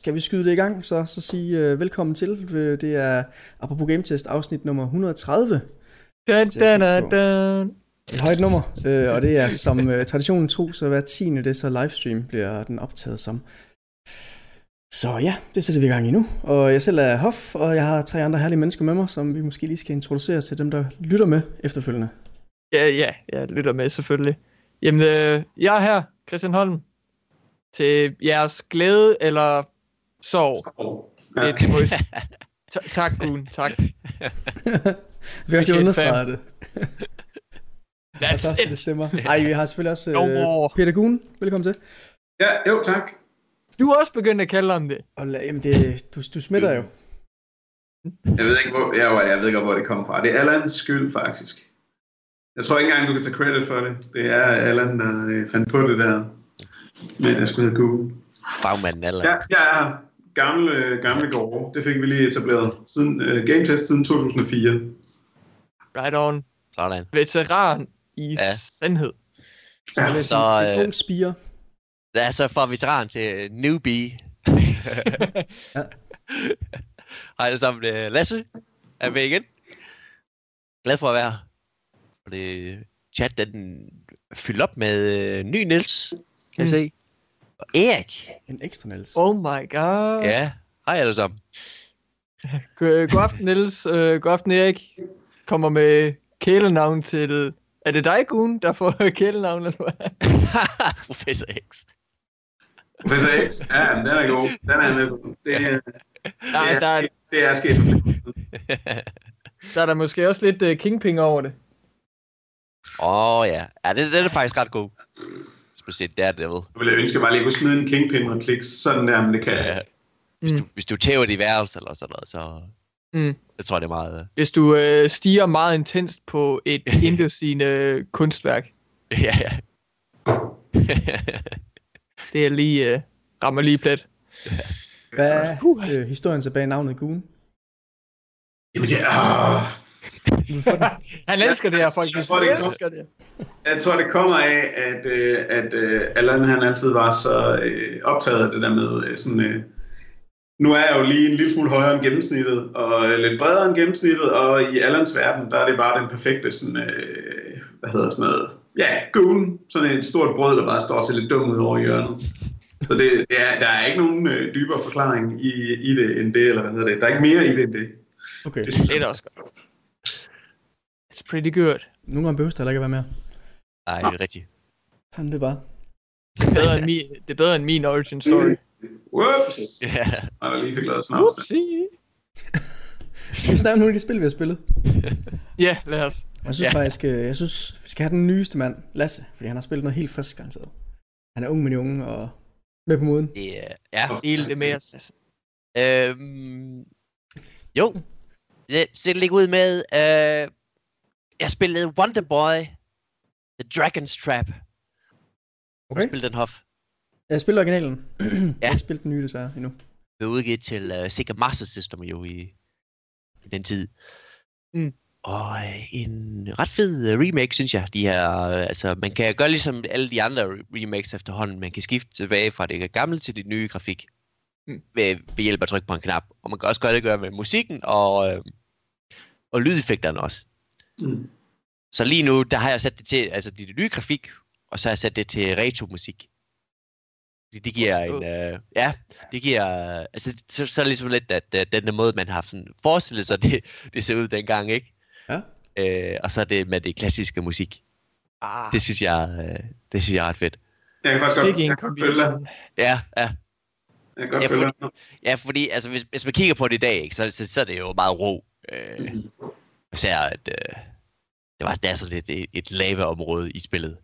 skal vi skyde det i gang, så, så sige uh, velkommen til. Øh, det er apropos Game Test afsnit nummer 130. Da, da, da, da. Et højt nummer, øh, og det er som uh, traditionen tro, så hver tiende det så livestream bliver den optaget som. Så ja, det sætter vi i gang i nu. Og jeg selv er Hoff, og jeg har tre andre herlige mennesker med mig, som vi måske lige skal introducere til dem, der lytter med efterfølgende. Ja, ja, jeg lytter med selvfølgelig. Jamen, øh, jeg er her, Christian Holm, til jeres glæde eller sorg. Ja. Et voice. Ta- tak, Gun, tak. vi har også understreget det. That's så det it. stemmer. Ej, vi har selvfølgelig også No more. uh, Peter Kuhn. Velkommen til. Ja, jo tak. Du er også begyndt at kalde ham det. Og la- jamen, det, du, du smitter jo. Jeg ved ikke, hvor, jeg, jeg ved ikke, hvor det kommer fra. Det er Allans skyld, faktisk. Jeg tror ikke engang, du kan tage credit for det. Det er Allan, der øh, fandt på det der. Men jeg skulle hedde Google. Bagmanden eller Ja, jeg er her. Gamle, gamle gårde. Det fik vi lige etableret. Siden, uh, game test siden 2004. Right on. Sådan. Veteran i Ja. sandhed. Så, Ja, ja, så, så en øh, ung spire. Det er så fra veteran til newbie. Ja. Hej alle sammen. øh, Lasse er med igen. Glad for at være her. Og det chat, den fyldt op med øh, ny Niels, kan jeg Mm. se. Erik. En ekstra Niels. Oh my god. Ja, hej alle sammen. God, god aften, Niels. Uh, god aften, Erik. Kommer med kælenavn til... Er det dig, Gun, der får kælenavn? Eller hvad? Professor X. Professor X. Ja, den er god. Den er med. Det, er- Nej, der, er- det er sket der er der måske også lidt uh, kingping over det. Åh oh, ja, ja det, det er faktisk ret god. Specielt Daredevil. Jeg ville ønske, at jeg bare lige kunne smide en kingpin og klikke sådan der, men det kan Ja. Hvis, Mm. du, hvis du tæver dit værelse eller sådan noget, så Mm. jeg tror jeg, det er meget... Hvis du uh, stiger meget intenst på et indesigende kunstværk, ja, ja. det er lige... Uh, rammer lige plet. Hvad er øh, historien tilbage navnet Goon? Jamen, det er... Han elsker det her, folk. jeg tror, det er elsker det. Jeg tror, det kommer af, at, øh, at øh, Allan han altid var så øh, optaget af det der med øh, sådan... Øh, nu er jeg jo lige en lille smule højere end gennemsnittet, og lidt bredere end gennemsnittet, og i Allans verden, der er det bare den perfekte sådan... Øh, hvad hedder sådan noget? Ja, goon. Sådan et stort brød, der bare står og ser lidt dum ud over hjørnet. Så det, det er, der er ikke nogen øh, dybere forklaring i, i det end det, eller hvad hedder det. Der er ikke mere i det end det. Okay, Det synes Det er jeg da også godt. Pretty good. nogle gange behøver det heller ikke at være mere. Nej, det er rigtigt. Sådan er det bare. Det er bedre end min, det er bedre end min origin story. Whoops! Ja. Og der lige fik lavet sådan Whoopsie. Skal vi snakke om nogle af de spil, vi har spillet? Ja, lad os. Jeg synes ja. faktisk, øh, jeg synes, vi skal have den nyeste mand, Lasse, fordi han har spillet noget helt frisk garanteret. Han er ung med de unge og med på moden. Det er, ja. Del det med os. Øhm, jo. Det ser ligge ud med, øh, jeg spillede Wonder Boy, The Dragon's Trap. Okay. Jeg spillede den hof. Jeg spiller originalen. ja. Jeg har ikke spillet den nye desværre endnu. blev udgivet til uh, Sega Master System jo i, i den tid. Mm. Og øh, en ret fed uh, remake, synes jeg. De her, altså, man kan gøre ligesom alle de andre remakes efterhånden. Man kan skifte tilbage fra det gamle til det nye grafik. Mm. Ved, ved hjælp af at trykke på en knap. Og man kan også gøre det gøre med musikken og, øh, og lydeffekterne også. Mm. Så lige nu, der har jeg sat det til, altså det, det nye grafik, og så har jeg sat det til retro-musik. Det, det giver en, øh, ja, det giver, altså så, så er det ligesom lidt, at øh, den der måde, man har sådan forestillet sig, det, det ser ud dengang, ikke? Ja. Øh, og så er det med det klassiske musik. Ah, Det synes jeg, øh, det synes jeg er ret fedt. Jeg kan faktisk godt, jeg kan følge. Ja, ja. Jeg kan godt Ja. Ja, fordi altså, hvis, hvis man kigger på det i dag, ikke, så, så, så er det jo meget ro. Øh, især at øh, det, var, det er sådan lidt et, et lavaområde i spillet.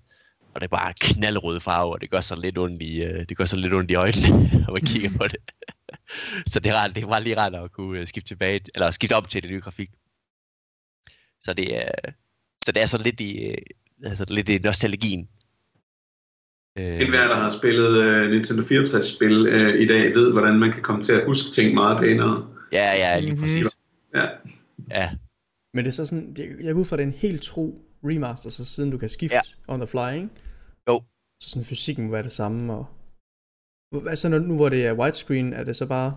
Og det er bare knaldrøde farve, og det gør så lidt ondt i, øh, det gør så lidt ondt i øjnene, når man kigger på det. så det er, rart, det var lige rart at kunne øh, skifte tilbage, eller skifte op til det nye grafik. Så det er, så det er sådan lidt i, øh, altså lidt i nostalgien. Øh, En hver, der har spillet uh, Nintendo 64-spil uh, i dag, ved, hvordan man kan komme til at huske ting meget pænere. ja, ja, lige Mhm. præcis. Ja. Ja, Men det er så sådan, jeg, jeg går ud fra, at det er en helt tro remaster, så siden du kan skifte Ja. ja. on the fly, ikke? Jo. Så sådan fysikken må være det samme, og Altså når, nu hvor det er widescreen, er det så bare...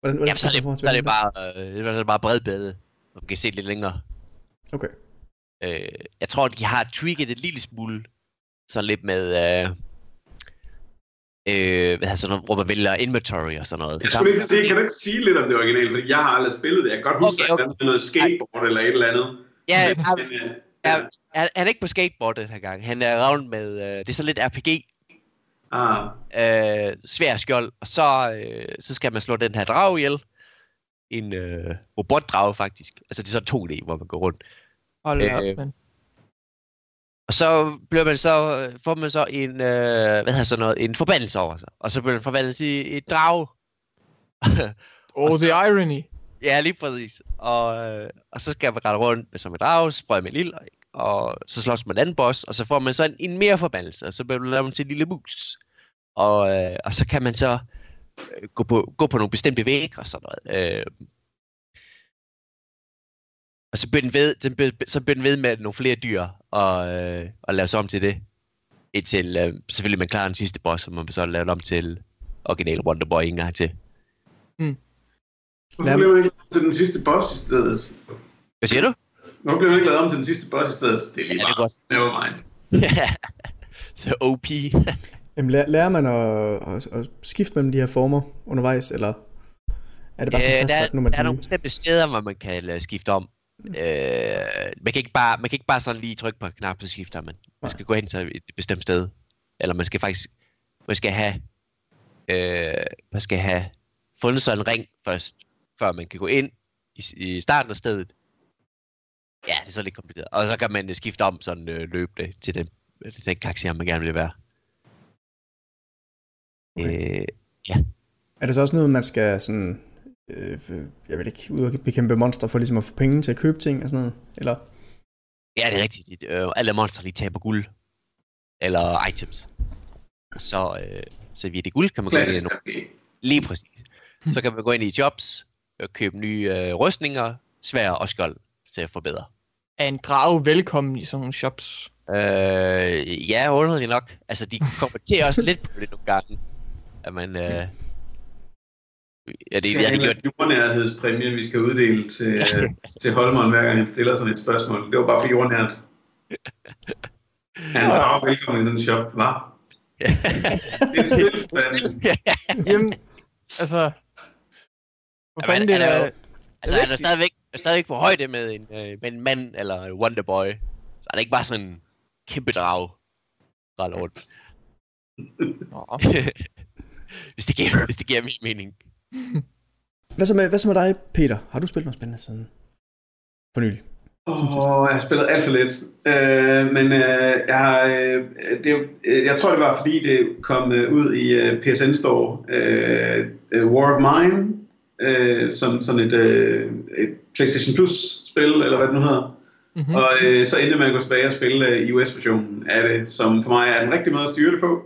Hvordan, hvordan Jamen, så er det, så er det forholde bare, øh, så er det bare bredbede, og man kan se lidt længere. Okay. Øh, jeg tror, de har tweaked et lille smule, så lidt med, øh, øh, hvad noget, hvor man vælger inventory og sådan noget. Jeg skulle ikke sige, kan du ikke sige lidt om det originale, fordi jeg har aldrig spillet det. Jeg kan godt huske, Okay, okay, at der er noget skateboard eller et eller andet. Ja, Men, han, øh, han, han er ikke på skateboard den her gang. Han er rundt med, øh, det er så lidt RPG, Ah, øh, svær skjold, og så, øh, så skal man slå den her drage ihjel. En øh, robotdrage faktisk. Altså det er så 2D, hvor man går rundt. Hold Øh, op, men. Og så bliver man så, får man så en, øh, hvad hedder sådan noget, en forbandelse over sig. Og så bliver man forvandlet til et drage. Oh, og the irony. ja, lige præcis. Og, øh, og så skal man rette rundt med som et drage, sprøje med ild, og så slås man en anden boss, og så får man så en, en mere forbandelse, og så bliver man lavet til en lille mus. Og, øh, og så kan man så øh, gå, på, gå på nogle bestemte vægge og sådan noget. Øh, og så bliver den ved, den bliver, så bliver den ved med nogle flere dyr, og, øh, og lave sig om til det. Indtil øh, selvfølgelig man klarer den sidste boss, og man så lave om til original Wonderboy en gang til. hvorfor blev man ikke lavet til den sidste boss i stedet? Hvad siger du? Hvorfor blev man ikke lavet om til den sidste boss i stedet? Det er lige Ja, det meget. var- Never mind. så OP. Jamen, lærer, lærer man at, at, at skifte mellem de her former undervejs, eller er det bare så Øh, fastsat, der, nu med der er nogle bestemte steder, hvor man kan uh, skifte om. Øh, man, kan ikke bare, man kan ikke bare sådan lige trykke på en knap, så skifter man. Man skal gå hen til et bestemt sted. Eller man skal faktisk man skal have, øh, man skal have fundet sig en ring først, før man kan gå ind i, i starten af stedet. Ja, det er så lidt kompliceret. Og så kan man øh, skifte om sådan øh, løbende til den, den karakter, man gerne vil være. Okay. Øh, Er det så også noget, man skal sådan, øh, jeg ved ikke, ud og bekæmpe monster for ligesom at få penge til at købe ting og sådan noget? Eller? Ja, det er rigtigt. Øh, alle monster lige taber guld. Eller items. Så, øh, så via det guld kan man gå ind i Klassisk nogle, lige præcis. Så kan man gå ind i shops og købe nye øh, rustninger, svær og skjold til at forbedre. Er en drage velkommen i sådan nogle shops? Øh, ja, underligt nok. Altså, de kommenterer også lidt på det nogle gange. At man... Øh, ja, det, Det det, er det, en gjort, jordnærhedspræmie, vi skal uddele til, til Holmeren, hver gang han stiller sådan et spørgsmål. Det var bare for jordnært. Han var bare velkommen i sådan en shop. Hvad? Det er et spil. Jamen, altså... Hvor Jamen, fanden det er jo- altså, han er stadigvæk, er stadigvæk på højde med en, øh, med en mand eller en Wonderboy. Så han er ikke bare sådan en kæmpe drag. Rende rundt. Hvis, det giver, hvis det giver min mening. Hvad så, med, hvad så med dig, Peter? Har du spillet noget spændende siden? For nylig. Oh, jeg har spillet alt for lidt. Øh, men øh, jeg, har, øh, det er jo, øh, jeg tror, det var fordi, det kom øh, ud i øh, PSN Store. Øh, øh, War of Mine, øh, som sådan et, øh, et PlayStation Plus-spil, eller hvad det nu hedder. mm-hmm. Og øh, så endte man at gå tilbage og spille øh, iOS-versionen af det, som for mig er den rigtige måde at styre det på.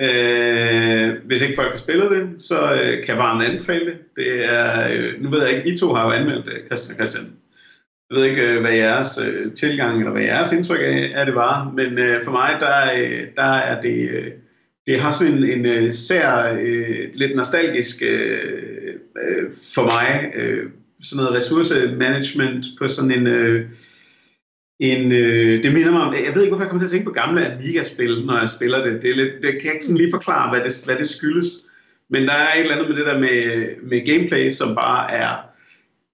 Øh, hvis ikke folk har spillet det, så øh, kan jeg varmt anbefale det. det er, øh, nu ved jeg ikke, I to har jo anmeldt det, Christian og Christian. Jeg ved ikke, øh, hvad jeres øh, tilgang eller hvad jeres indtryk af, af det var, men øh, for mig, der, øh, der er det... Øh, det har sådan en, en øh, sær, øh, lidt nostalgisk øh, øh, for mig, øh, sådan noget ressourcemanagement på sådan en... Øh, en, øh, det minder mig om, jeg ved ikke, hvorfor jeg kommer til at tænke på gamle Amiga-spil, når jeg spiller det. Det, er lidt, det kan jeg ikke sådan lige forklare, hvad det, hvad det skyldes. Men der er et eller andet med det der med, med gameplay, som bare er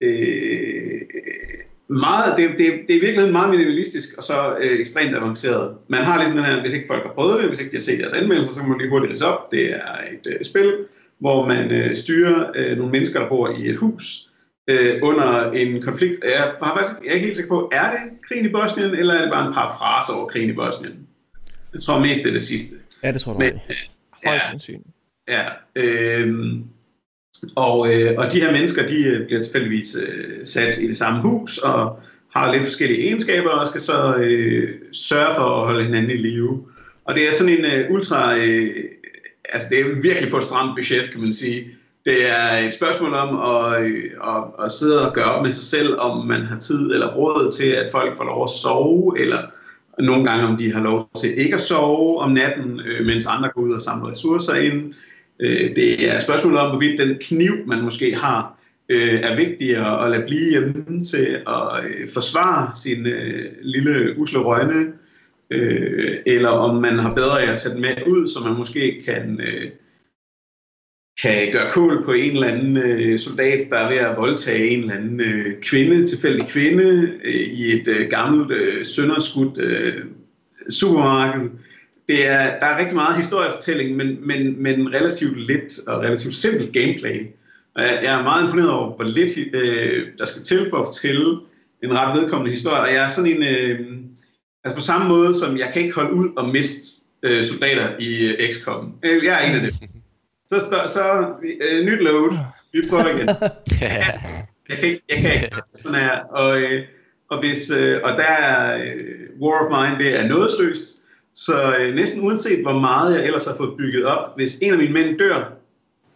øh, meget, det, det, det er i virkeligheden meget minimalistisk, og så øh, ekstremt avanceret. Man har ligesom den her, hvis ikke folk har prøvet det, hvis ikke de har set deres anmeldelser, så kan man lige hurtigt læse op. Det er et øh, spil, hvor man øh, styrer øh, nogle mennesker, der bor i et hus, øh, under en konflikt. Jeg, har faktisk, jeg er ikke helt sikker på, er det krigen i Bosnien, eller er det bare en parafrase over krigen i Bosnien? Jeg tror mest, det er det sidste. Ja, det tror du Men, Men... Højst ja, sandsynligt. ja, øhm, og, øh, og de her mennesker, de øh, bliver tilfældigvis øh, sat i det samme hus, og har lidt forskellige egenskaber, og skal så øh, sørge for at holde hinanden i live. Og det er sådan en øh, ultra... Øh, altså, det er virkelig på et stramt budget, kan man sige. Det er et spørgsmål om at, at, at sidde og gøre op med sig selv, om man har tid eller råd til, at folk får lov at sove, eller nogle gange om de har lov til ikke at sove om natten, øh, mens andre går ud og samler ressourcer ind. Øh, det er et spørgsmål om, hvorvidt den kniv, man måske har, øh, er vigtigere at lade blive hjemme til at øh, forsvare sin øh, lille usle røgne, øh, eller om man har bedre af at sætte med ud, så man måske kan, øh, kan gøre kål på en eller anden øh, soldat, der er ved at voldtage en eller anden øh, kvinde, tilfældig kvinde, øh, i et øh, gammelt øh, sønderskudt øh, supermarked. Det er, der er rigtig meget historiefortælling, men, men, men relativt lidt og relativt simpelt gameplay. Og jeg, jeg er meget imponeret over, hvor lidt øh, der skal til for at fortælle en ret vedkommende historie. Og jeg er sådan en... Øh, altså på samme måde, som jeg kan ikke holde ud og miste øh, soldater i øh, XCOM. Øh, jeg er en af dem. Så, så, så øh, nyt load. Vi prøver igen. Jeg kan ikke, jeg kan ikke. Sådan er og, øh, og, hvis, øh, og der er øh, War of Mine, det er nådesløst. Så øh, næsten uanset hvor meget jeg ellers har fået bygget op, hvis en af mine mænd dør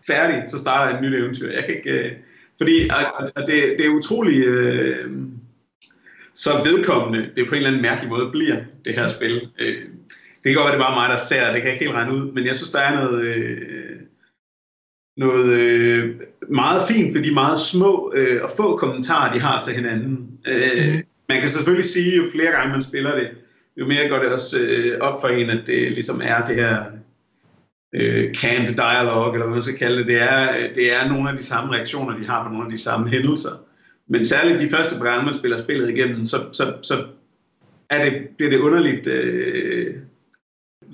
færdig, så starter jeg et nyt eventyr. Jeg kan ikke, øh, fordi og, og det, det er utroligt øh, så vedkommende, det er på en eller anden mærkelig måde bliver det her spil. Øh, det kan godt være, det er bare mig, der ser det, kan jeg ikke helt regne ud, men jeg synes, der er noget, øh, noget øh, meget fint for de meget små øh, og få kommentarer, de har til hinanden. Øh, mm. Man kan selvfølgelig sige, jo flere gange man spiller det, jo mere går det også øh, op for en, at det ligesom er det her øh, canned dialogue, eller hvad man skal kalde det. Det er, det er nogle af de samme reaktioner, de har på nogle af de samme hændelser. Men særligt de første par gange, man spiller spillet igennem, så, så, så er det, bliver det underligt øh,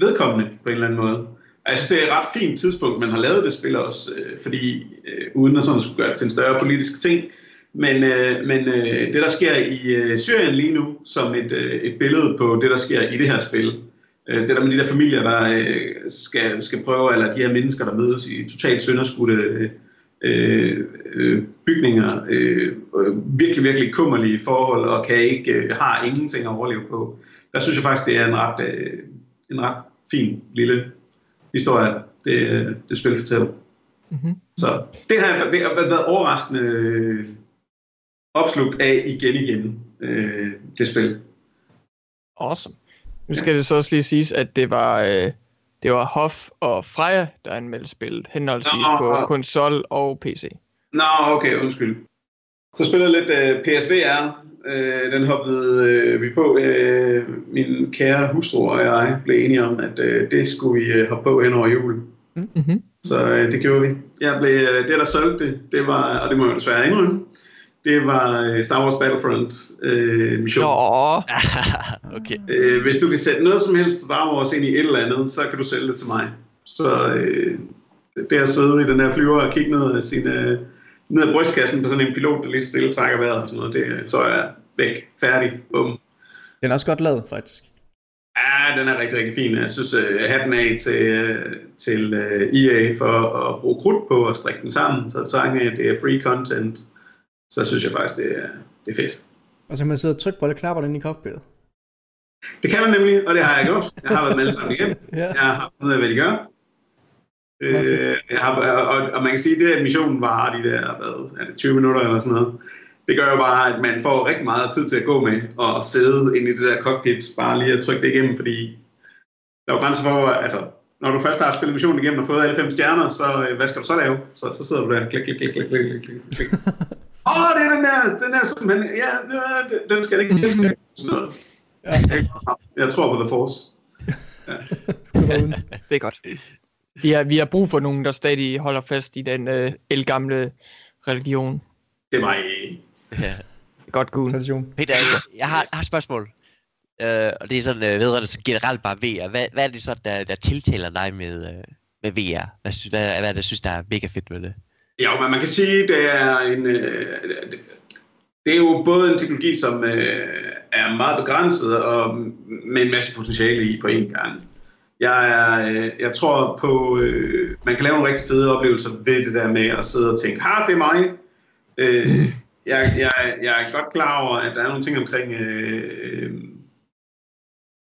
vedkommende på en eller anden måde. Jeg synes, det er et ret fint tidspunkt, man har lavet det spil også, øh, fordi øh, uden at sådan skulle gøre det til en større politisk ting, men, øh, men øh, det, der sker i øh, Syrien lige nu, som et, øh, et billede på det, der sker i det her spil, øh, det der med de der familier, der øh, skal, skal prøve, eller de her mennesker, der mødes i totalt sønderskudte øh, øh, bygninger, øh, virkelig, virkelig kummerlige forhold, og kan ikke, øh, har ingenting at overleve på. Der synes jeg faktisk, det er en ret, øh, en ret fin lille historie, det, det spil fortæller. Mm-hmm. Så det har, det har været overraskende øh, opslugt af igen igen, øh, det spil. Awesome. Nu skal ja. det så også lige siges, at det var, øh, det var Hoff og Freja, der anmeldte spillet, henholdsvis Nå, på konsol og PC. Nå, okay, undskyld. Så spillede lidt uh, PSVR. Uh, den hoppede uh, vi på. Uh, min kære hustru og jeg blev enige om, at uh, det skulle vi uh, hoppe på hen over julen. Mm-hmm. Så uh, det gjorde vi. Jeg blev, uh, det, der solgte det, det var, og det må jeg desværre indrømme, det var Star Wars Battlefront uh, mission. okay. Uh, hvis du kan sætte noget som helst Star Wars ind i et eller andet, så kan du sælge det til mig. Så uh, det at sidde i den her flyver og kigge ned af sine ned ad brystkassen på sådan en pilot, der lige stille trækker vejret og sådan noget, det, så er jeg væk, færdig, bum. Den er også godt lavet, faktisk. Ja, den er rigtig, rigtig fin. Jeg synes, uh, hatten af til, uh, til uh, EA for at bruge krudt på at strikke den sammen, så så at det er free content, så synes jeg faktisk, det er, det er fedt. Og så kan man sidde og trykke på alle knapperne inde i cockpittet. Det kan man nemlig, og det har jeg gjort. Jeg har været med alle sammen igen. ja. Jeg har haft noget af, hvad de gør. Øh, har, og, og man kan sige, at det, at missionen var de der hvad, er det 20 minutter eller sådan noget, det gør jo bare, at man får rigtig meget tid til at gå med og sidde inde i det der cockpit, bare lige at trykke det igennem, fordi der er jo grænser for, altså, når du først har spillet missionen igennem og fået alle fem stjerner, så øh, hvad skal du så lave? Så, så sidder du der, klik, klik, klik, klik, klik, klik, klik. Åh, oh, det er den der, den der simpelthen, ja, den skal skal ikke, sådan noget. Ja. Jeg tror på The Force. Ja. det er godt. Vi har, vi har brug for nogen, der stadig holder fast i den øh, elgamle religion. Det er mig. Ja. Godt gud. Peter, jeg, jeg har, har et spørgsmål. Uh, og det er sådan uh, vedrørende så generelt bare VR. Hvad, hvad er det så, der, der tiltaler dig med, uh, med VR? Hvad, synes, hvad, hvad er det, du synes, der er mega fedt med det? Ja, men man kan sige, det er en... Uh, det, det er jo både en teknologi, som uh, er meget begrænset og med en masse potentiale i på én gang. Jeg, er, øh, jeg tror på, øh, man kan lave nogle rigtig fede oplevelser ved det der med at sidde og tænke, har det er mig. Øh, mm. jeg, jeg, jeg er godt klar over, at der er nogle ting omkring øh,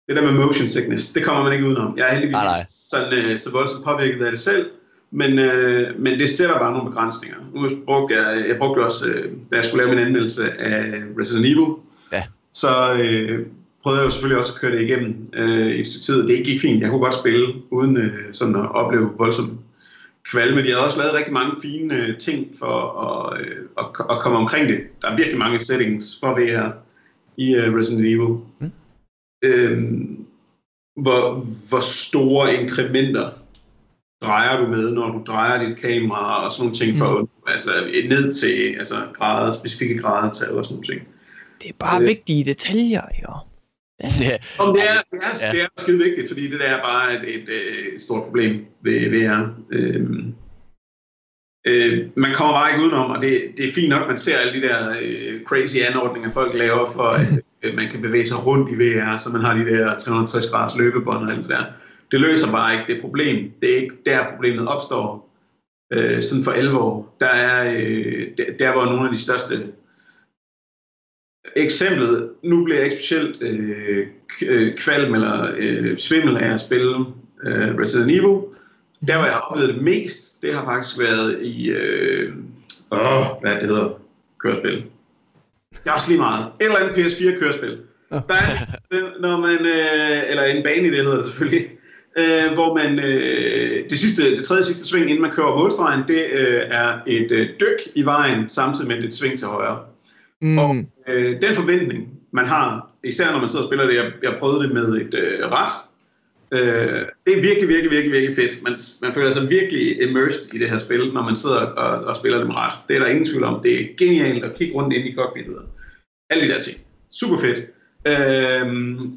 det der med motion sickness. Det kommer man ikke udenom. Jeg er heldigvis nej, nej. sådan, øh, så voldsomt påvirket af det selv, men, øh, men det sætter bare nogle begrænsninger. Nu brugte jeg, jeg brugte også, øh, da jeg skulle lave min anmeldelse af Resident Evil, ja. så øh, prøvede jeg jo selvfølgelig også at køre det igennem øh, et stykke tid. Det gik fint. Jeg kunne godt spille, uden øh, sådan at opleve voldsomt kvalme. De har også lavet rigtig mange fine øh, ting for at, øh, at, at komme omkring det. Der er virkelig mange settings for VR i øh, Resident Evil. Mm. Øhm, hvor, hvor store inkrementer drejer du med, når du drejer dit kamera og sådan nogle ting, for, mm. altså ned til altså, grader, specifikke grader og sådan nogle ting. Det er bare øh, vigtige detaljer, jo. Ja. Om det, er, det, er, ja. det er skide vigtigt, fordi det der er bare et, et, et stort problem ved VR. Øhm, øh, man kommer bare ikke udenom, og det, det er fint nok, man ser alle de der øh, crazy anordninger, folk laver for, at øh, man kan bevæge sig rundt i VR, så man har de der 360 graders løbebånd og alt det der. Det løser bare ikke det problem. Det er ikke der, problemet opstår. Øh, sådan for 11 år. Der er, øh, der, der var nogle af de største eksemplet, nu bliver jeg ikke specielt øh, øh, kvalm eller øh, svimmel af at spille øh, Resident Evil. Der, hvor jeg har oplevet det mest, det har faktisk været i, øh, åh, hvad det hedder, kørespil. Det er også lige meget. Et eller andet PS4-kørespil. Der er, når man, øh, eller en bane i det hedder det selvfølgelig, øh, hvor man, øh, det, sidste, det tredje sidste sving, inden man kører målstregen, det øh, er et øh, dyk i vejen, samtidig med et sving til højre. Mm. Og øh, den forventning, man har, især når man sidder og spiller det, jeg, jeg prøvede det med et øh, ret, øh, det er virkelig, virkelig, virkelig, virkelig fedt. Man, man føler sig virkelig immersed i det her spil, når man sidder og, og spiller det med ret. Det er der ingen tvivl om. Det er genialt at kigge rundt ind i cockpittet. Alle de der ting. Super fedt. Øh,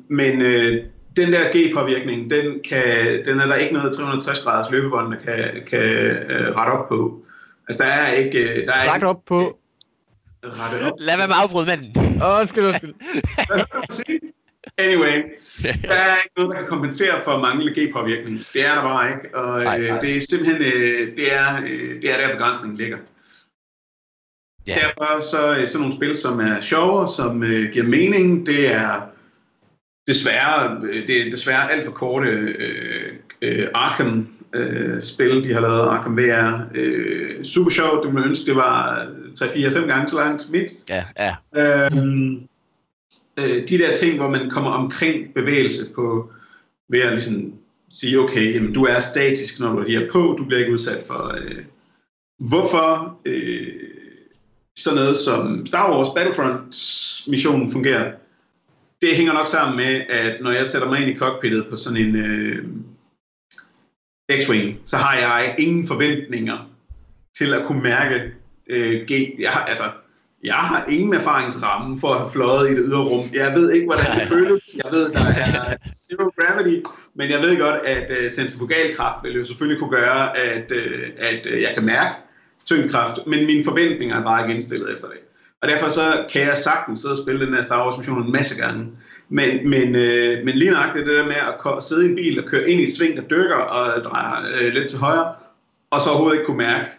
men øh, den der G-påvirkning, den, kan, den er der ikke noget 360 graders løbebånd, der kan, kan øh, rette op på. Altså der er ikke... Øh, der er Ret op på rette op. Lad være med at afbryde manden. Åh, oh, undskyld, undskyld. anyway, der er ikke noget, der kan kompensere for manglende G-påvirkning. Det er der bare ikke. Og nej, nej. det er simpelthen, øh, det er, øh, det er der begrænsningen ligger. Ja. Derfor så sådan nogle spil, som er sjove, som øh, giver mening, det er desværre, det er desværre alt for korte øh, øh, Arkham øh, spil, de har lavet, Arkham VR. Øh, super sjovt, det ville ønske, det var 3-4-5 gange så langt, mindst. Ja, ja. Øhm, øh, de der ting, hvor man kommer omkring bevægelse på, ved at ligesom sige, okay, jamen, du er statisk, når du er på, du bliver ikke udsat for... Øh, hvorfor øh, sådan noget som Star Wars Battlefront-missionen fungerer, det hænger nok sammen med, at når jeg sætter mig ind i cockpittet på sådan en øh, X-Wing, så har jeg ingen forventninger til at kunne mærke øh, G. Jeg har, altså, jeg har ingen erfaringsramme for at have fløjet i det ydre rum. Jeg ved ikke, hvordan det føles. Jeg ved, der er zero gravity, men jeg ved godt, at uh, centrifugalkraft vil jo selvfølgelig kunne gøre, at, uh, at uh, jeg kan mærke tyngdekraft, men mine forventninger er bare ikke indstillet efter det. Og derfor så kan jeg sagtens sidde og spille den her Star Wars mission en masse gange. Men, men, øh, men lige nøjagtigt det der med at sidde i en bil og køre ind i et sving, der dykker og drejer øh, lidt til højre, og så overhovedet ikke kunne mærke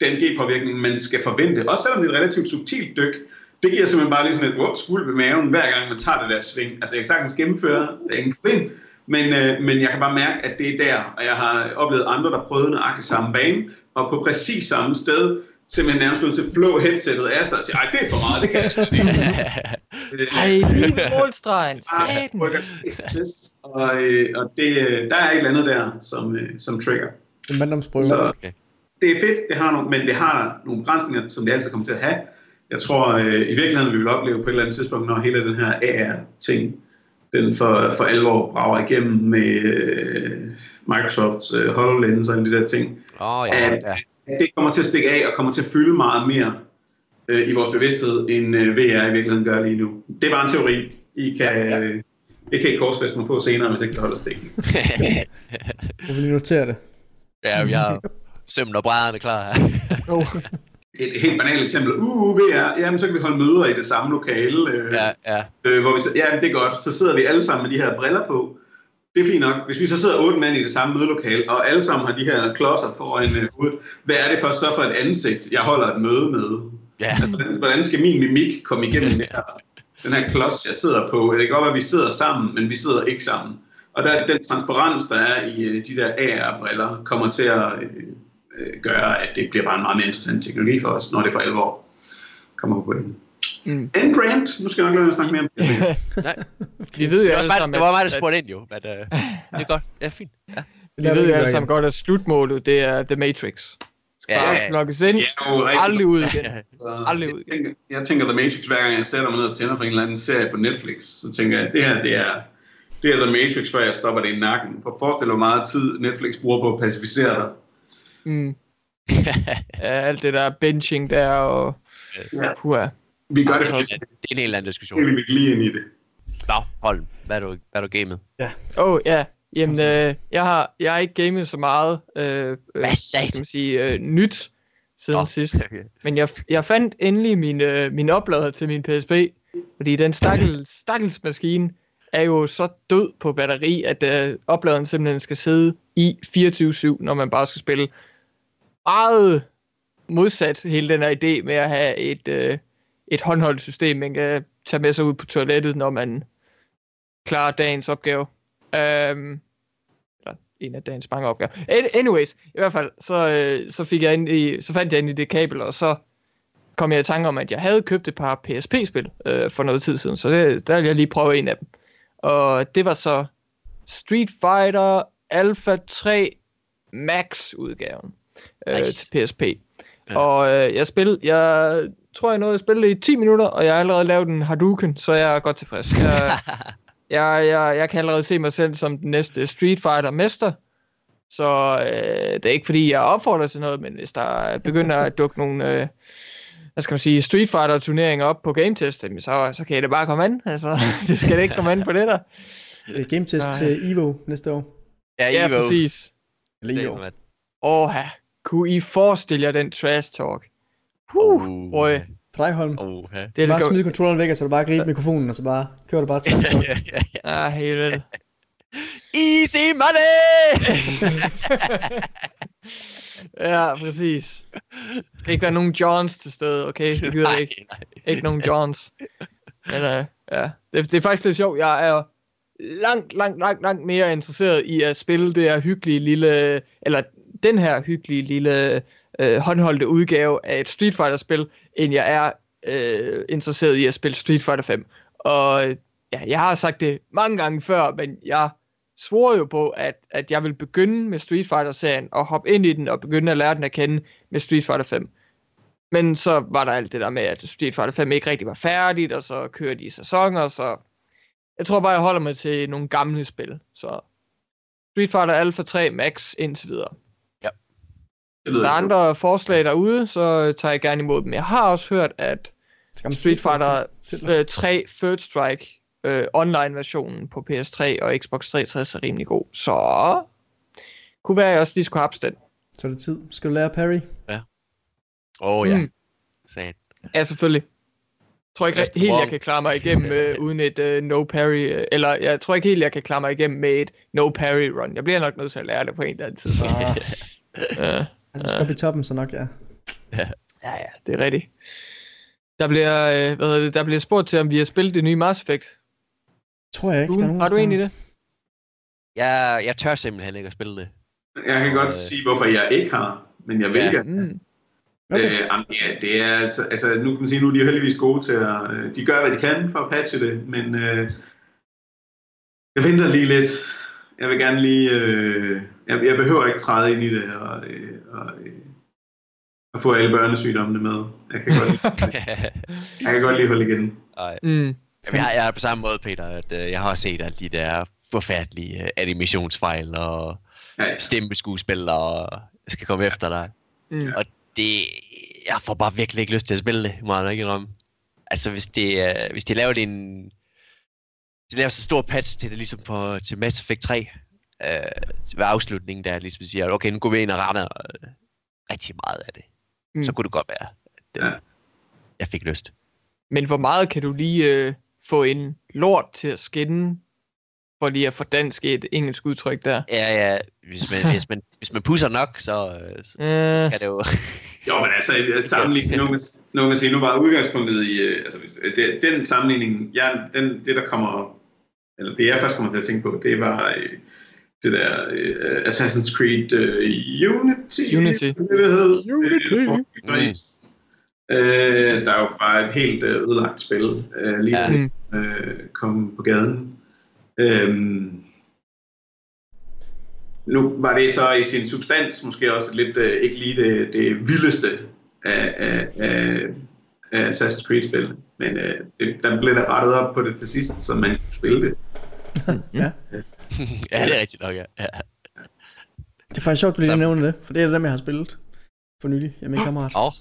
den G-påvirkning, man skal forvente. Også selvom det er et relativt subtilt dyk, det giver simpelthen bare lige sådan et wow, skuld ved maven, hver gang man tager det der sving. Altså jeg kan sagtens gennemføre, det er ingen problem, men, øh, men jeg kan bare mærke, at det er der, og jeg har oplevet andre, der prøvede nøjagtigt samme bane, og på præcis samme sted, simpelthen nærmest nødt til at flå headsettet af sig og sige, ej, det er for meget, det kan jeg slet ikke. Ej, lige på målstregen, og, øh, og det, der er et eller andet der, som, øh, som trigger. Så okay. Det er fedt, det har nogle, men det har nogle begrænsninger, som det altid kommer til at have. Jeg tror øh, i virkeligheden, vi vil opleve på et eller andet tidspunkt, når hele den her AR-ting, den for, for alvor brager igennem med øh, Microsofts øh, HoloLens og alle de der ting. Oh, ja, at, ja det kommer til at stikke af og kommer til at fylde meget mere øh, i vores bevidsthed, end øh, VR i virkeligheden gør lige nu. Det er bare en teori. I kan, ja, ja. Øh, det kan I korsfeste mig på senere, hvis ikke det holder stik. Jeg vil lige notere det. Ja, jeg har sømmen og brædderne klar her. oh. Et helt banalt eksempel. Uh, VR. Jamen, så kan vi holde møder i det samme lokale. Øh, ja, ja. Øh, hvor vi, ja, det er godt. Så sidder vi alle sammen med de her briller på det er fint nok. Hvis vi så sidder otte mand i det samme mødelokale, og alle sammen har de her klodser foran uh, hovedet, hvad er det for så for et ansigt, jeg holder et møde med? Ja. Altså, hvordan skal min mimik komme igennem den her, den her klods, jeg sidder på? Det kan godt være, at vi sidder sammen, men vi sidder ikke sammen. Og der, den transparens, der er i uh, de der AR-briller, kommer til at uh, gøre, at det bliver bare en meget mere interessant teknologi for os, når det for alvor kommer på den. Mm. En Grant, nu skal jeg nok lade være at snakke mere om det. Nej, Vi ved jo det var, alle sammen, det var mig, der at- spurgte ind jo. Men, øh, det er godt. Ja, fint. Ja. Vi ved jo alle sammen godt, at slutmålet, det er The Matrix. Skal Ja, bare ja, logges ind, Ja, jo, aldrig ud igen. Aldrig ud. jeg, tænker, jeg tænker The Matrix, hver gang jeg sætter mig ned og tænder for en eller anden serie på Netflix, så tænker jeg, det her, det er, det er The Matrix, før jeg stopper det i nakken. For forestil dig, hvor meget tid Netflix bruger på at pacificere dig. Mm. Ja, alt det der benching der, og Ja. puha. Vi gør det, det er en helt anden diskussion. vi vil lige ind i det. Nå, Holm, hvad er du, hvad er du gamet? Åh, oh, ja. Jamen, øh, jeg, har, jeg har ikke gamet så meget, øh, øh, Hvad skal man sige, øh, nyt siden Nå. sidst. Men jeg, jeg fandt endelig min, øh, min oplader til min PSP, fordi den stakkels, stakkels maskine er jo så død på batteri, at øh, opladeren simpelthen skal sidde i 24-7, når man bare skal spille. Meget modsat hele den her idé med at have et, øh, et håndholdt system, man kan tage med sig ud på toilettet, når man klarer dagens opgave. Um, eller en af dagens mange opgaver. Anyways, i hvert fald, så, øh, så, fik jeg ind i, så fandt jeg ind i det kabel, og så kom jeg i tanke om, at jeg havde købt et par PSP-spil øh, for noget tid siden, så det, der ville jeg lige prøve en af dem. Og det var så Street Fighter Alpha 3 Max-udgaven øh, Nice. til PSP. Ja. Og øh, jeg, spil, jeg tror, jeg nåede at spille det i 10 minutter, og jeg har allerede lavet en Hadouken, så jeg er godt tilfreds. Jeg, jeg, jeg, jeg kan allerede se mig selv som den næste Street Fighter-mester. Så øh, det er ikke fordi, jeg opfordrer til noget, men hvis der begynder at dukke nogle, øh, hvad skal man sige, Street Fighter-turneringer op på Game Test, så, så kan det bare komme an. Altså, det skal det ikke komme an på det der. Øh, Game test til Evo næste år. ja, Ja, Evo. præcis. Eller er mand. Åh, kunne I forestille jer den trash talk? Huh, Uh. dig, Holm. Oh, ja. Det Det er bare det smide controlleren væk, og så du bare gribe mikrofonen, og så bare kører du bare til Ah, helt. Easy money! ja, præcis. Der skal ikke være nogen Johns til stede, okay? Det gider jeg ikke. nej. Ikke nogen Johns. Men uh, ja, det, det er faktisk lidt sjovt. Jeg er langt, langt, langt, langt mere interesseret i at spille det her hyggelige lille, eller den her hyggelige lille øh, håndholdte udgave af et Street Fighter-spil, end jeg er øh, interesseret i at spille Street Fighter 5. Og ja, jeg har sagt det mange gange før, men jeg svor jo på, at, at jeg vil begynde med Street Fighter-serien og hoppe ind i den og begynde at lære den at kende med Street Fighter 5. Men så var der alt det der med, at Street Fighter 5 ikke rigtig var færdigt, og så kører de i sæsoner, så jeg tror bare, jeg holder mig til nogle gamle spil. Så Street Fighter Alpha 3 Max indtil videre. Hvis der er andre forslag derude, så tager jeg gerne imod dem. Jeg har også hørt, at Street Fighter øh, 3 Third Strike øh, online-versionen på PS3 og Xbox 360 er rimelig god. Så kunne være, at jeg også lige skulle have den. Så er det tid. Skal du lære parry? Åh oh, ja. Mm. Sagde. Ja, selvfølgelig. Jeg tror ikke Just helt, jeg kan klare mig igennem øh, uden et øh, no parry, øh, eller jeg tror ikke helt, jeg kan klare mig igennem med et no parry run. Jeg bliver nok nødt til at lære det på en eller anden tid. Ah, Ja, du skal op i toppen, så nok ja. ja, ja, det er rigtigt. Der bliver, øh, hvad hedder det, der bliver spurgt til, om vi har spillet det nye Mass Effect. Tror jeg ikke, Du, der er nogen, har du egentlig det? Jeg, jeg tør simpelthen ikke at spille det. Jeg kan godt Øh. sige, hvorfor jeg ikke har, men jeg vil Ja. gerne. Mm. Okay. Øh, jamen, ja, det er altså, altså, nu kan man sige, nu er de heldigvis gode til at, øh, de gør, hvad de kan for at patche det, men øh, jeg venter lige lidt. Jeg vil gerne lige, øh, jeg, jeg behøver ikke træde ind i det og, øh, og, øh, og få alle børnesygdommene med. Jeg kan godt, jeg kan godt lige holde igen. Ej. Mm. Jamen, jeg, jeg er på samme måde, Peter, at øh, jeg har også set alle de der forfærdelige øh, animationsfejl og Ja, ja. stemmeskuespil, og jeg skal komme efter dig. Mm. Og det, jeg får bare virkelig ikke lyst til at spille det, må jeg nok indrømme. Altså, hvis det, øh, hvis de laver det en... Hvis de laver så stor patch til det, ligesom på, til Mass Effect 3, øh, ved afslutningen, der ligesom siger, okay, nu går vi ind og retter øh, rigtig meget af det. Mm. Så kunne det godt være, at øh, Ja. jeg fik lyst. Men hvor meget kan du lige øh, få en lort til at skinne, for lige at få dansk et engelsk udtryk der? Ja, ja, hvis man, hvis man, hvis man pusser nok, så, øh, så, Øh. så kan det jo... Jo, men altså, sammenligning, nu, kan- nu man sige, nu var udgangspunktet i, øh, altså, hvis- øh, det, den sammenligning, jeg, den, det der kommer, eller det jeg først kommer til at tænke på, det var øh, det der øh, Assassin's Creed øh, Unity. Unity. Det, det hed. Unity. Mm. Øh, der er jo bare et helt øh, ødelagt spil, øh, lige Ja. Mm. øh, kom på gaden. Øhm, nu var det så i sin substans måske også lidt, øh, ikke lige det, det vildeste af, af, af, af Assassin's Creed-spil. Men øh, det, der blev der rettet op på det til sidst, så man kunne spille det. ja. ja, det er rigtigt nok, ja. ja. Det er faktisk sjovt, du lige Så- nævner det, for det er dem, jeg har spillet for nylig. Jeg er min kammerat. Åh,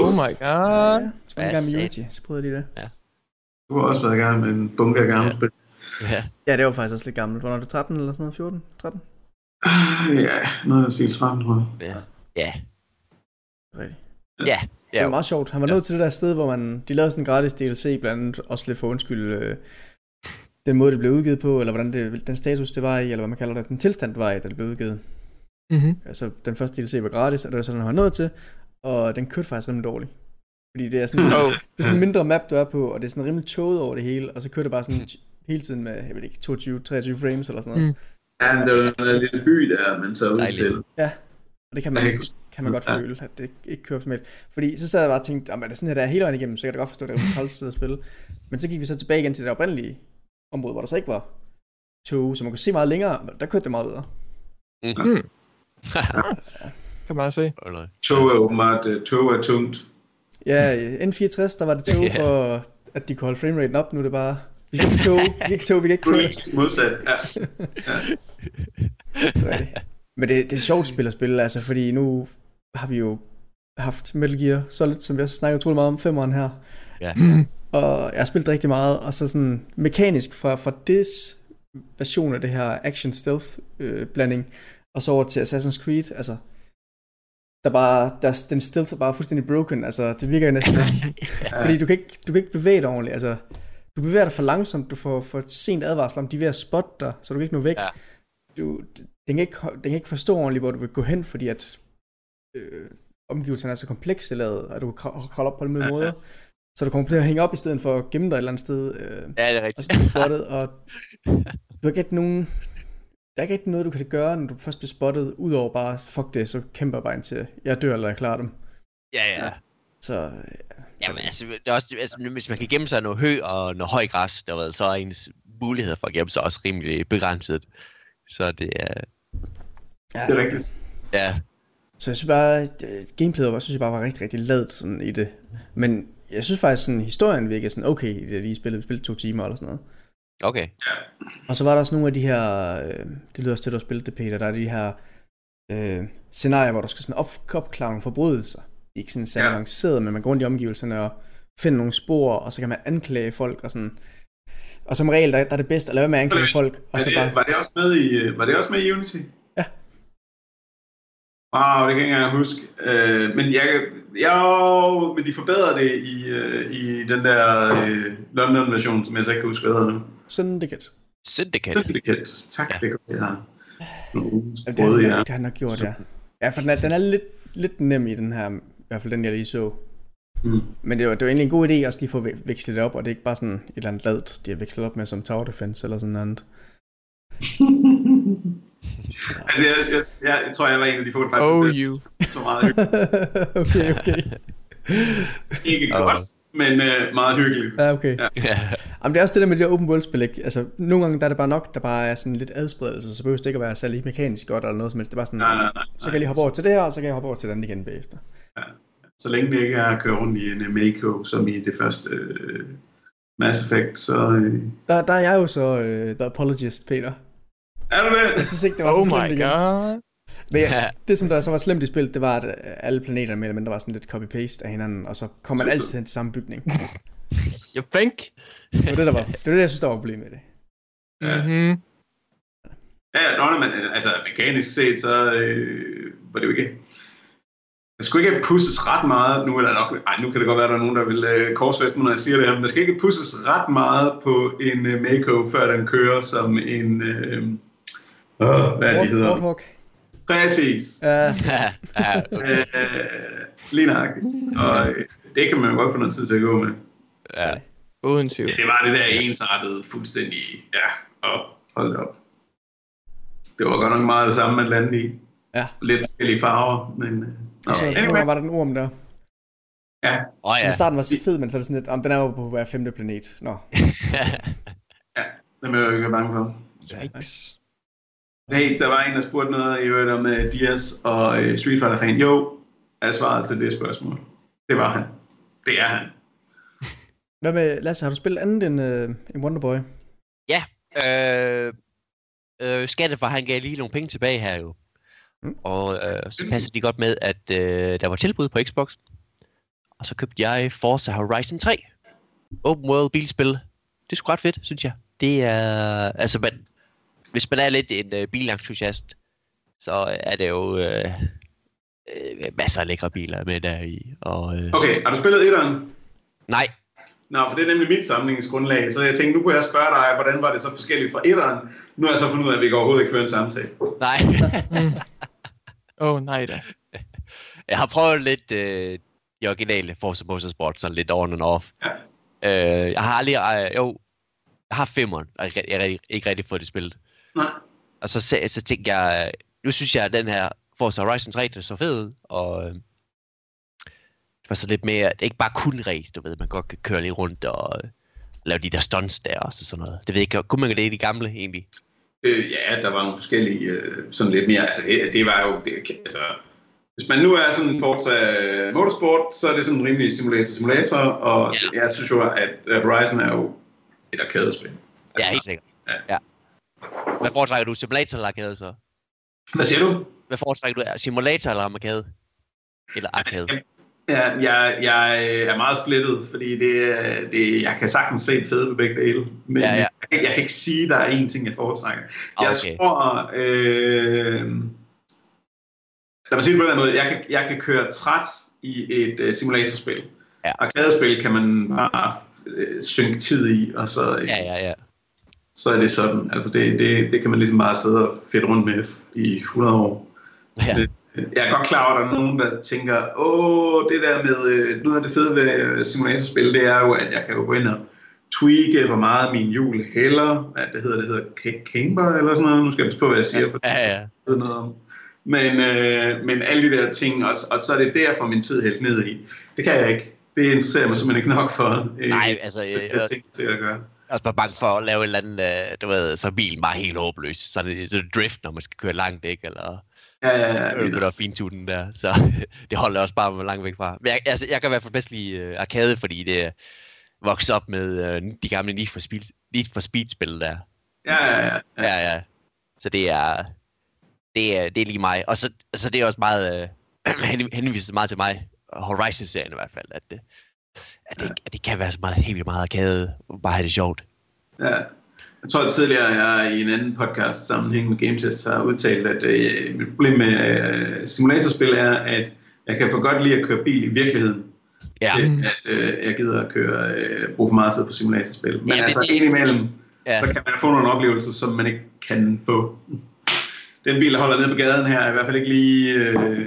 Oh my god. Ja, så var i gang med Unity, så prøvede jeg lige det. Du har også været i gang med en bunke af gamle Ja. ja. spil. ja. Ja, det var faktisk også lidt gammelt. Hvornår er du 13 eller sådan noget? 14? 13? Ah, Ja, noget af stil 13, tror jeg. Ja. Ja. Rigtigt. Ja. Det Ja. var meget sjovt. Han var Ja. nået til det der sted, hvor man, de lavede sådan en gratis DLC, blandt andet også lidt for undskyld øh, den måde, det blev udgivet på, eller hvordan det, den status, det var i, eller hvad man kalder det, den tilstand, det var i, da det blev udgivet. Mm-hmm. Altså, den første DLC var gratis, og det var sådan, han var nået til, og den kørte faktisk rimelig dårligt. Fordi det er sådan, Oh. det er sådan en mindre map, du er på, og det er sådan rimelig tåget over det hele, og så kører det bare sådan hele tiden med, jeg ved ikke, 22-23 frames eller sådan noget. Mm. Ja, det var den lille by der, man tager ud Dejligt. til. Og det kan man, kan man godt Ja. føle, at det ikke kører optimalt. Fordi så sad jeg bare og tænkte, om er det sådan her, der er hele vejen igennem, så kan jeg da godt forstå, at det er træls at spille. Men så gik vi så tilbage igen til det oprindelige område, hvor der så ikke var tog, så man kunne se meget længere, men der kørte det meget videre. Mm. Kan man se. Åh, nej. Tog er åbenbart, øh, tog er tungt. Ja, i N64, der var det tog Ja. for, at de kunne holde frameraten op, nu er det bare, vi skal ikke tog, vi skal ikke tog, vi kan ikke køre. Modsat, ja. Det er det. Men det, det er sjovt spil at spille, altså, fordi nu har vi jo haft Metal Gear Solid, som vi også snakker utrolig meget om, femeren her. Ja. Og jeg har spillet rigtig meget, og så sådan mekanisk fra, fra this version af det her action stealth øh, blanding, og så over til Assassin's Creed, altså, der bare, der, den stealth er bare fuldstændig broken, altså, det virker næsten ikke, fordi du kan ikke, du kan ikke bevæge dig ordentligt, altså, du bevæger dig for langsomt, du får for sent advarsel om, de er ved at spotte dig, så du kan ikke nå væk. Ja. Du, den, kan ikke, den kan ikke forstå ordentligt, hvor du vil gå hen, fordi at øh, omgivelserne er så komplekse lavet, at du kan kra- kravle op på alle mulige Ja. måder. Så du kommer til at hænge op i stedet for at gemme dig et eller andet sted, øh, Ja, det er og rigtigt. så bliver spottet, og du har ikke nogen, der er ikke rigtig noget, du kan gøre, når du først bliver spottet, udover bare, fuck det, så kæmper jeg bare indtil jeg dør, eller jeg klarer dem. Ja, ja. Så øh, Jamen, altså, det er også, altså, hvis man kan gemme sig i noget hø og noget høj græs, der ved, så er ens muligheder for at gemme sig også rimelig begrænset. Så det er, ja, Det er rigtigt. ja, Så jeg synes bare, øh, gameplayet var, synes jeg bare var rigtig, rigtig ladet sådan i det. Men jeg synes faktisk, sådan historien virkede sådan okay, det lige spillede, vi spillede to timer eller sådan noget. okay. Og så var der også nogle af de her, øh, det lyder også til, at du har spillet det, Peter, der er de her øh, scenarier, hvor du skal sådan op, opklare nogle forbrydelser. Ikke sådan særlig Ja. avanceret, men man går rundt i omgivelserne og finder nogle spor, og så kan man anklage folk og sådan. Og som regel, der, der er det bedst at lade være med at anklage folk, og Var så det, bare... var det også med i, øh, var det også med i Unity? Ja. Wow, det kan jeg ikke engang huske. Øh, men jeg, jeg, men de forbedrede det i, øh, i den der øh, London-version, som jeg så ikke kan huske, hvad hedder nu. Syndicate. Syndicate. Syndicate. Tak, Ja. ja. det er godt, Jamen, det, har, røde det, har, det har han nok gjort, ja. Ja, for den er, den er lidt, lidt nem i den her, i hvert fald den, jeg lige så. Mm. Men det var, det var egentlig en god idé også lige at ve- veksle det op, og det er ikke bare sådan et eller andet ladet, de har vekslet op med som Tower Defense eller sådan noget andet. Altså, jeg, jeg, jeg, jeg, tror, jeg var en af de få, der Oh, faktisk you. så meget hyggeligt. okay, okay. Ikke Åh. godt, men øh, meget hyggeligt. Ja, okay. Ja. Ja. Jamen, det er også det der med de der open world spil, ikke? Altså, nogle gange der er det bare nok, der bare er sådan lidt adspredelse, så behøver det ikke at være særlig mekanisk godt eller noget som helst. Det er bare sådan, Nej, nej, nej. så kan jeg lige hoppe over til det her, og så kan jeg hoppe over til den igen bagefter. Så længe det ikke er at køre rundt i en øh, Mako, som i det første øh, Mass Effect, så... Øh, Der, der er jeg jo så uh, the apologist, Peter. Er du det? Jeg synes ikke, det var Oh så slemt my igen. god. Men Ja. ja, det, som der så var slemt i spillet, det var, at alle planeterne mere eller mindre var sådan lidt copy-paste af hinanden, og så kom man altid hen til samme bygning. You think? Det var det, der var, det, var det jeg synes, der var problemet med det. Ja. Mm-hmm. Ja, ja, nå, men altså mekanisk set, så øh, var det jo ikke... Der skulle ikke pusses ret meget, nu er der nok, ej, nu kan det godt være, at der er nogen, der vil øh, korsfeste mig, når jeg siger det her, men der skal ikke pusses ret meget på en øh, Mako, før den kører som en... Øh, øh, hvad er det, de hedder? Warthog. Præcis. Ja, ja, ja, Øh, lige nøjagtigt. Og øh, det kan man jo godt få noget tid til at gå med. ja. Uden tvivl. Ja, det var det der ensartede, fuldstændig, ja, og hold op. Det var godt nok meget det samme, man landede i. Ja. Lidt forskellige farver, men... øh, Nå, så anyway. var der den orm der. Ja, Åh Som ja. i starten var så fed, men så er det sådan lidt, om den er jo på hver femte planet. Nå. det er jeg jo ikke bange for. Yikes. Hey, der var en, der spurgte noget i øvrigt om uh, Diaz og uh, Street Fighter fan. Jo, er svaret til det spørgsmål. Det var han. Det er han. Hvad med, Lasse, har du spillet andet end, øh, end Wonderboy? øh, øh, Skattefar, han gav lige nogle penge tilbage her jo. Mm. Og øh, så passer de godt med, at øh, der var tilbud på Xbox. Og så købte jeg Forza Horizon 3. Open World bilspil. Det er sgu ret fedt, synes jeg. Det er... Altså, man, hvis man er lidt en øh, bilentusiast, så er det jo øh, øh, masser af lækre biler med der i. Og, øh, Okay, har du spillet etteren? Nej, Nå, for det er nemlig mit sammenligningsgrundlag, så jeg tænkte, nu kunne jeg spørge dig, hvordan var det så forskelligt fra etteren? Nu har jeg så fundet ud af, at vi kan overhovedet ikke føre en samtale. nej. Mm. Åh, oh, nej da. Jeg har prøvet lidt øh, de originale Forza Motorsport, sådan lidt on and off. Ja. Øh, jeg har aldrig, øh, jo, jeg har femmeren, og jeg, jeg har ikke, ikke rigtig fået det spillet. Nej. Og så, så, så tænkte jeg, nu synes jeg, at den her Forza Horizon 3, der så fed, og øh, det var så lidt mere, det er ikke bare kun race, du ved, man godt kan køre lidt rundt og øh, lave de der stunts der og så sådan noget. Det ved jeg ikke, kunne man det i de gamle egentlig? Øh, ja, der var nogle forskellige, øh, sådan lidt mere, altså det, det var jo, det, altså, hvis man nu er sådan en Forza Motorsport, så er det sådan en rimelig simulator-simulator, og Ja. jeg synes jo, at Horizon er jo et arkadespil. Ja, helt sikkert. Ja. ja. Hvad foretrækker du, simulator eller arcade så? Hvad siger du? Hvad foretrækker du, simulator eller arcade? Eller arcade? Ja, jeg, jeg er meget splittet, fordi det, er- det, jeg kan sagtens se fede ved begge dele, men Ja, ja. Jeg, kan- jeg kan ikke sige, at der er én ting, jeg foretrækker. Jeg Okay. tror, øh, lad mig sige det på den måde, jeg kan, jeg kan køre træt i et uh, simulatorspil. Ja. Arkadespil kan man bare uh, synke tid i, og så, Ja, ja, ja. Så er det sådan. Altså det, det, det kan man ligesom bare sidde og fedt rundt med i 100 år. ja. Det- Jeg er godt klar over, at der er nogen, der tænker, åh, det der med, øh, noget af det fede ved øh, simulatorspil, det er jo, at jeg kan jo gå ind og tweake, hvor meget min hjul hælder, hvad det hedder, det hedder ca- camber eller sådan noget, nu skal jeg passe på, hvad jeg siger, for Ja, ja. ved noget om. Men, øh, men alle de der ting, og, og så er det derfor min tid helt ned i. Det kan jeg ikke. Det interesserer mig simpelthen ikke nok for. Øh, Nej, altså, øh, det, jeg jeg ting til at gøre. er også bare bange for at lave et eller andet, øh, du ved, så bilen bare helt håbløs. Så det, så det drift, når man skal køre langt, ikke? Eller Ja, ja, ja. begynder at fintune den der. Så det holder også bare langt væk fra. Men jeg, altså, jeg kan i hvert fald bedst lide øh, arcade, fordi det er vokset op med øh, de gamle Need for Speed, Need for Speed-spil der. Ja, ja, ja. ja. Ja, ja. Så det er, det er, det er lige mig. Og så, så det er også meget, øh, hen- henviser meget til mig, Horizon-serien i hvert fald, at, det, at, det, at det kan være så meget, helt meget arcade, bare have det sjovt. Ja. Jeg tror at tidligere, jeg i en anden podcast sammenhæng med Game Test har udtalt, at øh, mit problem med øh, simulatorspil er, at jeg kan for godt lide at køre bil i virkeligheden, Ja, til at øh, jeg gider at køre, øh, bruge for meget tid på simulatorspil. Men Ja, altså det- indimellem, ja. så kan man få nogle oplevelser, som man ikke kan få. Den bil, der holder nede på gaden her, er i hvert fald ikke lige... Øh,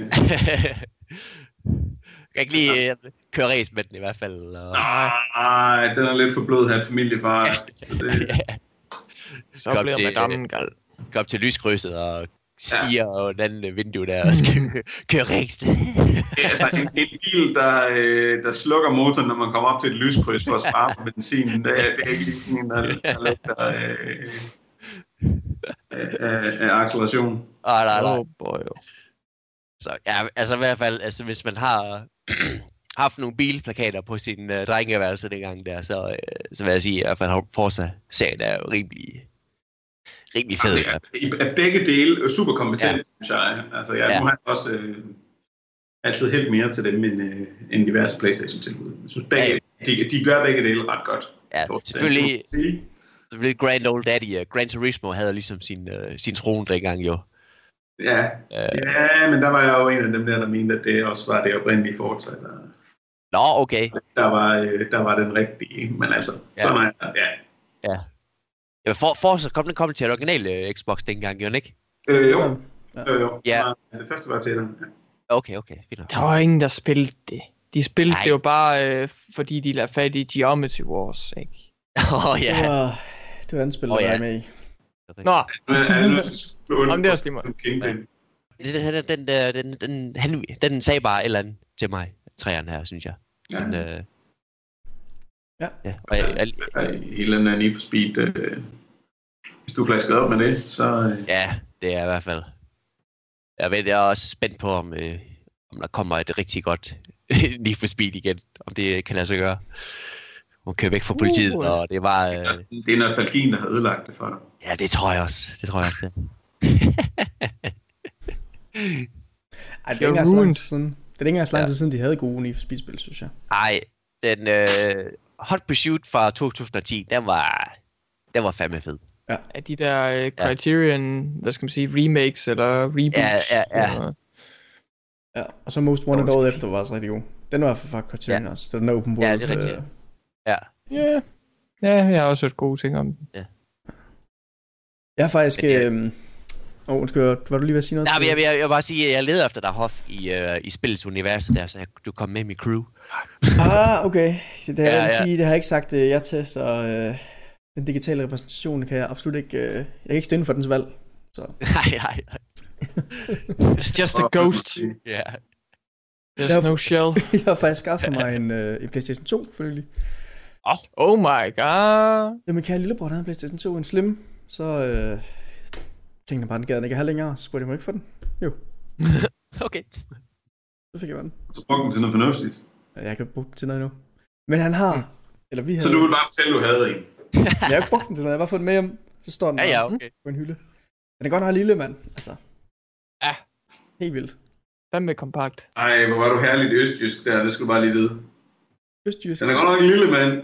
kan ikke lige øh, køre race med den i hvert fald. Og... nej, den er lidt for blød her familiefar. Så det, Så Kom bliver til, man gammel gal. Gå op til lyskrydset og stiger ja. og den anden øh, vindue der og skal køre race. Det er altså en, en bil, der, øh, der slukker motoren, når man kommer op til et lyskryds for at spare på benzin. Det, er- det er ikke lige sådan en, der, der lugter øh, af, af, af acceleration. Ah, nej, nej. Oh boy. Så ja, altså i hvert fald, altså hvis man har haft nogle bilplakater på sin uh, drengeværelse dengang der, så, uh, så vil jeg sige, at fald Forza-serien er jo rimelig, rimelig fed. Er, i- af begge dele er super kompetent, Ja. ja. synes jeg. Altså, jeg, Ja. ja. nu har jeg også øh, altid helt mere til dem end, øh, end diverse Playstation-tilbud. Jeg synes, begge, Ja, ja. de, de gør begge dele ret godt. Ja, Forza, selvfølgelig, selvfølgelig Grand Old Daddy, uh, Gran Turismo havde ligesom sin, uh, sin trone dengang jo. Ja, Uh, ja, men der var jeg jo en af dem der, der mente, at det også var det oprindelige Forza, der, Nå, okay. der, var, øh, der var den rigtige. Men altså, Ja. ja. sådan er ja. Ja, for, Forza kom den kom til original uh, Xbox dengang, jo ikke? Øh, jo, Ja. jo, jo. Ja. Ja. Det første var til den. Ja. Okay, okay, fint. nok. Der var ingen, der spillede det. De spillede Nej. det jo bare, øh, fordi de lavede fat i Geometry Wars, ikke? Åh, oh, Det ja. var, det var andet spil, der ja. var med i. Nå, Nu er skal Jamen, det er også lige meget. Den, den, den, den, den, den, han, den sagde bare et eller andet til mig, træerne her, synes jeg. Ja. Men, øh, Ja. ja. Og jeg, jeg, Ja, Hele den er Need for Speed. Øh, hvis du er flasket op med det, så... Øh, ja, det er jeg i hvert fald. Jeg ved, jeg er også spændt på, om, øh, om der kommer et rigtig godt Need for Speed igen. Om det kan lade sig gøre. Hun kører væk fra politiet, Uh. og det var... Øh, det er nostalgien, der har ødelagt det for dig. ja, det tror jeg også. Det tror jeg også, det. Ej, det er ikke engang siden. Det er ikke engang så lang Ja. tid siden, de havde gode Need for Speed-spil, synes jeg. Ej, den øh, Hot Pursuit fra 2010, den var, den var fandme fed. Af de der uh, Criterion, hvad skal man sige, remakes eller reboots. Ja, ja, ja. eller- Ja, og så Most Wanted året efter var også rigtig god. Den var fra Criterion ja. også. Det var den der open world. Ja, det er rigtigt. øh, Ja. Ja. Ja, jeg har også hørt gode ting om den. Jeg har faktisk... Men det er- Åh, oh, undskyld, var du lige ved at sige noget? Nej, men jeg, jeg, jeg vil bare sige, at jeg leder efter dig, Hoff, i, øh, i spillets univers der, så jeg, du kom med i min crew. Ah, okay. Det, har Ja, jeg ja, ja. sige, det har jeg ikke sagt øh, ja til, så øh, den digitale repræsentation kan jeg absolut ikke... Øh, jeg kan ikke stå inden for dens valg. Så. nej, nej, nej. It's just a ghost. Ja. There's no shell. jeg har faktisk skaffet mig en, øh, en Playstation 2, selvfølgelig. Oh my god. Ja, min kære lillebror, der havde en Playstation 2, en Slim. Så øh, tænkte jeg bare, den gad den ikke have længere. Så spurgte jeg mig ikke for den. Jo, Okay. så fik jeg den. Så brugte den til noget fornuftigt. Ja, Jeg kan bruge den til noget endnu. Men han har... Eller vi har... Så du vil bare fortælle, du havde en. Jeg har ikke brugt den til noget. Jeg har bare fået den med hjem. Så står den Ja, ja, okay. på en hylde. Den er godt nok lille, mand. Altså. Ja. Helt vildt. Hvad med kompakt? Ej, hvor var du herligt østjysk der, det skulle du bare lige vide. Østjysk. Den er godt nok en lille mand.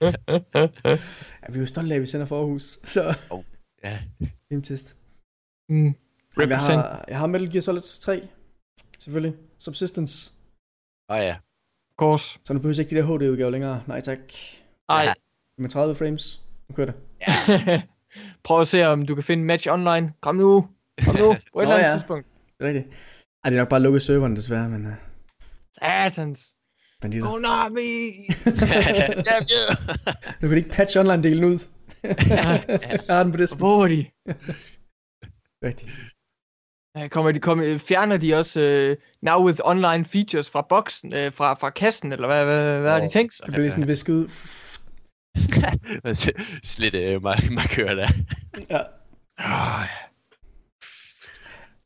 ja, vi er jo stolte af, at vi sender for Aarhus. Så Ja. en test. mm. Jamen, Jeg har, jeg har Metal Gear Solid 3. Selvfølgelig. Subsistence. Åh oh, ja. Of course. Så nu behøver jeg ikke de der HD-udgaver længere. Nej tak. Ej. Ja. Med 30 frames. Nu kører det. Prøv at se, om du kan finde en match online. Kom nu. Kom nu. På et Nå eller andet ja. tidspunkt. Det er rigtigt. Ej, det er nok bare lukket serveren desværre, men uh, Satans. Banditter. Konami. ja, ja. Nu kan de ikke patche online-delen ud. jeg har den på det. Hvor er de? Rigtigt. Ja, Kommer de, kommer, fjerner de også uh, now with online features fra boksen, uh, fra, fra kassen, eller hvad, hvad, hvad har de tænkt sig? Det bliver sådan visket ud. Slet øh, mig, mig kører der. Ja. Oh,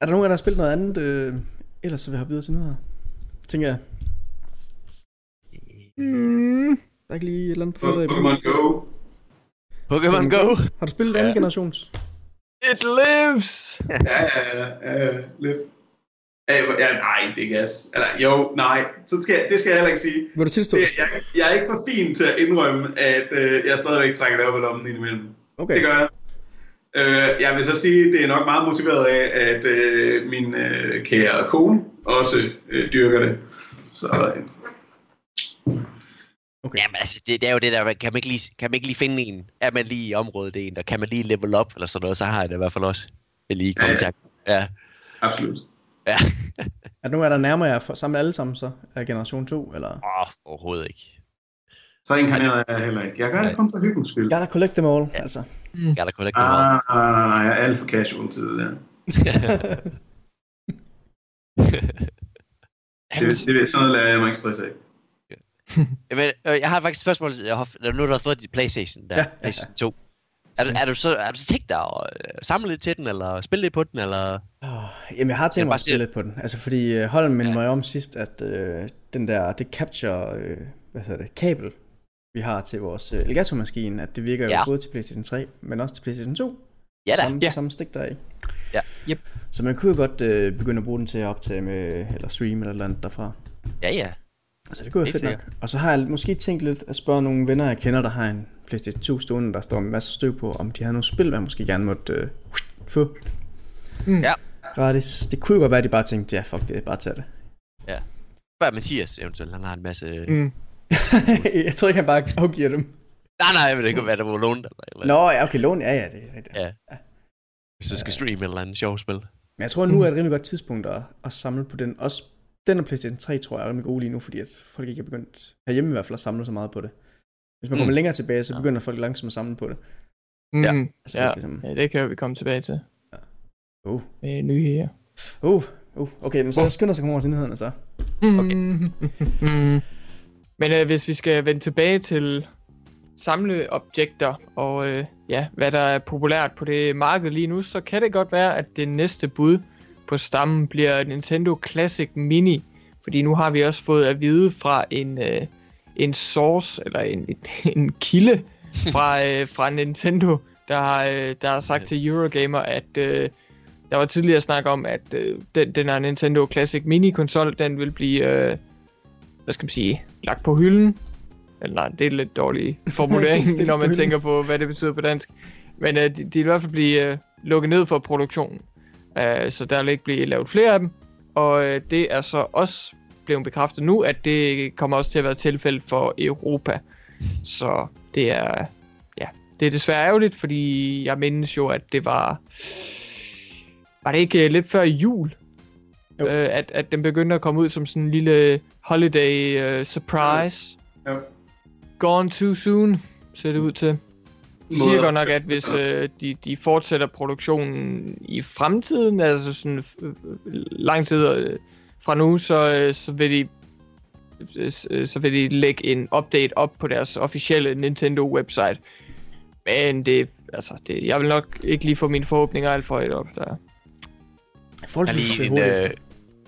Er der nogen der har spillet noget andet? Øh, ellers så vil jeg hoppe videre til nyheder. Tænker jeg. Mm. Der er ikke lige et eller andet på i Pokémon Go. Pokémon Go. Har du spillet Ja. anden generations? It lives! Ja, ja, ja, ja, lidt. Ja, nej, det er gas. Eller, jo, nej, så skal, jeg- det skal jeg heller ikke sige. Vil du tilstå? Det, jeg, jeg er ikke for fin til at indrømme, at øh, jeg stadigvæk trækker det op i lommen indimellem. Okay. Det gør jeg. Øh, jeg vil så sige, at det er nok meget motiveret af, at øh, min øh, kære kone også øh, dyrker det. Så øh, okay. Jamen altså, det, det, er jo det der, kan man, ikke lige, kan man ikke lige finde en, er man lige i området en, der kan man lige level up, eller sådan noget, så har jeg det i hvert fald også. Jeg lige Ja, ja. kontakt. Ja, absolut. ja. Er der nogen af jer, der nærmer jer for, sammen alle sammen så? Af generation 2, eller? Åh, overhovedet ikke. Så inkarneret er jeg heller ikke. Jeg gør det kun for hyggens skyld. Jeg er der collect them all, Ja. altså. Jeg er der kun ikke meget. Ah, jeg er alt for casual til det der. Det, det, sådan noget lader jeg mig ikke stresse af. Jamen, øh, jeg har faktisk et spørgsmål. Jeg har, nu har du fået dit Playstation, der, Ja, ja, ja, Playstation 2. Er, du- er, du så, er du så tænkt dig at øh, samle lidt til den, eller spille lidt på den, eller? Oh, jamen, jeg har tænkt mig at spille lidt på den. Altså, fordi uh, Holm mindede Ja. mig om sidst, at uh, den der, det capture, uh, hvad hedder det, kabel, vi har til vores uh, Elgato-maskine, at det virker jo Ja. både til PlayStation 3, men også til PlayStation 2. Ja da. Samme, Ja. samme stik der i. Ja. Yep. Så man kunne jo godt uh, begynde at bruge den til at optage med, eller streame eller et eller andet derfra. Ja, ja. Altså det kunne være fedt nok. Og så har jeg måske tænkt lidt at spørge nogle venner, jeg kender, der har en PlayStation 2 stående, der står en masse støv på, om de har nogle spil, man måske gerne måtte øh, få Mm. Ja. gratis. Det kunne jo godt være, at de bare tænkte, ja fuck det, bare tag det. Spørg Mathias eventuelt, han har en masse... Mm. Mm. jeg tror ikke, han bare afgiver dem. Nej, nej, men det kan være, der må låne det, eller, eller Nå, ja, okay, lån, ja, ja, det er rigtigt. Ja. hvis du skal streame et eller andet sjovt spil. Men jeg tror, nu er et rimelig godt tidspunkt at, at samle på den. Også den og PlayStation 3 tror jeg er rimelig god lige nu, fordi at folk ikke er begyndt, herhjemme i hvert fald, at samle så meget på det. Hvis man Mm. kommer længere tilbage, så Ja. begynder folk langsomt at samle på det. Mm. Ja. Ja. Altså, Ja. Ligesom, ja, det kan vi komme tilbage til. uh, Med nye her. uh, uh, okay, men så skynder sig komme over til nyhederne så. Okay. Mm. Men øh, hvis vi skal vende tilbage til samleobjekter og øh, ja, hvad der er populært på det marked lige nu, så kan det godt være, at det næste bud på stammen bliver Nintendo Classic Mini. Fordi nu har vi også fået at vide fra en, øh, en source, eller en, en, en kilde fra, øh, fra Nintendo, der har, øh, der har sagt til Eurogamer, at øh, der var tidligere snak om, at øh, den, den her Nintendo Classic Mini-konsol, den vil blive, øh, hvad skal man sige, lagt på hylden. Eller nej, det er lidt dårlig formulering, når man tænker på, hvad det betyder på dansk. Men øh, de, de vil i hvert fald blive øh, lukket ned for produktionen. Uh, så der vil ikke blive lavet flere af dem. Og øh, det er så også blevet bekræftet nu, at det kommer også til at være tilfældet for Europa. Så det er, ja, det er desværre ærgerligt, fordi jeg mindes jo, at det var, var det ikke øh, lidt før jul, Jo. øh, at, at den begyndte at komme ud som sådan en lille holiday øh, surprise. Ja. Gone too soon, ser det ud til. De siger godt nok, at hvis øh, de, de fortsætter produktionen i fremtiden, altså sådan øh, lang tid øh, fra nu, så, øh, så vil de øh, så vil de lægge en update op på deres officielle Nintendo website. Men det, altså, det, jeg vil nok ikke lige få mine forhåbninger alt for højt op der. Jeg lige en, øh, jeg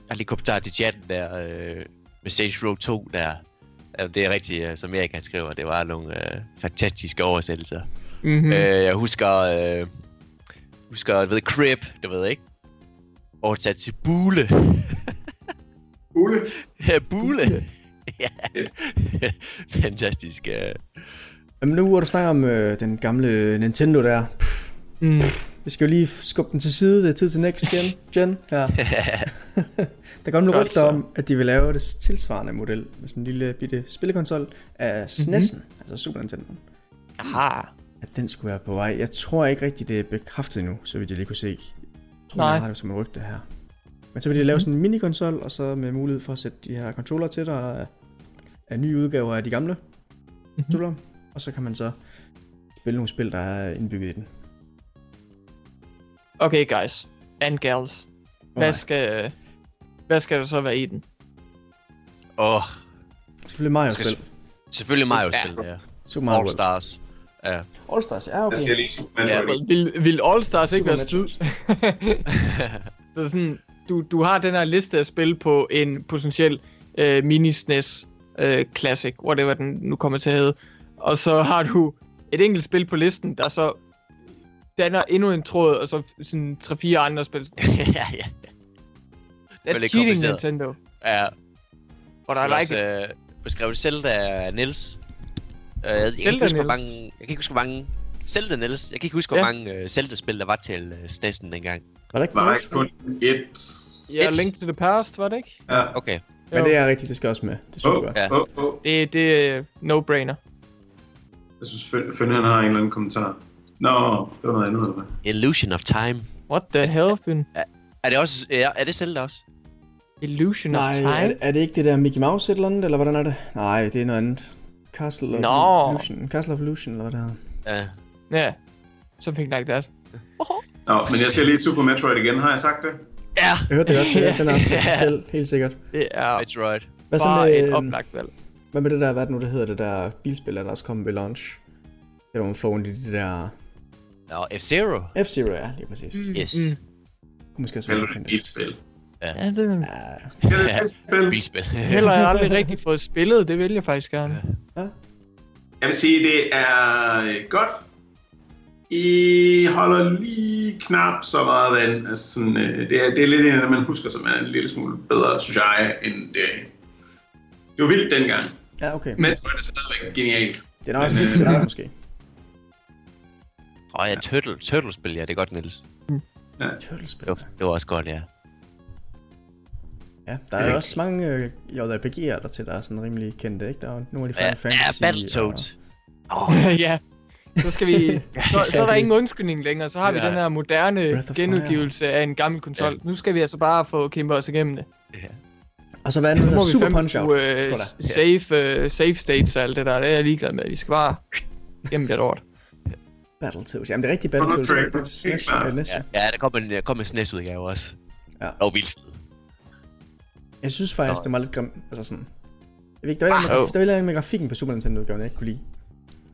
har lige kommentar til chatten der, øh, med Saints Row 2 der. Altså, det er rigtigt, øh, som Erik han skriver, det var nogle øh, fantastiske oversættelser. Mm-hmm. Mm. Øh, jeg husker, øh, husker, du ved, Crib, du ved ikke? Oversat til Bule. Ule. Ja, Bule. ja, fantastisk. Øh. Jamen nu hvor du snakker om øh, den gamle Nintendo der. Pff, Mm. vi skal jo lige skubbe den til side. Det er tid til next gen. gen her. Der kom nogle rygter om, at de vil lave det tilsvarende model med sådan en lille bitte spillekonsol af SNES'en, mm-hmm. altså Super Nintendo. Aha. At den skulle være på vej. Jeg tror ikke rigtigt, det er bekræftet endnu, så vidt jeg lige kunne se. Jeg tror, Nej. jeg har det som en rygte her. Men så vil de lave sådan en minikonsol, og så med mulighed for at sætte de her controller til, der er, er nye udgaver af de gamle controller. Og så kan man så spille nogle spil, der er indbygget i den. Okay, guys. And gals. Hvad nej. skal, hvad skal der så være i den? Åh, oh, Selvfølgelig Mario-spil. Selvfølgelig Mario-spil, ja. Super Mario All World. Stars. Ja. All Stars, ja okay. Jeg siger lige Super Ja. Vil, vil All Stars ikke være stud? så sådan, du, du har den her liste af spil på en potentiel øh, mini SNES øh, Classic, whatever den nu kommer til at hedde. Og så har du et enkelt spil på listen, der så danner endnu en tråd, og så sådan tre-fire andre spil. ja, ja. That's lidt cheating. Nintendo. Ja, I der er like øh, beskrevet Zelda af Niels. Øh, jeg, kan Zelda ikke huske, hvor mange, jeg kan ikke huske, hvor mange... Zelda Niels. Jeg kan ikke huske, hvor Ja. mange øh, Zelda-spil, der var til øh, SNES'en dengang. Var der ikke Var ikke kun et? Ja, et- Link to the Past, var det ikke? Ja. Okay. Men det er rigtigt, det skal også med. Det er super godt. Ja. åh, åh. Det, det er no-brainer. Jeg synes, han har en eller anden kommentar. Nå, det var noget andet, eller hvad? Illusion of Time. What the hell, Finn? Er det også... Ja, er det Zelda også? Illusion Nej, of er, Time? det- er det ikke det der Mickey Mouse et eller andet, eller hvordan er det? Nej, det er noget andet. Castle of Nå. Illusion. Castle of Illusion, eller hvad det hedder. Ja. Ja, something like that. Nå, men jeg siger lige Super Metroid igen. Har jeg sagt det? Ja! Jeg hørte det godt, det, den er også speciel, helt sikkert. Det er Metroid. Hvad så bare et med, oplagt valg. hvad med det der, hvad er det nu, det hedder, det der bilspil, der også kom ved launch? Det var man får i det der Nå, F-Zero. F-Zero, ja, lige præcis. Mm. Yes. Mm. Kunne måske også være et spil. Ja, det Ja, Eller Ja. et spil. Bilspil. heller har jeg aldrig rigtig fået spillet. Det vil jeg faktisk gerne. Jeg vil sige, det er øh, godt. I holder lige knap så meget vand. Altså sådan, øh, det, er, det er lidt en af det, man husker, som er en lille smule bedre, synes jeg, end det. Det var vildt dengang. ja okay. Men det er stadigvæk genialt. Det er nok også lidt øh, tidligere, måske. Åh oh, ja, Turtle, Turtle-spil, ja, det er godt, Niels. Turtlespil. Det var, det var også godt, ja. Ja, der er også mange øh, JRPG'er der til, der er sådan rimelig kendte, ikke? Der er nogle af de Ja, Final ja Fantasy. Battletoads. og- Åh, ja. Så skal vi... Så, så er der ingen undskyldning længere. Så har vi Ja. den her moderne genudgivelse af en gammel konsol. Nu skal vi altså bare få kæmpe os igennem det. Og så hvad er det, Nu der vi Super fandme Punch Out? kunne, øh, save, uh, save states og alt det der. Det er jeg ligeglad med. Vi skal bare gennem det lort. Battletoads. Jamen det er rigtigt Battletoads. Det er SNES. Øh, ja, ja, der kom en, der kom en SNES-udgave også. Ja. Og vildt. Jeg synes faktisk, Nå. det var lidt grimt. Altså sådan. Jeg ved ikke, der var, ah, med, der var med grafikken på Super Nintendo udgaven, jeg ikke kunne lide.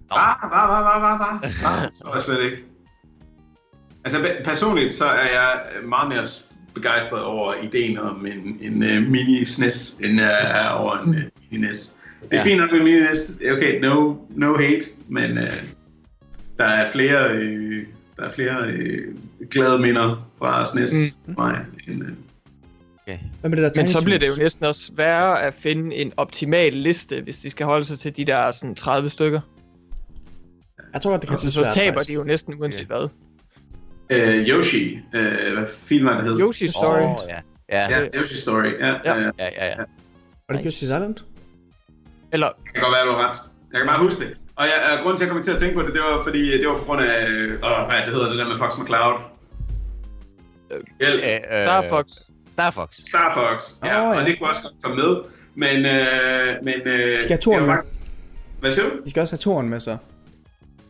Hvad, hvad, hvad, hvad, hvad, hvad? Nej, det tror jeg slet ikke. Altså pe- personligt, så er jeg meget mere begejstret over ideen om en, en uh, mini-SNES, end jeg er over en uh, mini-NES. Det er Ja. fint nok med mini-NES. Okay, no, no hate, men uh, der er flere, uh, der er flere uh, glade minder fra SNES mm. mig. End, uh, Hvad med det der Men så bliver det jo næsten også sværere at finde en optimal liste, hvis de skal holde sig til de der sådan 30 stykker. Jeg tror godt, det kan Altså, blive så svært, taber faktisk. de jo næsten uanset hvad. uh, Yoshi, uh, hvad film var det hed? Yoshi's Story. Åh, ja. Ja, Ja, Yoshi Story. Ja, Ja. ja. Ja, ja, ja. Var det Nice. Yoshi's Island? Eller, Det kan godt være, du har ret. Jeg kan bare huske det. Og jeg, jeg, grunden til, at jeg kom til at tænke på det, det var, fordi det var på grund af, øh, hvad det hedder det der med Fox McCloud. Hjælp. Øh, øh, Star Fox. Star Fox. Star Fox. Ja, oh, ja. og det kunne også godt komme med. Men, øh, men... Øh, Skal jeg det med? faktisk- Hvad siger du? De skal også have toren med sig.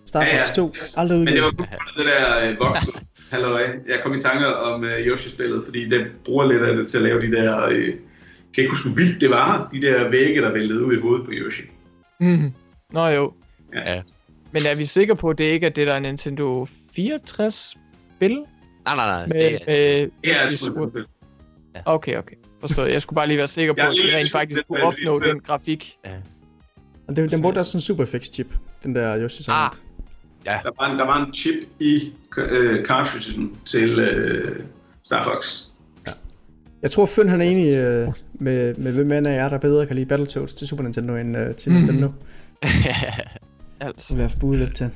Star Ja, ja. Fox 2. Aldrig Men det var udgivet. det der øh, voksen. Halløj. Jeg kom i tanker om øh, Yoshi-spillet, fordi det bruger lidt af det til at lave de der... Øh, kan ikke huske, hvor vildt det var. De der vægge, der væltede ud i hovedet på Yoshi. Mm. Nå jo. Ja. Men er vi sikre på, at det ikke er det der Nintendo 64 spil? Nej, nej, nej. Med, Det, med, Det er Yoshi's sgu et World? Spil. Okay, okay. Forstået. Jeg skulle bare lige være sikker på, at de lidt rent faktisk det kunne opnå den grafik. Og det, den brugte også sådan en Superfix chip. Den der Yoshi's Island. Ah. Der var, en, der var en chip i øh, cartridgen til øh, Star Fox. Jeg tror, Føn han er enig øh, med, med hvem end af jer, der bedre kan lide Battletoads til Super Nintendo end øh, til Mhm. Nintendo. Altså. Så vil jeg få budet lidt til.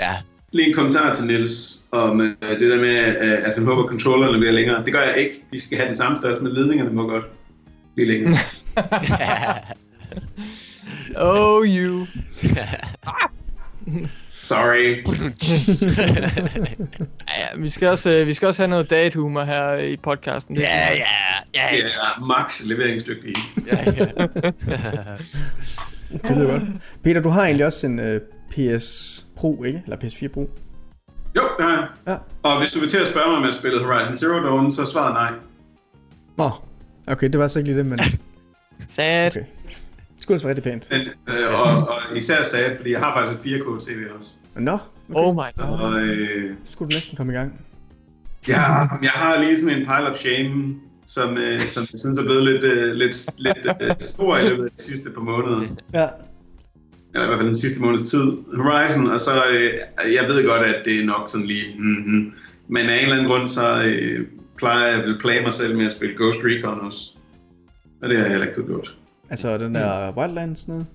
ja. Lige en kommentar til Nils om øh, det der med, øh, at han håber, at controllerne bliver længere. Det gør jeg ikke. De skal have den samme størrelse, men ledningerne må godt blive længere. Oh, you. Sorry. Ja, ja, vi skal også, øh, vi skal også have noget dathumor her i podcasten. Ja, ja, ja, Det er max leveringsdygtige. ja, ja. Det lyder godt. Peter, du har egentlig også en øh, PS Pro, ikke? Eller PS4 Pro. Jo, det har jeg. Ja. Og hvis du vil til at spørge mig, om jeg spillede Horizon Zero Dawn, så svaret nej. Nå, okay, det var så ikke lige det, men Sad. okay. Det skulle altså være rigtig pænt. Men, øh, og, og især sad, fordi jeg har faktisk et 4K TV også. Nå, okay. Oh my god. Og øh, så skulle du næsten komme i gang. Ja, jeg har lige sådan en pile of shame, som, øh, som jeg synes er blevet lidt, øh, lidt, lidt øh, stor i løbet af de sidste par måneder. Ja, Eller i hvert fald den sidste måneds tid. Horizon, og så, øh, jeg ved godt, at det er nok sådan lige, mm-hmm. men af en eller anden grund, så øh, plejer jeg at plage mig selv med at spille Ghost Recon også. Og det har jeg heller ikke gjort. altså den der Wildlands noget.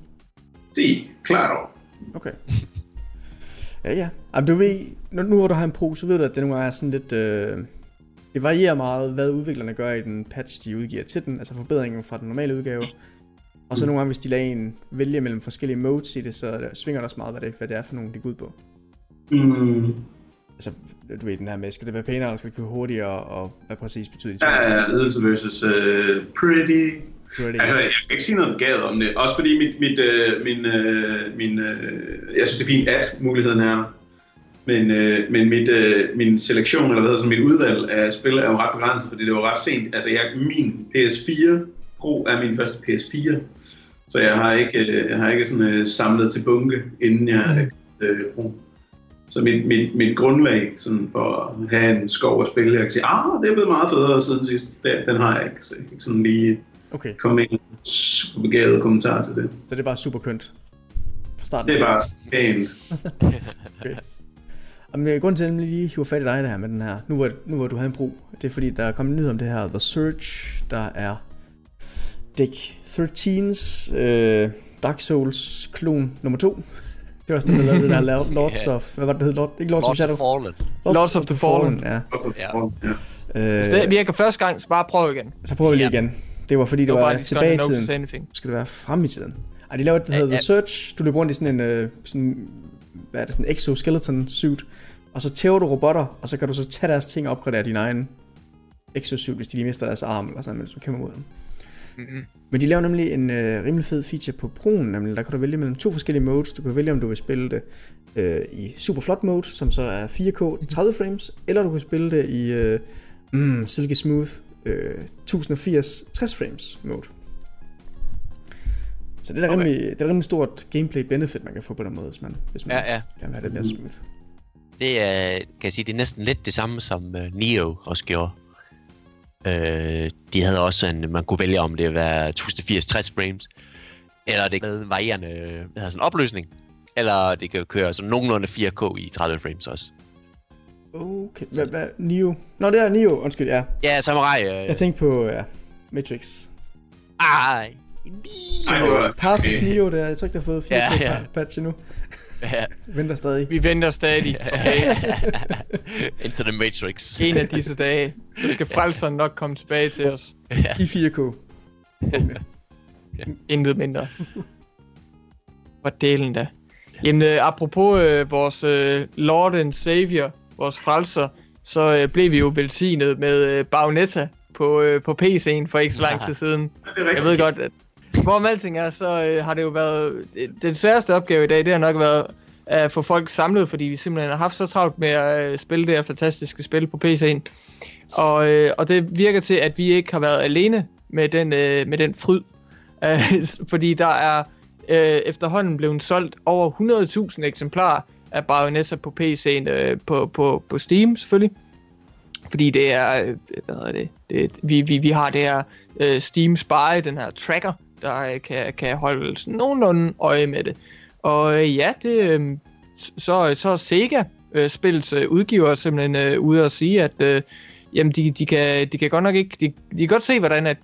Det klart over. Okay. Ja, ja. Jamen, du ved, nu, nu hvor du har en Pro, så ved du, at det nogle gange er sådan lidt... Øh, det varierer meget, hvad udviklerne gør i den patch, de udgiver til den, altså forbedringen fra den normale udgave. Og så nogle gange, hvis de lader en vælge mellem forskellige modes i det, så der svinger det også meget, hvad det, hvad det er for nogle, de går ud på. Mm. Altså, du ved den her med, skal det være pænere, eller skal det køre hurtigere, og hvad præcis betyder de to? Ja, ydelse versus uh, pretty. Pretty. Altså, jeg kan ikke sige noget galt om det. Også fordi mit, mit, øh, min, øh, min, øh, jeg synes, det er fint, at muligheden er. Men, øh, men mit, øh, min selektion, eller hvad hedder så, mit udvalg af spil er jo ret begrænset, fordi det var ret sent. Altså, jeg, min PS4 Pro er min første PS4. Så jeg har ikke, øh, jeg har ikke sådan, øh, samlet til bunke, inden jeg øh, Pro. Så mit, mit, mit grundlag sådan for at have en skov at spille, jeg kan sige, ah, det er blevet meget federe siden sidst. Den, den har jeg ikke. Så jeg kan sådan lige Okay, komme med en super begavet kommentar til det. så det er bare super kønt. Fra starten. Det er bare pænt. Jamen, øh, grunden til, at jeg lige hiver fat i dig det her med den her, nu hvor, nu hvor du havde en brug, det er fordi, der er kommet nyhed om det her The Search, der er Deck 13's øh, Dark Souls klon nummer 2. Det var også det, der lavede det der Lord- Lords Ja. of, hvad var det, det hed? Lord, ikke Lords, Lords of of Shadow. Fallen. Lords of the Fallen. Ja. Ja. Hvis det Øh, virker første gang, så bare prøv igen. så prøver vi lige igen. Det var fordi, det var Nobody's tilbage i tiden. Skal det være frem i tiden? Ej, de laver det, der hedder Ja, The ja. Search. Du løber rundt i sådan en, øh, sådan, hvad er det, sådan en exoskeleton suit. Og så tæver du robotter, og så kan du så tage deres ting og opgradere din egen exosuit, hvis de lige mister deres arm eller sådan, mens du kæmper mod dem. Mm-hmm. Men de laver nemlig en øh, rimelig fed feature på Pro'en, nemlig der kan du vælge mellem to forskellige modes. Du kan vælge, om du vil spille det øh, i super flot mode, som så er 4K 30 frames, eller du kan spille det i øh, mm, silky smooth øh, 1080 60 frames mode. Så det er, Okay. okay. rimelig, det er rimelig stort gameplay benefit, man kan få på den måde, hvis man, hvis man Ja, ja. gerne vil have det mere smooth. Det er, kan jeg sige, det er næsten lidt det samme som uh, Neo også gjorde. Uh, de havde også en, man kunne vælge om det at være 1080-60 frames, eller det med varierende hvad hedder sådan, opløsning, eller det kan køre sådan nogenlunde 4K i 30 frames også. Okay, hvad, hvad, Neo? Nå, det er Neo, undskyld, ja. Ja, Samurai. Uh, Jeg tænkte på ja, Matrix. ej, Ej, det var... Path of okay. Neo der, jeg tror ikke, der har fået 4K Ja, ja, ja. ja. patch endnu. Ja. Venter stadig. Vi venter stadig. Okay. Into the Matrix. En af disse dage, så skal frelseren nok komme tilbage til os. ja. I 4K. Intet mindre. Hvor delen da. Jamen, øh, apropos øh, vores øh, Lord and Savior, vores frelser, så øh, blev vi jo velsignet med øh, Bagnetta på, øh, på PC'en for ikke så lang tid siden. Jeg ved godt, at hvorom alting er, så øh, har det jo været... Øh, den sværeste opgave i dag, det har nok været at få folk samlet, fordi vi simpelthen har haft så travlt med at øh, spille det her fantastiske spil på PC'en. Og, øh, og det virker til, at vi ikke har været alene med den, øh, med den fryd. Øh, fordi der er øh, efterhånden blevet solgt over 100.000 eksemplarer af Bayonetta på PC'en øh, på, på, på Steam selvfølgelig. Fordi det er, øh, hvad hedder det, det vi, vi, vi har det her øh, Steam Spy, den her tracker, der kan, kan holde sådan nogenlunde øje med det. Og øh, ja, det, øh, så, så er Sega, øh, spillets udgiver, simpelthen øh, ude at sige, at øh, jamen, de, de, kan, de kan godt nok ikke, de, de kan godt se, hvordan at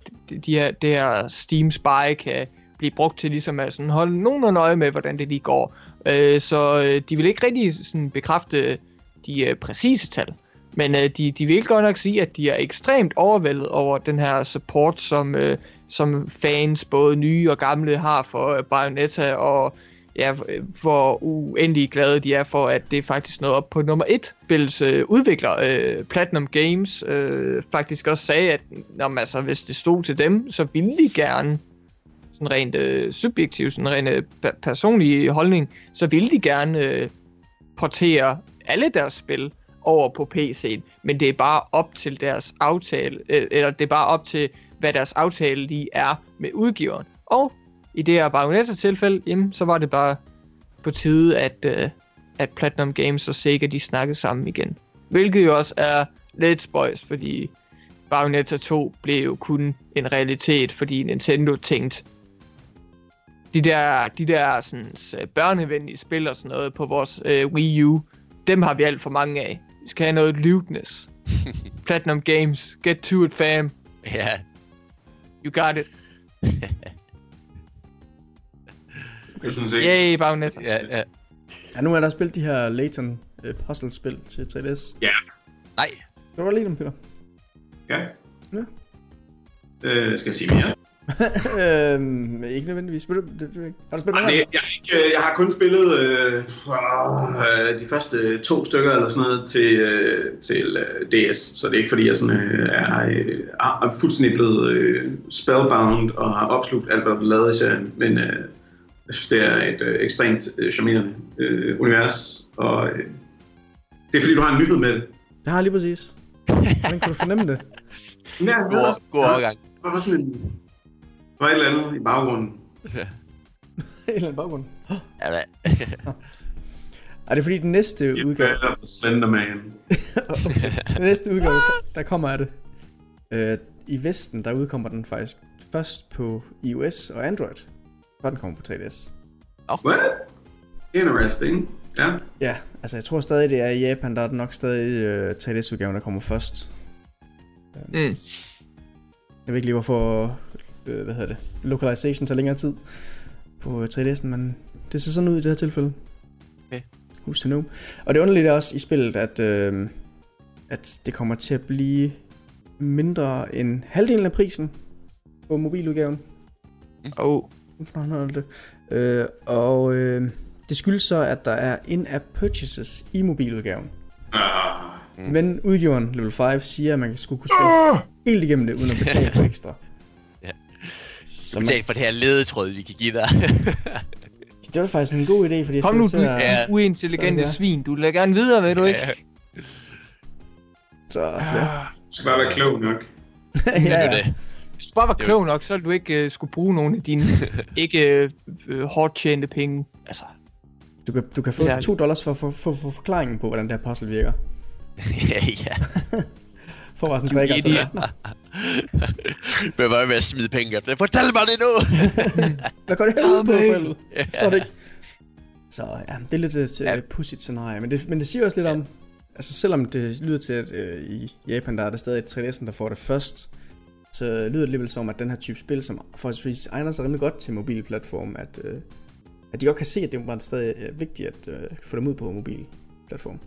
de, her, det her Steam Spy kan blive brugt til ligesom at sådan holde nogenlunde øje med, hvordan det lige går. Øh, så de vil ikke rigtig sådan bekræfte de øh, præcise tal. Men øh, de, de vil godt nok sige, at de er ekstremt overvældet over den her support, som, øh, som fans, både nye og gamle, har for øh, Bayonetta, og ja, hvor uendelig glade de er for, at det faktisk nåede op på nummer et. Spillets øh, udvikler, øh, Platinum Games, øh, faktisk også sagde, at når altså, hvis det stod til dem, så ville de gerne sådan rent øh, subjektiv, sådan rent øh, personlig holdning, så ville de gerne øh, portere alle deres spil over på PC'en, men det er bare op til deres aftale, øh, eller det er bare op til, hvad deres aftale lige er med udgiveren. Og i det her Bayonetta tilfælde, jamen, så var det bare på tide, at, øh, at Platinum Games og Sega, de snakkede sammen igen. Hvilket jo også er lidt spøjs, fordi Bayonetta 2 blev jo kun en realitet, fordi Nintendo tænkte, de der, de der sådan, s- børnevenlige spil og sådan noget på vores øh, Wii U, dem har vi alt for mange af. Vi skal have noget lewdness. Platinum Games, get to it fam. ja. You got it. Jeg synes ikke. Yay, Bayonetta. ja, ja. Ja, nu er der spillet de her Layton øh, puzzle-spil til 3DS. Nej. Kan du godt lide dem, Peter? Ja. Ja. Øh, skal jeg sige mere? Øhm, ikke nødvendigvis. Spil, det, det, har du spillet det, jeg, har ikke, øh, jeg har kun spillet øh, øh, de første to stykker eller sådan noget til, øh, til øh, DS, så det er ikke fordi, jeg sådan, øh, er, øh, er fuldstændig blevet øh, spellbound og har opslugt alt, hvad der er lavet i serien, men øh, jeg synes, det er et øh, ekstremt øh, charmerende øh, univers, og øh, det er fordi, du har en nyhed med det. Jeg har lige præcis. Hvordan kan du fornemme det? Ja, jeg God, god overgang. der var sådan en, var et eller andet i baggrunden. En eller anden baggrund. Ja, da. Er det fordi den næste udgave, Eller Slenderman. den næste udgave, der kommer af det. Øh, I Vesten, der udkommer den faktisk først på iOS og Android. Før den kommer på 3DS. What? Interesting. Ja. Ja, altså jeg tror stadig, det er i Japan, der er det nok stadig øh, 3DS-udgaven, der kommer først. Mm. Jeg ved ikke lige, hvorfor øh, hvad hedder det, localization tager længere tid på øh, 3DS'en, men det ser sådan ud i det her tilfælde. Okay. Husk det nu. Og det underlige er også i spillet, at, øh, at det kommer til at blive mindre end halvdelen af prisen på mobiludgaven. Oh. Hvorfor har det? Øh, og øh, det skyldes så, at der er in-app purchases i mobiludgaven. Ah. Mm. Men udgiveren Level 5 siger, at man skulle kunne spille helt igennem det, uden at betale for ekstra. Ja. Så man, Betal for det her ledetråd, vi kan give dig. det var faktisk en god idé, fordi jeg Kom nu, du til at... Ja. uintelligente Ja. svin. Du lader gerne videre, ved du ikke? Så, ja. Du skal bare være klog nok. ja, Det er ja. jo det. Hvis du bare var klog nok, så ville du ikke uh, skulle bruge nogle af dine ikke uh, hårdt tjente penge. Altså, Du kan, du kan få Ja. 2 dollars for, for, for, for forklaringen på, hvordan det her puzzle virker. ja, ja. For bare sådan en Du er brik, altså. idiot. Nå, Men hvad med at smide penge efter? Fortæl mig det nu! Hvad går det her ud på, Amen. for helvede? Jeg Forstår det ikke. Så ja, det er lidt et Ja. ja. pudsigt scenarie, men det, men det siger også lidt om, altså selvom det lyder til, at øh, i Japan, der er det stadig 3DS'en, der får det først, så lyder det alligevel som, at den her type spil, som forholdsvis egner sig rimelig godt til mobilplatform, at, øh, at de godt kan se, at det er stadig øh, vigtigt at øh, få dem ud på mobilplatform.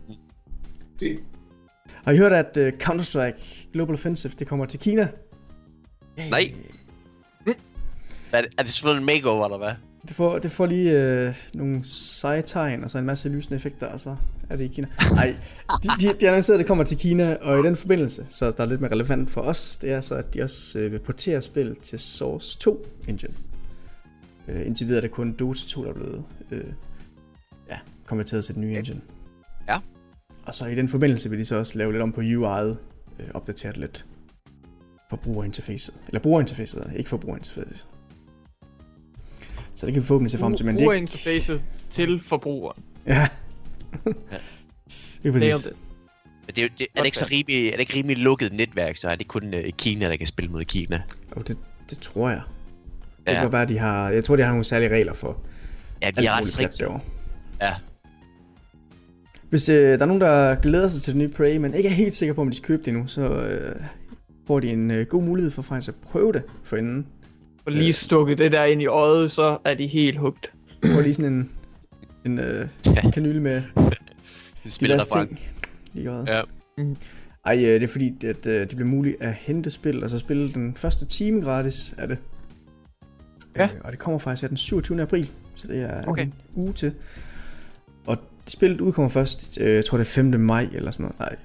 Se. Har I hørt, at uh, Counter-Strike Global Offensive, det kommer til Kina? Nej. Er det, er det selvfølgelig en makeover, eller hvad? Det får, det får lige øh, nogle seje tegn, og så en masse lysende effekter, og så er det i Kina. Nej, de, de, de annoncerede, at det kommer til Kina, og i den forbindelse, så der er lidt mere relevant for os, det er så, at de også øh, vil portere spil til Source 2 engine. Øh, indtil videre er det kun Dota 2, der er blevet øh, ja, konverteret til den nye engine. Ja. Og så i den forbindelse vil de så også lave lidt om på UI'et, øh, opdatere lidt forbrugerinterfacet. Eller brugerinterfacet, ikke forbrugerinterfacet. Så det kan vi forhåbentlig se frem til, men det er ikke... Brugerinterfacet til forbrugeren. Ja. Ja. det er præcis. it. Men det, er jo- det, er det ikke så rimelig, er det ikke rimelig lukket netværk, så er det kun uh, Kina, der kan spille mod Kina. Og det, det tror jeg. Det Ja. kan være, de har... Jeg tror, de har nogle særlige regler for Ja, de er ret derovre. Ja. Hvis øh, der er nogen, der glæder sig til det nye Prey, men ikke er helt sikker på, om de skal købe det endnu, så øh, får de en øh, god mulighed for faktisk at prøve det for inden. Og lige stukket det der ind i øjet, så er de helt hugt. Får lige sådan en, en øh, Ja. kanyle med Spiller diverse der ting. Lige i øjet. Ja. Mm. Ej, øh, det er fordi, at øh, det bliver muligt at hente spil, og så spille den første time gratis af det. Ja. Øh, og det kommer faktisk her den 27. april, så det er Okay. en uge til. Spillet udkommer først, øh, jeg tror det er 5. maj eller sådan noget. Nej.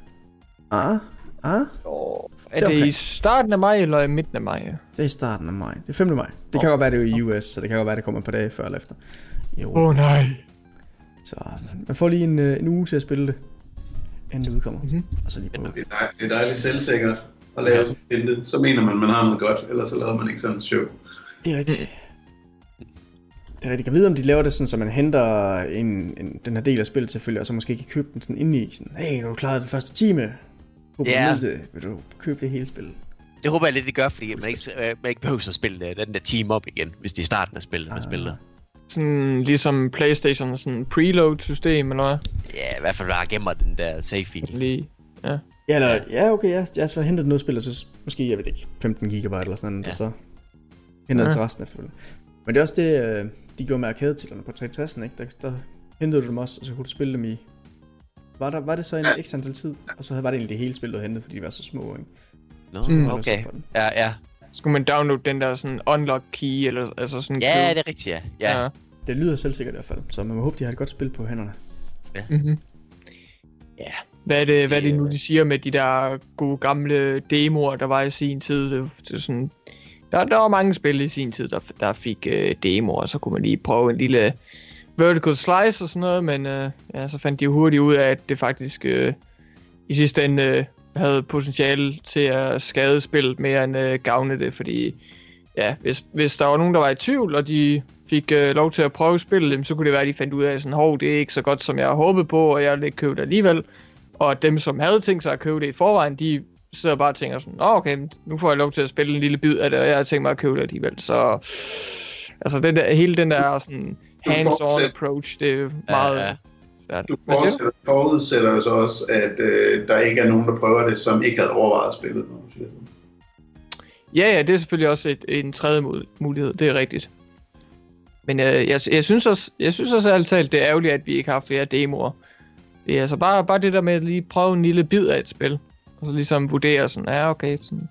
Ah, ah, Og er Det er det i starten af maj eller i midten af maj? det er i starten af maj. Det er 5. maj. Det kan godt være, det er i US, så det kan godt være, det kommer et par dage før eller efter. Jo. Åh oh, nej. Så man får lige en, øh, en uge til at spille det, inden det udkommer. Mhm. Og så lige. Det er, dej- det er dejligt selvsikkert at lave sådan et intet. Så mener man, man har noget godt, ellers så laver man ikke sådan en show. Det er rigtigt. Det er rigtigt. Jeg vide, om de laver det sådan, så man henter en, en, den her del af spillet selvfølgelig, og så måske kan købe den sådan indeni. Sådan, hey, nu har du klaret den første time. Håber, Ja. du det. Vil du købe det hele spil? Det håber jeg lidt, det gør, fordi man ikke, øh, man ikke behøver at spille den der team op igen, hvis det er starten af spillet, man Ah. spiller. Sådan ligesom Playstation, sådan preload system eller hvad? Ja, i hvert fald bare gemmer den der save-fil. Lige. Ja, eller, ja, okay, ja. Jeg har hentet noget spil, og så måske, jeg ved ikke, 15 gigabyte eller sådan noget, Ja. og så henter det Ja. til resten af spillet. Men det er også det, øh, de gjorde med arcade-titlerne på 360'en, ikke? Der, der hentede du dem også, og så kunne du spille dem i... Var, der, var det så en ekstra antal tid? Og så var det egentlig det hele spil, du hentede, fordi de var så små, ikke? Nå, Mm. Så var det okay. Ja, ja. Skulle man downloade den der sådan unlock key, eller altså sådan Ja, det er rigtigt, ja. ja. ja. Det lyder selvsikkert i hvert fald, så man må håbe, de har et godt spil på hænderne. Mm-hmm. Ja. Hvad er, det, hvad er det nu, de siger med de der gode gamle demoer, der var i sin tid? Det, det sådan, der, der var mange spil i sin tid, der, der fik øh, demoer, og så kunne man lige prøve en lille vertical slice og sådan noget, men øh, ja, så fandt de jo hurtigt ud af, at det faktisk øh, i sidste ende øh, havde potentiale til at skade spillet mere end øh, gavne det, fordi ja, hvis, hvis der var nogen, der var i tvivl, og de fik øh, lov til at prøve spillet, så kunne det være, at de fandt ud af, sådan, hov, det er ikke så godt, som jeg havde håbet på, og jeg vil ikke købe det alligevel. Og dem, som havde tænkt sig at købe det i forvejen, de sidder bare og tænker sådan, åh, okay, nu får jeg lov til at spille en lille bid af det, og jeg har tænkt mig at købe det alligevel. Så altså, den der, hele den der sådan hands-on approach, det er Ja, meget ja. svært. Du forudsætter, forudsætter jo så også, at øh, der ikke er nogen, der prøver det, som ikke havde overvejet spillet. Ja, ja, det er selvfølgelig også et, en tredje mul- mulighed, det er rigtigt. Men øh, jeg, jeg, synes også, jeg synes også ærligt talt, det er ærgerligt, at vi ikke har flere demoer. Det er altså bare, bare det der med at lige prøve en lille bid af et spil. Og så ligesom vurdere sådan, ja okay, sådan,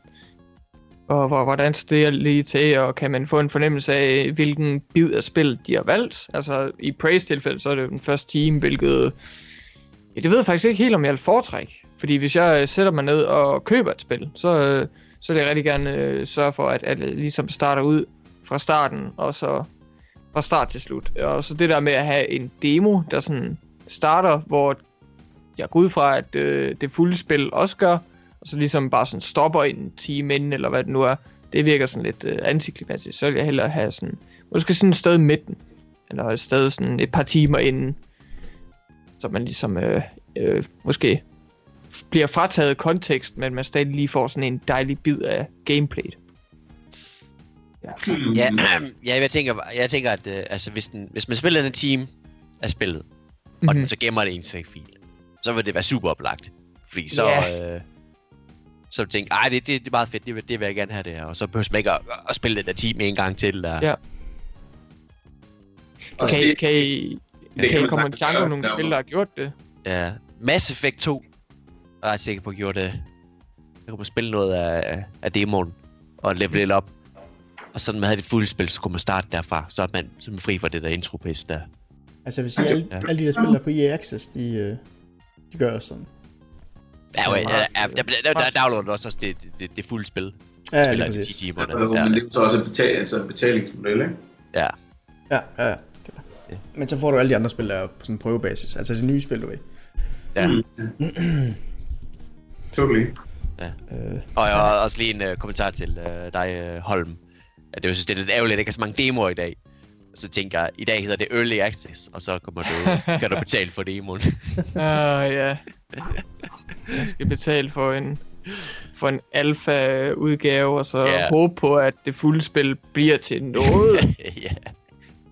og hvor, hvordan står det lige til, og kan man få en fornemmelse af, hvilken bid af spil de har valgt. Altså i Praise tilfælde, så er det jo den første time, hvilket... Ja, det ved jeg faktisk ikke helt, om jeg vil foretrække. Fordi hvis jeg øh, sætter mig ned og køber et spil, så, øh, så vil jeg rigtig gerne øh, sørge for, at, at det ligesom starter ud fra starten, og så fra start til slut. Og så det der med at have en demo, der sådan starter, hvor jeg går ud fra, at øh, det fulde spil også gør, og så ligesom bare sådan stopper en time inden, eller hvad det nu er, det virker sådan lidt øh, antiklimatisk. Så vil jeg hellere have sådan, måske sådan et sted i midten, eller et sted sådan et par timer inden, så man ligesom øh, øh, måske bliver frataget kontekst, men man stadig lige får sådan en dejlig bid af gameplayet. Ja. Hmm. Ja, ja jeg tænker, jeg tænker at øh, altså, hvis, den, hvis man spiller en team af spillet, mm-hmm. og Mhm. den så gemmer det i en save-fil, så vil det være super oplagt. Fordi så, Ja. øh, så tænke, ej, det, det, det er meget fedt, det vil, det vil jeg gerne have det her. Og så behøver man ikke at, at spille den der team en gang til. Der. Ja. Og Kan, I, det- kan I, det kan I man komme i sagtens tanke om nogle spil, der har gjort det? ja. Mass Effect 2 er jeg sikker på, at gjorde det. Der kunne spille noget af, af demoen og level det op. Og så når man havde det fulde spil, så kunne man starte derfra. Så er man, så er man fri for det der intro der. Altså jeg vil sige, alle, Ja. alle de der spil, der er på EA Access, de, øh, de gør også sådan. Ja, ja, ja, ja, der, der, der, der downloader også det, det, det, det fulde spil. Ja, Spiller lige i 10 præcis. timer. Ja, der. men det er så også en betal, altså en betalingsmodel, ikke? Ja. Ja, ja, ja. Det er Ja. Men så får du alle de andre spil, der er på sådan en prøvebasis. Altså de nye spil, du ved. Ja. Mm. Totally. Øh, Og jeg har også lige en uh, kommentar til uh, dig, uh, Holm. At det, jeg synes, det er lidt ærgerligt, at der ikke er så mange demoer i dag. Så tænker jeg, i dag hedder det Early Access, og så kommer du, kan du betale for demoen. Ah, ja. Jeg skal betale for en for en alfa-udgave, og så yeah. håbe på, at det fulde spil bliver til noget ja,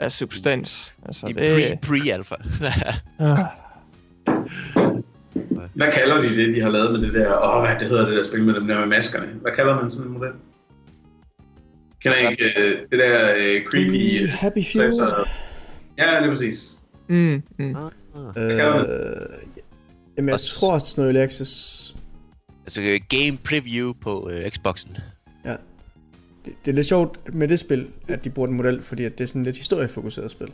af substans. Altså, i det... pre, pre-alpha. Ah. Hvad kalder de det, de har lavet med det der, åh, hvad det hedder det der spil med dem der med maskerne? Hvad kalder man sådan en model? Kender ikke øh, det der øh, creepy... Be Happy Few. Så, ja, det er præcis. Mm, mm. Øh, kalder jamen jeg Også- tror også, det er sådan noget Access. altså øh, game preview på uh, Xboxen. Det, det er lidt sjovt med det spil, at de bruger den model, fordi at det er sådan lidt historiefokuseret spil.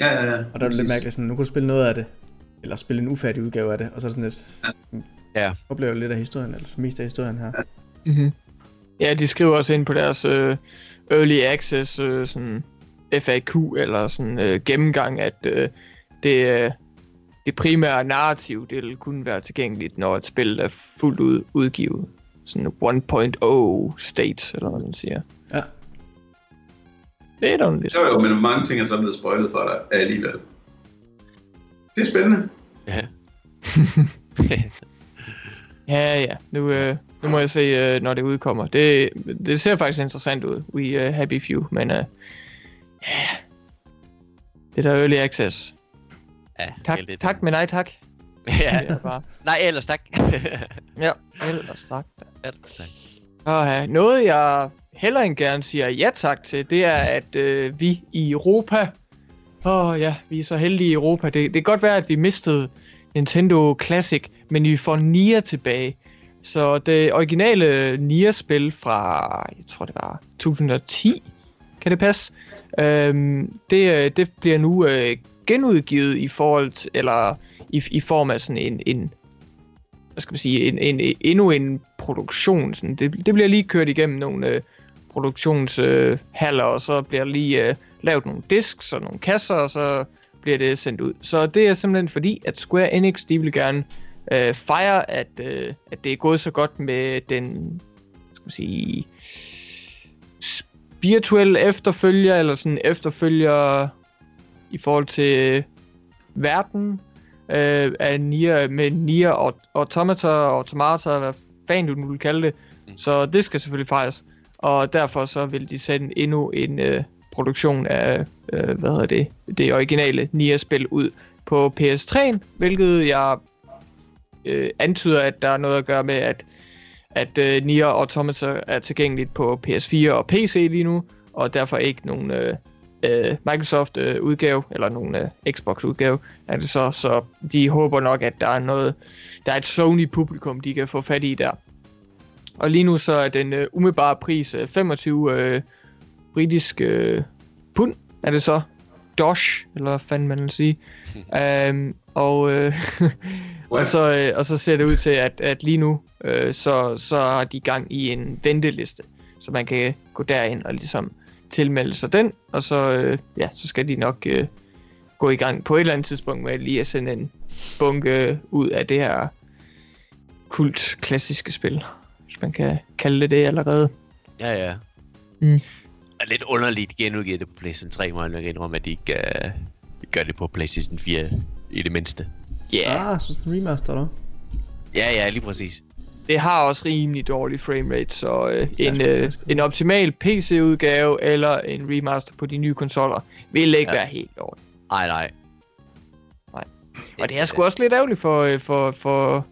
Ja, ja, ja. Og der er det lidt mærkeligt sådan, nu kan du spille noget af det, eller spille en ufærdig udgave af det, og så er det sådan lidt, Ja. oplever lidt af historien, eller mest af historien her. Mm-hmm. Ja, de skriver også ind på deres øh, early access øh, sådan FAQ eller sådan øh, gennemgang, at øh, det, øh, det primære narrativ, det vil kun være tilgængeligt, når et spil er fuldt ud udgivet. Sådan 1.0 state, eller hvad man siger. Ja. Det er da lidt. Jo, jo, men mange ting er så blevet spoilet for dig alligevel. Det er spændende. Ja. Ja, ja. Nu, øh, nu må jeg se, øh, når det udkommer. Det, det ser faktisk interessant ud. We uh, happy few, men øh, ja. Det er der early access. ja, Tak, lidt- tak men nej tak. ja. Bare. Nej, ellers tak. Ja, ellers tak. ellers tak. Og ja, noget jeg heller end gerne siger ja tak til, det er, at øh, vi i Europa... Åh oh, ja, vi er så heldige i Europa. Det, det kan godt være, at vi mistede Nintendo Classic, men vi får Nier tilbage. Så det originale Nier-spil fra, jeg tror det var 2010, kan det passe? Øhm, det, øh, det bliver nu øh, genudgivet i forhold til, eller i, i form af sådan en, en hvad skal man sige, en, en, endnu en produktion. Sådan. Det, det bliver lige kørt igennem nogle øh, produktionshaller, øh, og så bliver der lige øh, lavet nogle disks og nogle kasser, og så bliver det sendt ud. Så det er simpelthen fordi, at Square Enix, de vil gerne øh, fejre, at, øh, at det er gået så godt med den, skal man sige, spirituelle efterfølger, eller sådan efterfølger i forhold til verden, øh, af Nier, med Nier og Automata og Automata, hvad fanden du nu vil kalde det. Mm. Så det skal selvfølgelig fejres. Og derfor så vil de sende endnu en øh, produktion af, øh, hvad hedder det, det originale Nier-spil ud på PS3'en, hvilket jeg øh, antyder, at der er noget at gøre med, at, at øh, Nier Automata er tilgængeligt på PS4 og PC lige nu, og derfor ikke nogen øh, øh, Microsoft-udgave, øh, eller nogen øh, Xbox-udgave, er det så, så de håber nok, at der er noget, der er et Sony-publikum, de kan få fat i der. Og lige nu så er den øh, umiddelbare pris øh, 25 øh, britiske øh, pund, er det så? Dosh, eller hvad fanden man vil sige um, og, øh, og, så, øh, og så ser det ud til, at, at lige nu, øh, så, så har de gang i en venteliste, så man kan gå derind og ligesom tilmelde sig den, og så, øh, ja, så skal de nok øh, gå i gang på et eller andet tidspunkt med lige at sende en bunke ud af det her kult klassiske spil, hvis man kan kalde det det allerede. Ja, ja. Mm. Er lidt underligt genudgivet det på PlayStation 3, må jeg nok indrømme, at de ikke uh, gør det på PlayStation 4 i det mindste. Ja, yeah. Ah, så sådan en remaster, eller? Ja, ja, lige præcis. det har også rimelig dårlig framerate, så øh, en, øh, en optimal PC-udgave eller en remaster på de nye konsoller vil ikke Ja. være helt dårligt. Ej, nej. Nej. Og det er sgu også lidt ærgerligt for, øh, for, for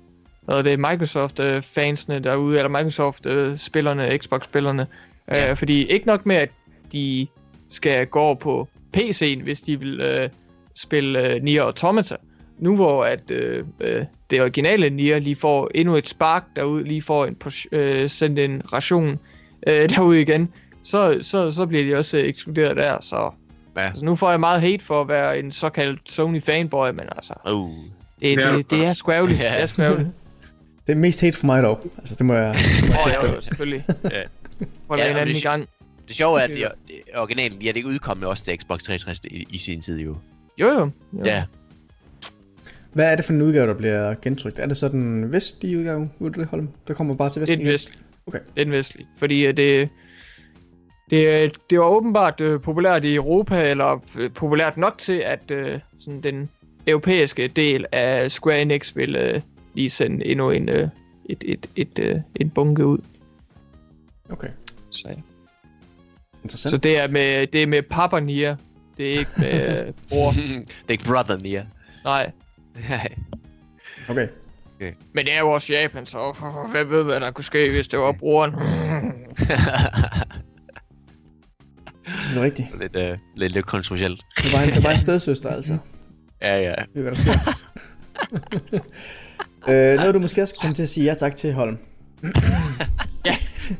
hvad er det, Microsoft-fansene derude, eller Microsoft-spillerne, Xbox-spillerne. Ja. Øh, fordi ikke nok med, at de skal gå på PC'en, hvis de vil øh, spille øh, Nier Automata. Nu hvor at øh, øh, det originale Nier lige får endnu et spark derude, lige får en øh, sendt en ration øh, derude igen, så, så, så bliver de også øh, ekskluderet der. Så Ja. altså, nu får jeg meget hate for at være en såkaldt Sony fanboy, men altså, Uh. det, Det er det, det er sgu. Ja. Det er sgu. Det er mest hate for mig dog. Altså, det må jeg, det må jeg Åh, teste. jo, jo, selvfølgelig. Ja. Holder Ja, en anden det- i gang. Det sjove er, at de, de, originalen, ja, det udkom jo også til Xbox 360 i, i sin tid jo. Jo, jo. jo. Ja. Hvad er det for en udgave, der bliver gentrykt? Er det så den vestlige udgave, ud det Holm? Der kommer bare til Det er vesten? den vestlige. Okay. Det er den vestlige. Fordi øh, det, det, det var åbenbart øh, populært i Europa, eller øh, populært nok til, at øh, sådan den europæiske del af Square Enix vil øh, lige sende endnu en, øh, et, et, et, øh, en bunke ud. Okay, Så, interessant. så det er med, det er med Papa Nier. Det er ikke med øh, bror. det er ikke Brother Nier. Nej. Okay. Men det er jo også Japan, så hvem ved, hvad der kunne ske, hvis det var broren. Det er rigtigt. lidt, uh, lidt, lidt kontroversielt. Det var en, det var en stedsøster, altså. Ja, ja. Det er, hvad der sker. øh, noget, du måske også kan komme til at sige ja tak til, Holm.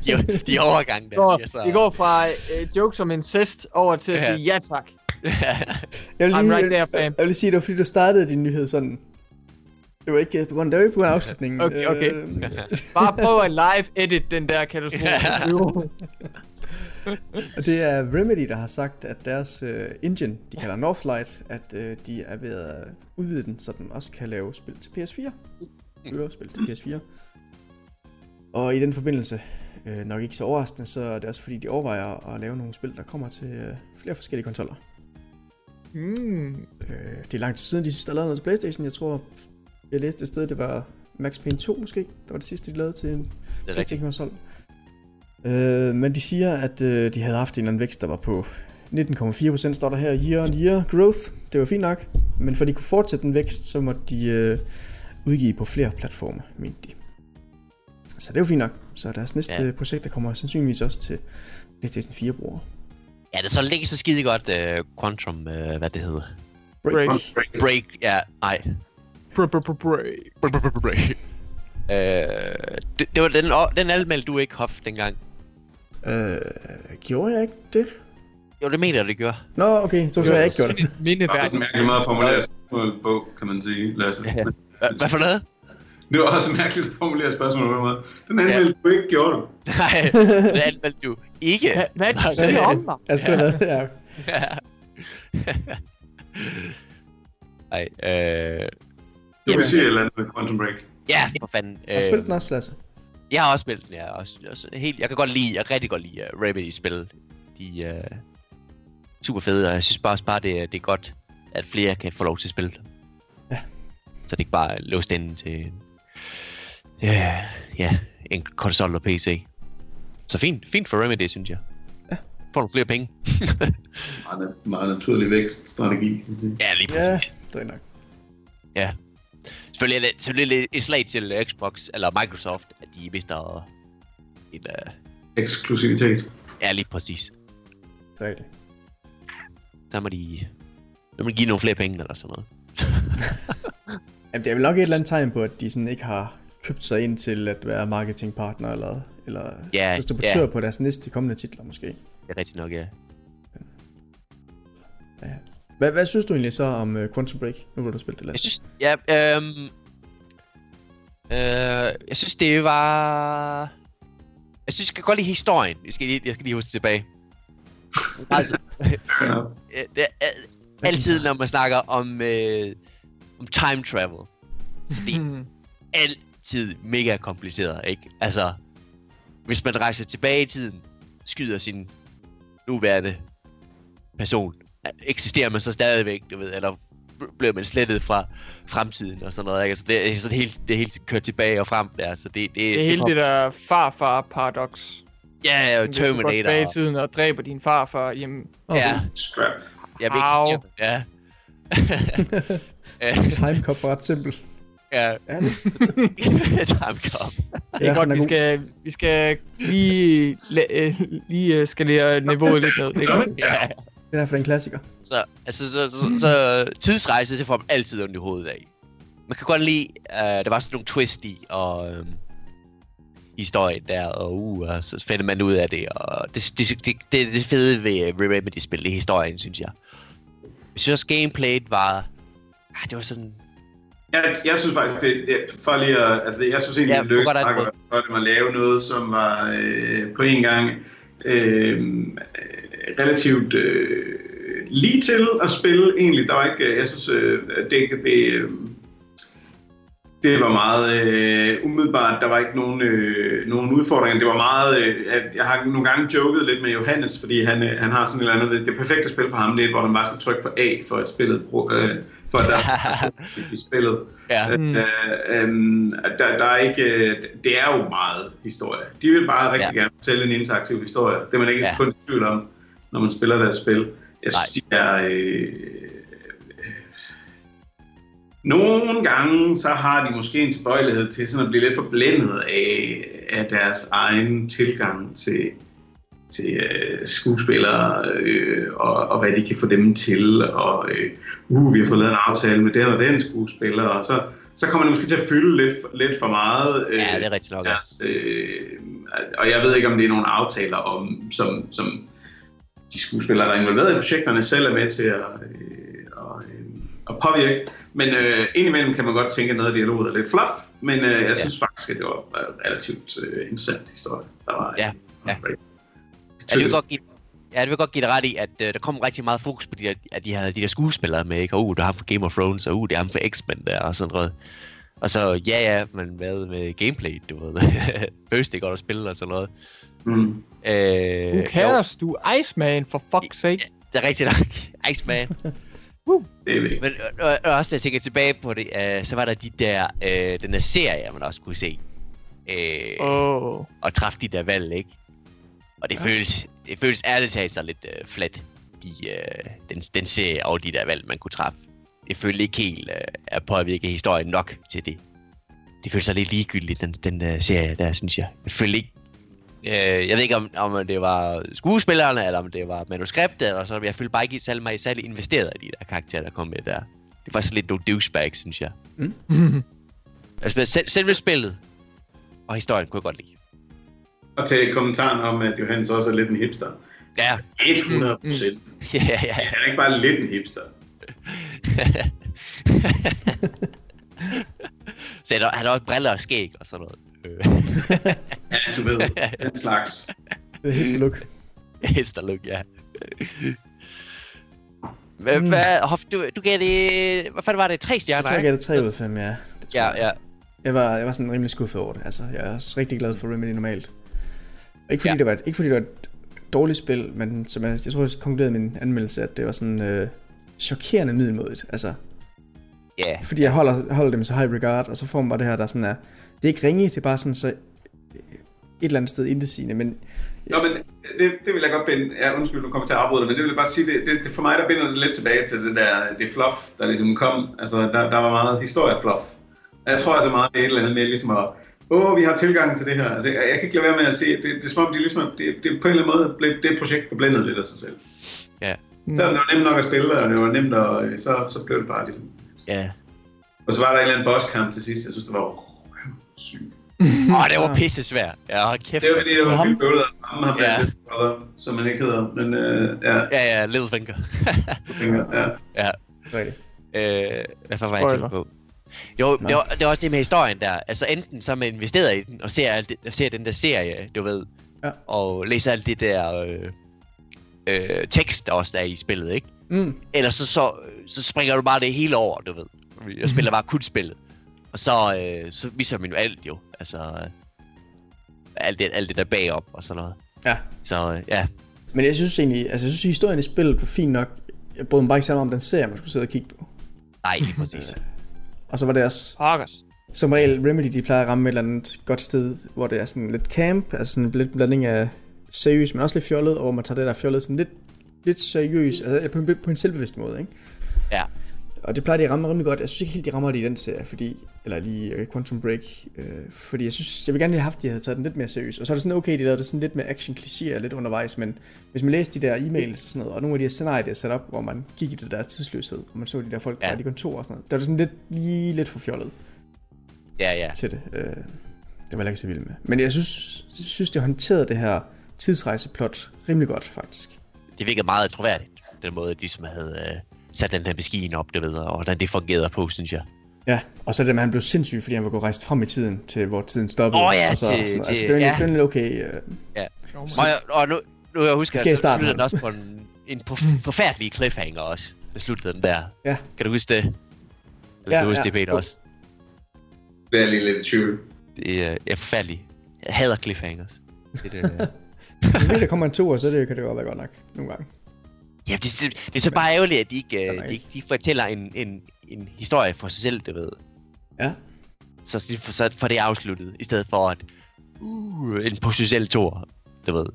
Jo, de overgang der. går, siger så. det går fra øh, jokes om incest over til at Ja. sige ja tak. Jeg vil I'm lige, right jeg, there, fam. jeg vil lige sige, det var fordi, du startede din nyhed sådan. Det var ikke på grund, det var ikke på grund af afslutningen. Okay, okay. Øh, Bare prøv at live edit den der katastrofe. Og det er Remedy, der har sagt, at deres uh, engine, de kalder Northlight, at uh, de er ved at udvide den, så den også kan lave spil til PS4. Øre spil til PS4. Og i den forbindelse, øh, nok ikke så overraskende, så er det også fordi, de overvejer at lave nogle spil, der kommer til øh, flere forskellige konsoller. Mm. Øh, det er lang tid siden, de sidste har lavet noget til Playstation. Jeg tror, jeg læste et sted, det var Max Payne 2 måske. Det var det sidste, de lavede til en. Playstation-konsol. Øh, men de siger, at øh, de havde haft en eller anden vækst, der var på 19,4% står der her, year on year growth. Det var fint nok. Men for at de kunne fortsætte den vækst, så måtte de øh, udgive på flere platforme, mente de. Så det er jo fint nok. Så deres næste ja. projekt, der kommer sandsynligvis også til PlayStation 4 brugere. Ja, det er så ikke så skide godt, uh, Quantum, uh, hvad det hedder. Break. Break, ja, nej. Br- br- br- break. Break. Uh, det, det var den, den anmeldte du ikke, Hoff, dengang. Øh, gjorde jeg ikke det? Jo, det mener jeg, det gjorde. Nå, okay, så har jeg ikke gjort det. Det mindeværdigt. en mærkelig måde at formulere spørgsmål på, kan man sige, Lasse. Hva- Hvad for noget? Det var også mærkeligt at formulere spørgsmål på den måde. Den anmeldte du ikke gjorde du. Nej, det anmeldte du ikke. Hvad, hvad er det, du siger om mig? Jeg skal have ja. Nej, øh... Du vil sige et eller andet med Quantum Break. Ja, for fanden. Har du spillet den også, Lasse? Jeg har også spillet den, ja. Også, også helt, jeg kan godt lide, jeg kan rigtig godt lide uh, Remedy spil. De er uh, super fede, og jeg synes bare også bare, det, er- det er godt, at flere kan få lov til at spille det. Ja. Så det ikke bare er låst inde til ja, ja, en konsol og PC. Så fint, fint for Remedy, synes jeg. Ja. Får nogle flere penge. Meget, meget naturlig vækststrategi, ja, lige Ja, præcis. det er nok. Selvfølgelig er det selvfølgelig lidt et slag til Xbox eller Microsoft, at de mister en, uh, Eksklusivitet. ja, lige præcis. Det rigtigt. Der må de, der må de give nogle flere penge eller sådan noget. Jamen, det er vel nok et eller andet tegn på, at de sådan ikke har købt sig ind til at være marketingpartner eller, eller Ja, distributør ja. på deres næste kommende titler måske. Det er rigtigt nok, ja. Hvad, hvad synes du egentlig så om uh, Quantum Break, nu hvor du spillet det Jeg Lasse? synes, ja, øhm, øh, jeg synes det var... Jeg synes, jeg kan godt lide historien. Jeg skal lige, jeg skal lige huske tilbage. altså, Ja. øh, det er, altid når man snakker om, øh, om time travel. Så det er Hmm. Tid mega kompliceret, ikke? Altså, hvis man rejser tilbage i tiden, skyder sin nuværende person, eksisterer man så stadigvæk, du ved, eller bliver man slettet fra fremtiden og sådan noget, ikke? Altså, det er sådan helt, det er helt kørt tilbage og frem der, så det, det, Det er hele det der farfar-paradox. Ja, ja, Hvis du går tilbage Terminator. i tiden og dræber din farfar, jamen, Ja, Strap. jeg vil ikke. Ja, Time Cop var ret simpel. Ja, Ja, det, time cop. det er godt, den vi skal, vi skal lige, la- øh, lige øh, skalere niveauet lidt ned. Det er godt. Ja. Det er derfor, det er en klassiker. Så, altså, så, så, så, så tidsrejse, det får man altid ondt i hovedet af. Man kan godt lide, uh, der var sådan nogle twist i, og um, historien der, og uh, og så finder man ud af det, og det, det, det, det, det fede ved Remedy-spil, det er historien, synes jeg. Jeg synes også, gameplayet var, ah, det var sådan, Jeg, jeg synes faktisk, det, det for lige at, altså jeg synes egentlig, Ja, det lykkedes godt for dem at lave noget, som var øh, på en gang øh, relativt øh, lige til at spille egentlig. Der var ikke, øh, jeg synes, øh, det, det, øh, det var meget øh, umiddelbart. Der var ikke nogen, øh, nogen udfordringer. Det var meget... Øh, jeg har nogle gange joket lidt med Johannes, fordi han, øh, han har sådan et eller andet... Det perfekte spil for ham, det er, hvor han bare skal trykke på A, for at spillet... Øh, for der er i spillet. ja, Mm. Øh, øhm, der, der er ikke, øh, det er jo meget historie. De vil bare rigtig Ja. gerne fortælle en interaktiv historie. Det er man ikke Ja. sekund i tvivl om, når man spiller deres spil. Jeg synes, de er... Øh, nogle gange, så har de måske en tilbøjelighed til sådan at blive lidt forblændet af, af deres egen tilgang til, til øh, skuespillere, øh, og, og hvad de kan få dem til, og øh, uh, vi har fået lavet en aftale med den og den skuespiller, og så, så kommer det måske til at fylde lidt, lidt for meget. Øh, ja, det er rigtigt nok. Ja. deres, øh, og jeg ved ikke, om det er nogle aftaler, om, som, som de skuespillere, der er involveret i projekterne, selv er med til at, øh, og, øh, at påvirke. Men øh, indimellem kan man godt tænke, at noget af dialoget er lidt fluff, men øh, jeg synes faktisk, at det var en relativt øh, interessant historie. Der var, Ja, ja. Ja, det vil godt give, ja, det vil godt give dig ret i, at uh, der kom rigtig meget fokus på de der, at de havde de der skuespillere med, ikke? Og uh, det er ham for Game of Thrones, og uh, det er ham for X-Men der, og sådan noget. Og så, ja, ja, men hvad med gameplay, du ved. Føles det godt at spille og sådan noget. Mm. Øh, Who cares? Du Iceman, for fuck's sake. Jo, det er rigtigt nok. Iceman. Er vigtigt. Men og, og også, når jeg tænker tilbage på det, uh, så var der de der, uh, den der serie, man også kunne se. Uh, Åh. Oh. og træffe de der valg, ikke? Og det, ja. føles, det føles ærligt talt så lidt uh, flat, de, uh, den, den serie og de der valg, man kunne træffe. Det føles ikke helt uh, at påvirke historien nok til det. Det føles så lidt ligegyldigt, den, den uh, serie der, synes jeg. Jeg føler ikke... Uh, jeg ved ikke, om, om det var skuespillerne, eller om det var manuskriptet, eller sådan. Jeg følte bare ikke særlig, mig særlig investeret i de der karakterer, der kom med der. Det var så lidt nogle douchebags, synes jeg. Altså, selv, selve spillet og historien kunne jeg godt lide. Og til kommentaren om, at Johannes også er lidt en hipster. Ja, 100 procent. ja, ja. ja. Han er ikke bare lidt en hipster. Så han har- han har også briller og skæg og sådan noget. Øh, Ja, du ved, den slags. Det er helt look. Hesterlook, ja. Hvad, Mm. hvad, Hoff, du, du gav det, hvad fanden var det, tre Jeg stjerner, tror, jeg gav det 3 ud af 5, ja. Det Ja, jeg. ja, Jeg var, jeg var sådan rimelig skuffet over det. Altså, jeg er også rigtig glad for Remedy normalt. Ikke fordi, Ja. ja. det var et, ikke fordi det var et dårligt spil, men som jeg, jeg tror, jeg konkluderede i min anmeldelse, at det var sådan øh, chokerende middelmodigt. Altså, ja, fordi jeg holder, holder dem så high regard, og så får man bare det her, der sådan er... Det er ikke ringe, det er bare sådan så øh, et eller andet sted indesigende, men Nå, men det, det vil jeg godt binde. Ja, undskyld, du kommer til at afbryde men det vil jeg bare sige, det, det, det, for mig der binder det lidt tilbage til det der, det fluff, der ligesom kom. Altså, der, der var meget historiefluff. Og Jeg tror altså meget, det er et eller andet med ligesom at, åh, vi har tilgang til det her. Altså, jeg, jeg kan ikke lade være med at se, det, det er som om, de ligesom, det, det på en eller anden måde blev det projekt forblændet lidt af sig selv. Mm. Selvom det var nemt nok at spille, og det var nemt at, så, så blev det bare ligesom. ja. Og så var der en eller anden bosskamp til sidst, jeg synes, det var sygt. Åh, det var pisse svært. Ja, hold kæft. Det var fordi, det var Ham? vildt bøvlet at ramme ham Ja. ja. brother, som han ikke hedder. Men øh, ja, Ja, ja, Littlefinger. tænker, ja. ja. rigtigt. Øh, hvad var jeg tænkt på? Jo, Nå. det var, det var også det med historien der. Altså enten så er man investeret i den, og ser, alt det, og ser den der serie, du ved. Ja. Og læser alt det der øh, øh, tekst, der også er i spillet, ikke? Mm. Eller så, så, så springer du bare det hele over, du ved. Jeg spiller bare kun spillet. Og så, øh, så viser man jo alt jo. Altså, øh, alt det, alt det der bagop og sådan noget. Ja. Så øh, ja, Men jeg synes egentlig, altså jeg synes historien i spillet var fin nok. Jeg brød mig bare ikke sammen om den serie, man skulle sidde og kigge på. nej, lige præcis. Og så var det også, Pokkers. som regel, Remedy, de plejer at ramme et eller andet godt sted, hvor det er sådan lidt camp, altså sådan lidt blanding af seriøst, men også lidt fjollet, og hvor man tager det der fjollet sådan lidt, lidt seriøst, altså på en, på en selvbevidst måde, ikke? Ja. Og det plejer de at ramme rimelig godt. Jeg synes ikke helt, de rammer det i den serie, fordi, eller lige uh, Quantum Break, øh, fordi jeg synes, jeg vil gerne have haft, at de havde taget den lidt mere seriøst. Og så er det sådan, okay, de lavede det sådan lidt med action klichéer lidt undervejs, men hvis man læste de der e-mails og sådan noget, og nogle af de her scenarier, de har sat op, hvor man gik i det der tidsløshed, og man så de der folk, der Ja. ja. i kontor og sådan noget, der var det sådan lidt, lige lidt for fjollet Ja, ja. til det. Øh, det var jeg ikke så vild med. Men jeg synes, jeg synes det håndterede det her tidsrejseplot rimelig godt, faktisk. Det virkede meget troværdigt, den måde, de som havde øh, sat den her maskine op, det ved, og hvordan det fungerede på, synes jeg. Ja, og så det med, at han blev sindssyg, fordi han var gået rejst frem i tiden, til hvor tiden stoppede. Åh ja, og så, til- sådan, til- altså, det var ja. ja. lidt okay. Øh, Oh Og, jeg- og nu, nu jeg husker, at så sluttede den også på en, en på forfærdelig cliffhanger også. Det sluttede den der. Ja. Kan du huske det? Eller Ja, kan du huske ja. det, Peter, også? Det er lige lidt i tvivl. Det er, er forfærdeligt. Jeg hader cliffhangers. Det, er det, Hvis der kommer en to, så det, kan det jo være godt nok nogle gange. Ja, det, det, det, er så bare ærgerligt, at de ikke, øh, de, ikke. de fortæller en, en, en historie for sig selv, du ved. Ja. Så får, så får det afsluttet, i stedet for at uh, en potentiel tor, du ved.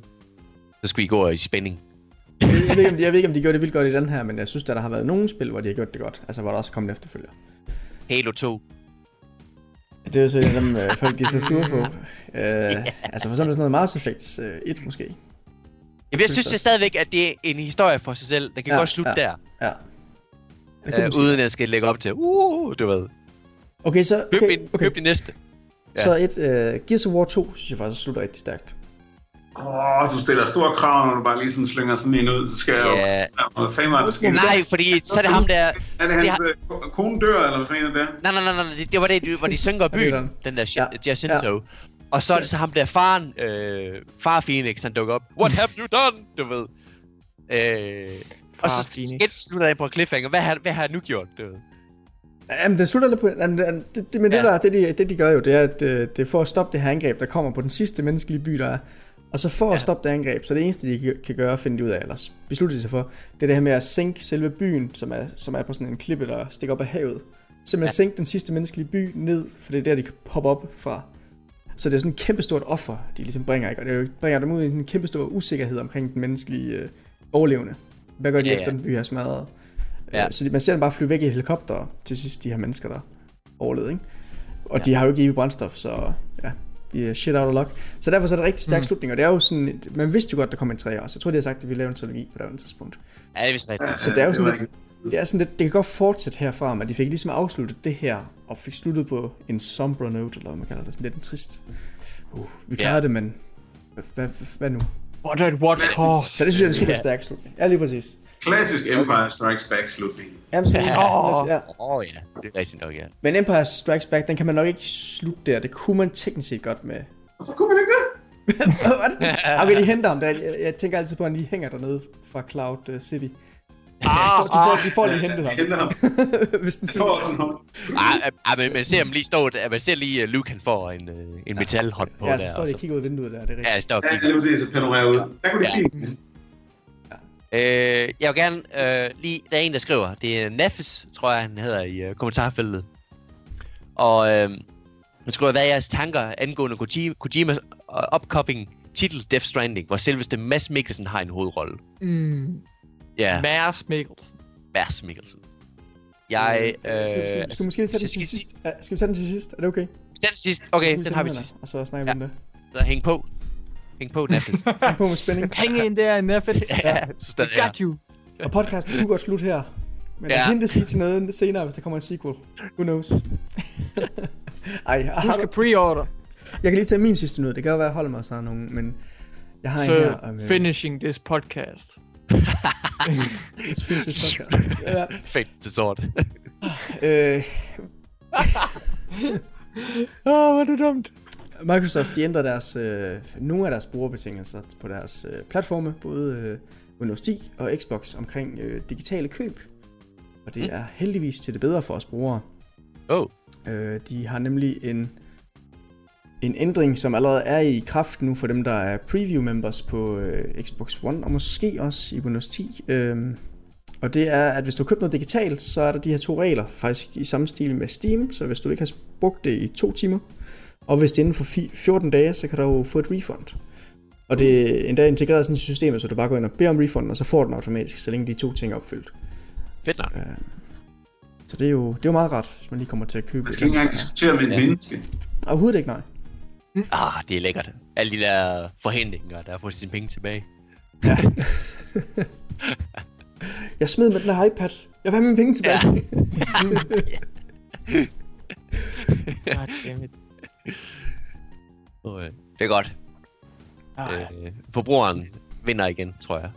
Så skulle I gå i spænding. Jeg, ved, ikke, om de, jeg ved ikke, om de gjorde det vildt godt i den her, men jeg synes, at der har været nogle spil, hvor de har gjort det godt. Altså, hvor der også kommet efterfølger. Halo 2. Det er jo så dem, øh, folk de er så sure på. Øh, altså, for eksempel sådan noget Mass Effect øh, 1 måske. Jamen, jeg synes det stadigvæk, at det er en historie for sig selv. Den kan Ja, godt slutte ja. der. Ja. Det Øh, uden at jeg skal lægge op til, uh, du ved. Okay, så, Køb, okay, min, okay. køb det næste. Ja. Så et uh, Gears of War 2, synes jeg faktisk slutter rigtig stærkt. Åh, oh, du stiller store krav, når du bare lige sådan slynger sådan en ud, så skal jeg Ja. jo... Var det sket? Nej, fordi så er det ham der... Er det det hans har- øh, kone dør, eller hvad fanden er det? Nej, nej, nej, nej, det, det var det, hvor de synker det er byen, den. den der Ja, ja. Og så er det så ham der faren, øh, far Phoenix, han dukker op. What have you done? Du ved. Øh, og så Phoenix. et slutter af på en cliffhanger. Hvad har, hvad har jeg nu gjort? Du ved? Jamen, den slutter lidt på... Jamen, det, det, men det, Ja. der, det, de, det, de gør jo, det er, at øh, det er for at stoppe det her angreb, der kommer på den sidste menneskelige by, der er. Og så for. Ja. at stoppe det angreb, så det eneste, de kan- gøre, finde de ud af, eller beslutte sig for, det er det her med at sænke selve byen, som er, som er på sådan en klippe, der stikker op af havet. Simpelthen. Ja. sænke den sidste menneskelige by ned, for det er der, de kan poppe op fra. Så det er sådan et kæmpestort offer, de ligesom bringer, ikke? Og det bringer dem ud i en kæmpestor usikkerhed omkring den menneskelige øh, overlevende. Hvad gør de Ja, efter, ja. den by er smadret? Ja. Ja. Så de, man ser dem bare flyve væk i helikopter til sidst, de her mennesker, der overlevede, ikke? Og Ja. de har jo ikke evig brændstof, så ja, de er shit out of luck. Så derfor så er det en rigtig stærk Mm. slutning, og det er jo sådan, man vidste jo godt, der kom en træer, så jeg tror, de har sagt, at vi laver en trilogi på det andet tidspunkt. Ja, det er vist rigtigt. Så det er jo sådan lidt- Det er sådan lidt, det kan godt fortsætte herfra, men de fik ligesom afsluttet det her, og fik sluttet på en somber note, eller hvad man kalder det, sådan lidt en trist. Uh, vi klarede det, men hvad, hvad, hvad nu? What at what cost? Så det synes jeg er en super stærk slutning. Ja, lige præcis. Klassisk Empire Strikes Back slutning. Jamen, så, Ja. Åh. ja. Åh oh, ja, det er rigtigt nok, ja. Men Empire Strikes Back, den kan man nok ikke slutte der. Det kunne man teknisk set godt med. Og så kunne man ikke det. Hvad det? okay, de henter ham der. Jeg, jeg tænker altid på, at han lige hænger dernede fra Cloud øh, City. Ah, De får, de får lige hentet ham. Henter ham. Hvis den Får sådan noget. Ah, ah, men man ser ham lige stå der. Man ser lige, uh, Luke han får en, uh, en metalhånd på Ja, der. så står og de og kigger ud af vinduet der. Det er rigtigt. Ja, det står og Ja, kigger. lige præcis, så panorerer ud. Der kunne det Ja. fint. Øh, jeg vil gerne øh, lige, der er en, der skriver, det er Nefes, tror jeg, han hedder i øh, kommentarfeltet. Og øh, han skriver, hvad er jeres tanker angående Kojima, Kojimas øh, upcoming titel Death Stranding, hvor selveste Mads Mikkelsen har en hovedrolle. Mm, Ja, Mads Mikkelsen. Mads Mikkelsen. Jeg, øh, skal, skal, skal, skal, vi måske tage den til skal sidst? Ja, skal vi tage den til sidst? Er det okay? Den sidst. Okay, Skal den har vi her, sidst. Og så snakker vi Ja. om det. Så hæng på. Hæng på, Nefes. Hæng på med spænding. Hang in there, Neffet. ja, der. Got you. Og podcasten kunne godt slutte her. Men der Ja. hentes lige til noget senere, hvis der kommer en sequel. Who knows? Ej, jeg, Du har, skal pre-order. jeg kan lige tage min sidste nyhed. Det kan jo være, at jeg holder mig sådan nogen, men jeg har en her So, om... øh, finishing this podcast. Let's finish this podcast. ja, til sort. øh, Åh, oh, hvor er det dumt. Microsoft de ændrer deres, øh, nogle af deres brugerbetingelser på deres øh, platforme, både øh, Windows 10 og Xbox, omkring øh, digitale køb. Og det Mm. er heldigvis til det bedre for os brugere. Oh, Øh, de har nemlig en, en ændring, som allerede er i kraft nu for dem, der er preview members på øh, Xbox One, og måske også i Windows 10. Øh, og det er, at hvis du køber noget digitalt, så er der de her to regler, faktisk i samme stil med Steam, så hvis du ikke har brugt det i to timer, og hvis det er inden for 14 dage, så kan du jo få et refund. Og det er endda integreret sådan i systemet, så du bare går ind og beder om refund, og så får du den automatisk, så længe de to ting er opfyldt. Fedt nok. Øh, så det er, jo, det er jo meget rart, hvis man lige kommer til at købe Man skal ikke engang diskutere med et Ja. menneske. Overhovedet ikke, nej. Ah, det er lækkert. Alle de der forhindringer, der har fået sine penge tilbage. Ja. jeg smed med den her iPad. Jeg vil have mine penge tilbage. Ja. Øh, det er godt. Ej. Øh, forbrugeren vinder igen, tror jeg.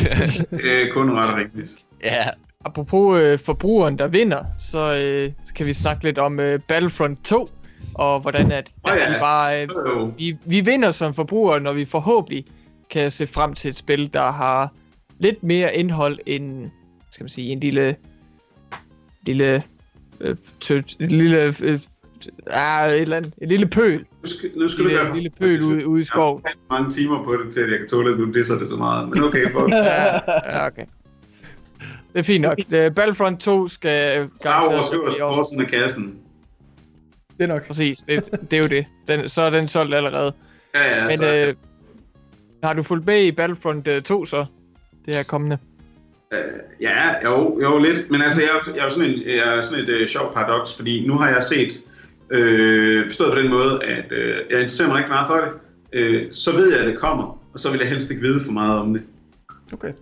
Det er kun ret rigtigt. ja, Apropos øh, forbrugeren, der vinder, så, øh, så kan vi snakke lidt om øh, Battlefront 2, og hvordan at Åh ja. vi bare øh, vi, vi vinder som forbrugere, når vi forhåbentlig kan se frem til et spil, der har lidt mere indhold end, skal man sige, en lille, lille, øh, tø, et lille, øh, ah, et eller andet, et lille pøl, Nu skal, nu skal en du lille, pøl ude, ude i skoven. Jeg har mange timer på det, til at jeg kan tåle, at du disser det så meget. Men okay, for Ja, okay. Det er fint nok. Øh, Battlefront 2 skal... Star Wars øverst på forsiden af kassen. Det er nok. Præcis, det, det er jo det. Den, så er den solgt allerede. Ja, ja, Men så, øh, har du fulgt med i Battlefront øh, 2 så? Det her kommende. øh, ja, jo, jo, lidt. Men altså, jeg, er- jeg er jo sådan, en, jeg er sådan et øh, sjovt paradoks, fordi nu har jeg set, øh, forstået på den måde, at øh, jeg interesserer mig rigtig meget for det. Øh, så ved jeg, at det kommer, og så vil jeg helst ikke vide for meget om det. Okay.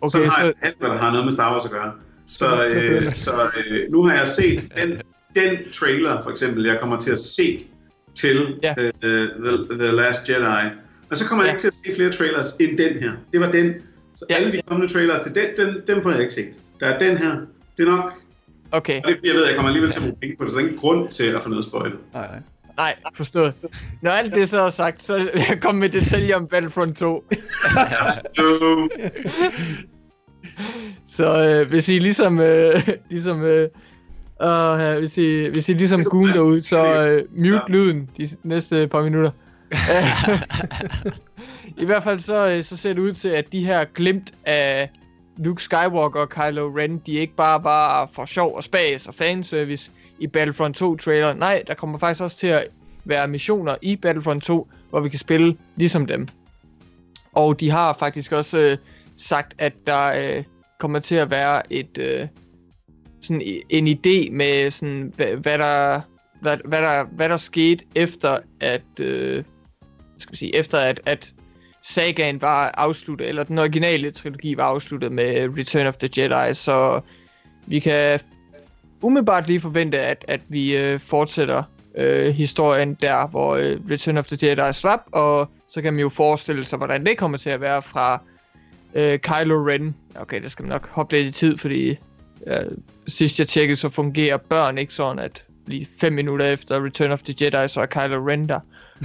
Okay, så har så... jeg alt, hvad der har noget med Star Wars at gøre. Så, Så øh, så øh, nu har jeg set den, den trailer, for eksempel, jeg kommer til at se til Ja. øh, the, the Last Jedi. Og så kommer jeg Ja. ikke til at se flere trailers end den her. Det var den. Så Ja. alle de kommende trailere til den, den, dem får jeg ikke set. Der er den her. Det er nok. Okay, Og det er fordi, jeg ved, at jeg kommer alligevel til at bruge penge på det, så der er ingen grund til at få noget spoilet. Nej, nej. nej, forstået. Når alt det så er sagt, så vil jeg komme med detaljer om Battlefront 2. Øh, Så øh, hvis I ligesom... Øh, ligesom øh, uh, hvis, I, hvis I ligesom Goon derude, så øh, mute Ja. lyden de næste par minutter. I hvert fald så, øh, så ser det ud til, at de her glimt af Luke Skywalker og Kylo Ren, de ikke bare var for sjov og spas og fanservice i Battlefront 2 trailer. Nej, der kommer faktisk også til at være missioner i Battlefront 2, hvor vi kan spille ligesom dem. Og de har faktisk også øh, sagt, at der øh, kommer til at være et øh, sådan en idé med sådan hvad, hvad der hvad, hvad der hvad der skete efter at øh, skal vi sige efter at at sagaen var afsluttet eller den originale trilogi var afsluttet med Return of the Jedi. Så vi kan umiddelbart lige forvente at at vi øh, fortsætter øh, historien der hvor øh, Return of the Jedi slap og så kan man jo forestille sig hvordan det kommer til at være fra øh, Kylo Ren. Okay det skal man nok hoppe lidt i tid fordi øh, sidst jeg tjekkede, så fungerer børn ikke sådan, at lige fem minutter efter Return of the Jedi, så er Kylo Ren der.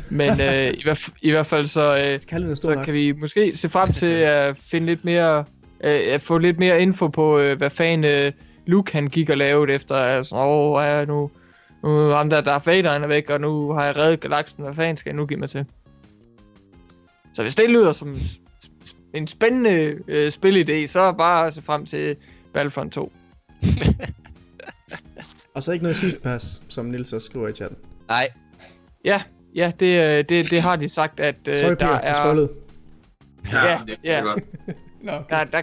Men øh, i, hvert, i hvert fald så, øh, så nok. kan vi måske se frem til at finde lidt mere, øh, at få lidt mere info på, øh, hvad fanden øh, Luke han gik og lavede efter, altså, åh, ja, nu, nu er ham der Darth Vader han er væk, og nu har jeg reddet galaksen, hvad fanden skal jeg nu give mig til? Så hvis det lyder som en spændende øh, spilidé, så bare se frem til Battlefront 2. Og så ikke noget sidst pas, som Nils også skriver i chatten. nej. Ja, ja, det, øh, det, det har de sagt, at øh, Sorry, der Peter, jeg er... spoilede. ja, Ja, det er ja. godt. Nå, okay. Der, der,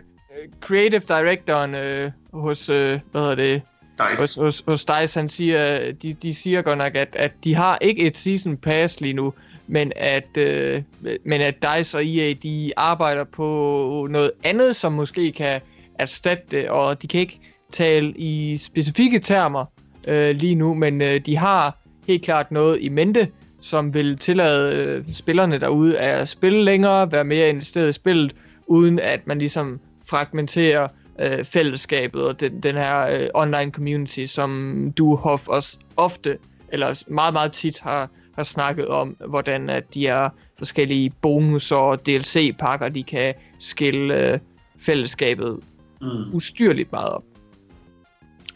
creative directoren øh, hos, øh, hvad hedder det, hos, Dice. hos, hos DICE, han siger, de, de siger godt nok, at, at de har ikke et season pass lige nu, men at, øh, men at DICE og EA, de arbejder på noget andet, som måske kan erstatte det, og de kan ikke tale i specifikke termer øh, lige nu, men øh, de har helt klart noget i mente, som vil tillade øh, spillerne derude at spille længere, være mere investeret i spillet, uden at man ligesom fragmenterer øh, fællesskabet og den, den her øh, online community, som du Hoff også ofte, eller meget, meget tit har, har snakket om, hvordan at de her forskellige bonus og DLC-pakker, de kan skille øh, fællesskabet Mm. ustyrligt meget op.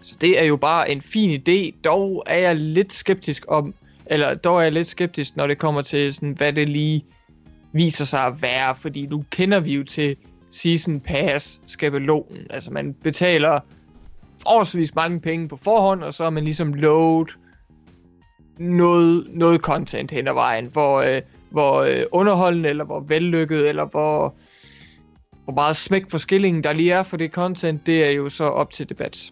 Så det er jo bare en fin idé. Dog er jeg lidt skeptisk om, eller dog er jeg lidt skeptisk, når det kommer til, sådan, hvad det lige viser sig at være. Fordi nu kender vi jo til Season Pass skabelonen. Altså man betaler forholdsvis mange penge på forhånd, og så er man ligesom lovet noget, noget content hen ad vejen, hvor, øh, hvor øh, underholdende, eller hvor vellykket, eller hvor, hvor meget smæk for skillingen der lige er for det content, det er jo så op til debat.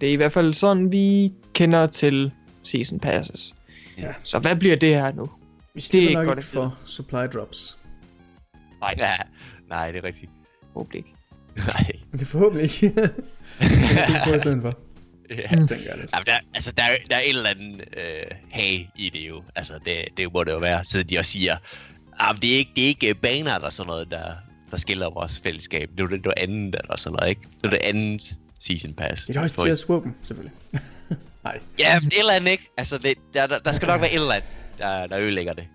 Det er i hvert fald sådan, vi kender til Season Passes. Ja. Så hvad bliver det her nu? Vi slipper ikke nok godt ikke at for supply drops. Nej, Ja, nej, det er rigtigt. håber ikke. Nej. Det er forhåbentlig ikke. det få i stedet for, Ja. Mm. tænker jeg lidt. Jamen, der, altså, der, er- der er en eller anden øh, hage i det jo. Altså, det, det må det jo være. Så de også siger, ah, det er ikke, det er ikke øh, baner eller sådan noget, der, der skiller vores fællesskab. Det er jo det, det andet eller sådan noget, ikke? Det er det andet season pass. Det er højst til at våben, selvfølgelig. Nej. Ja, men et eller andet, ikke? Altså, det, der, der, der skal nok være et eller andet, der, der ødelægger det.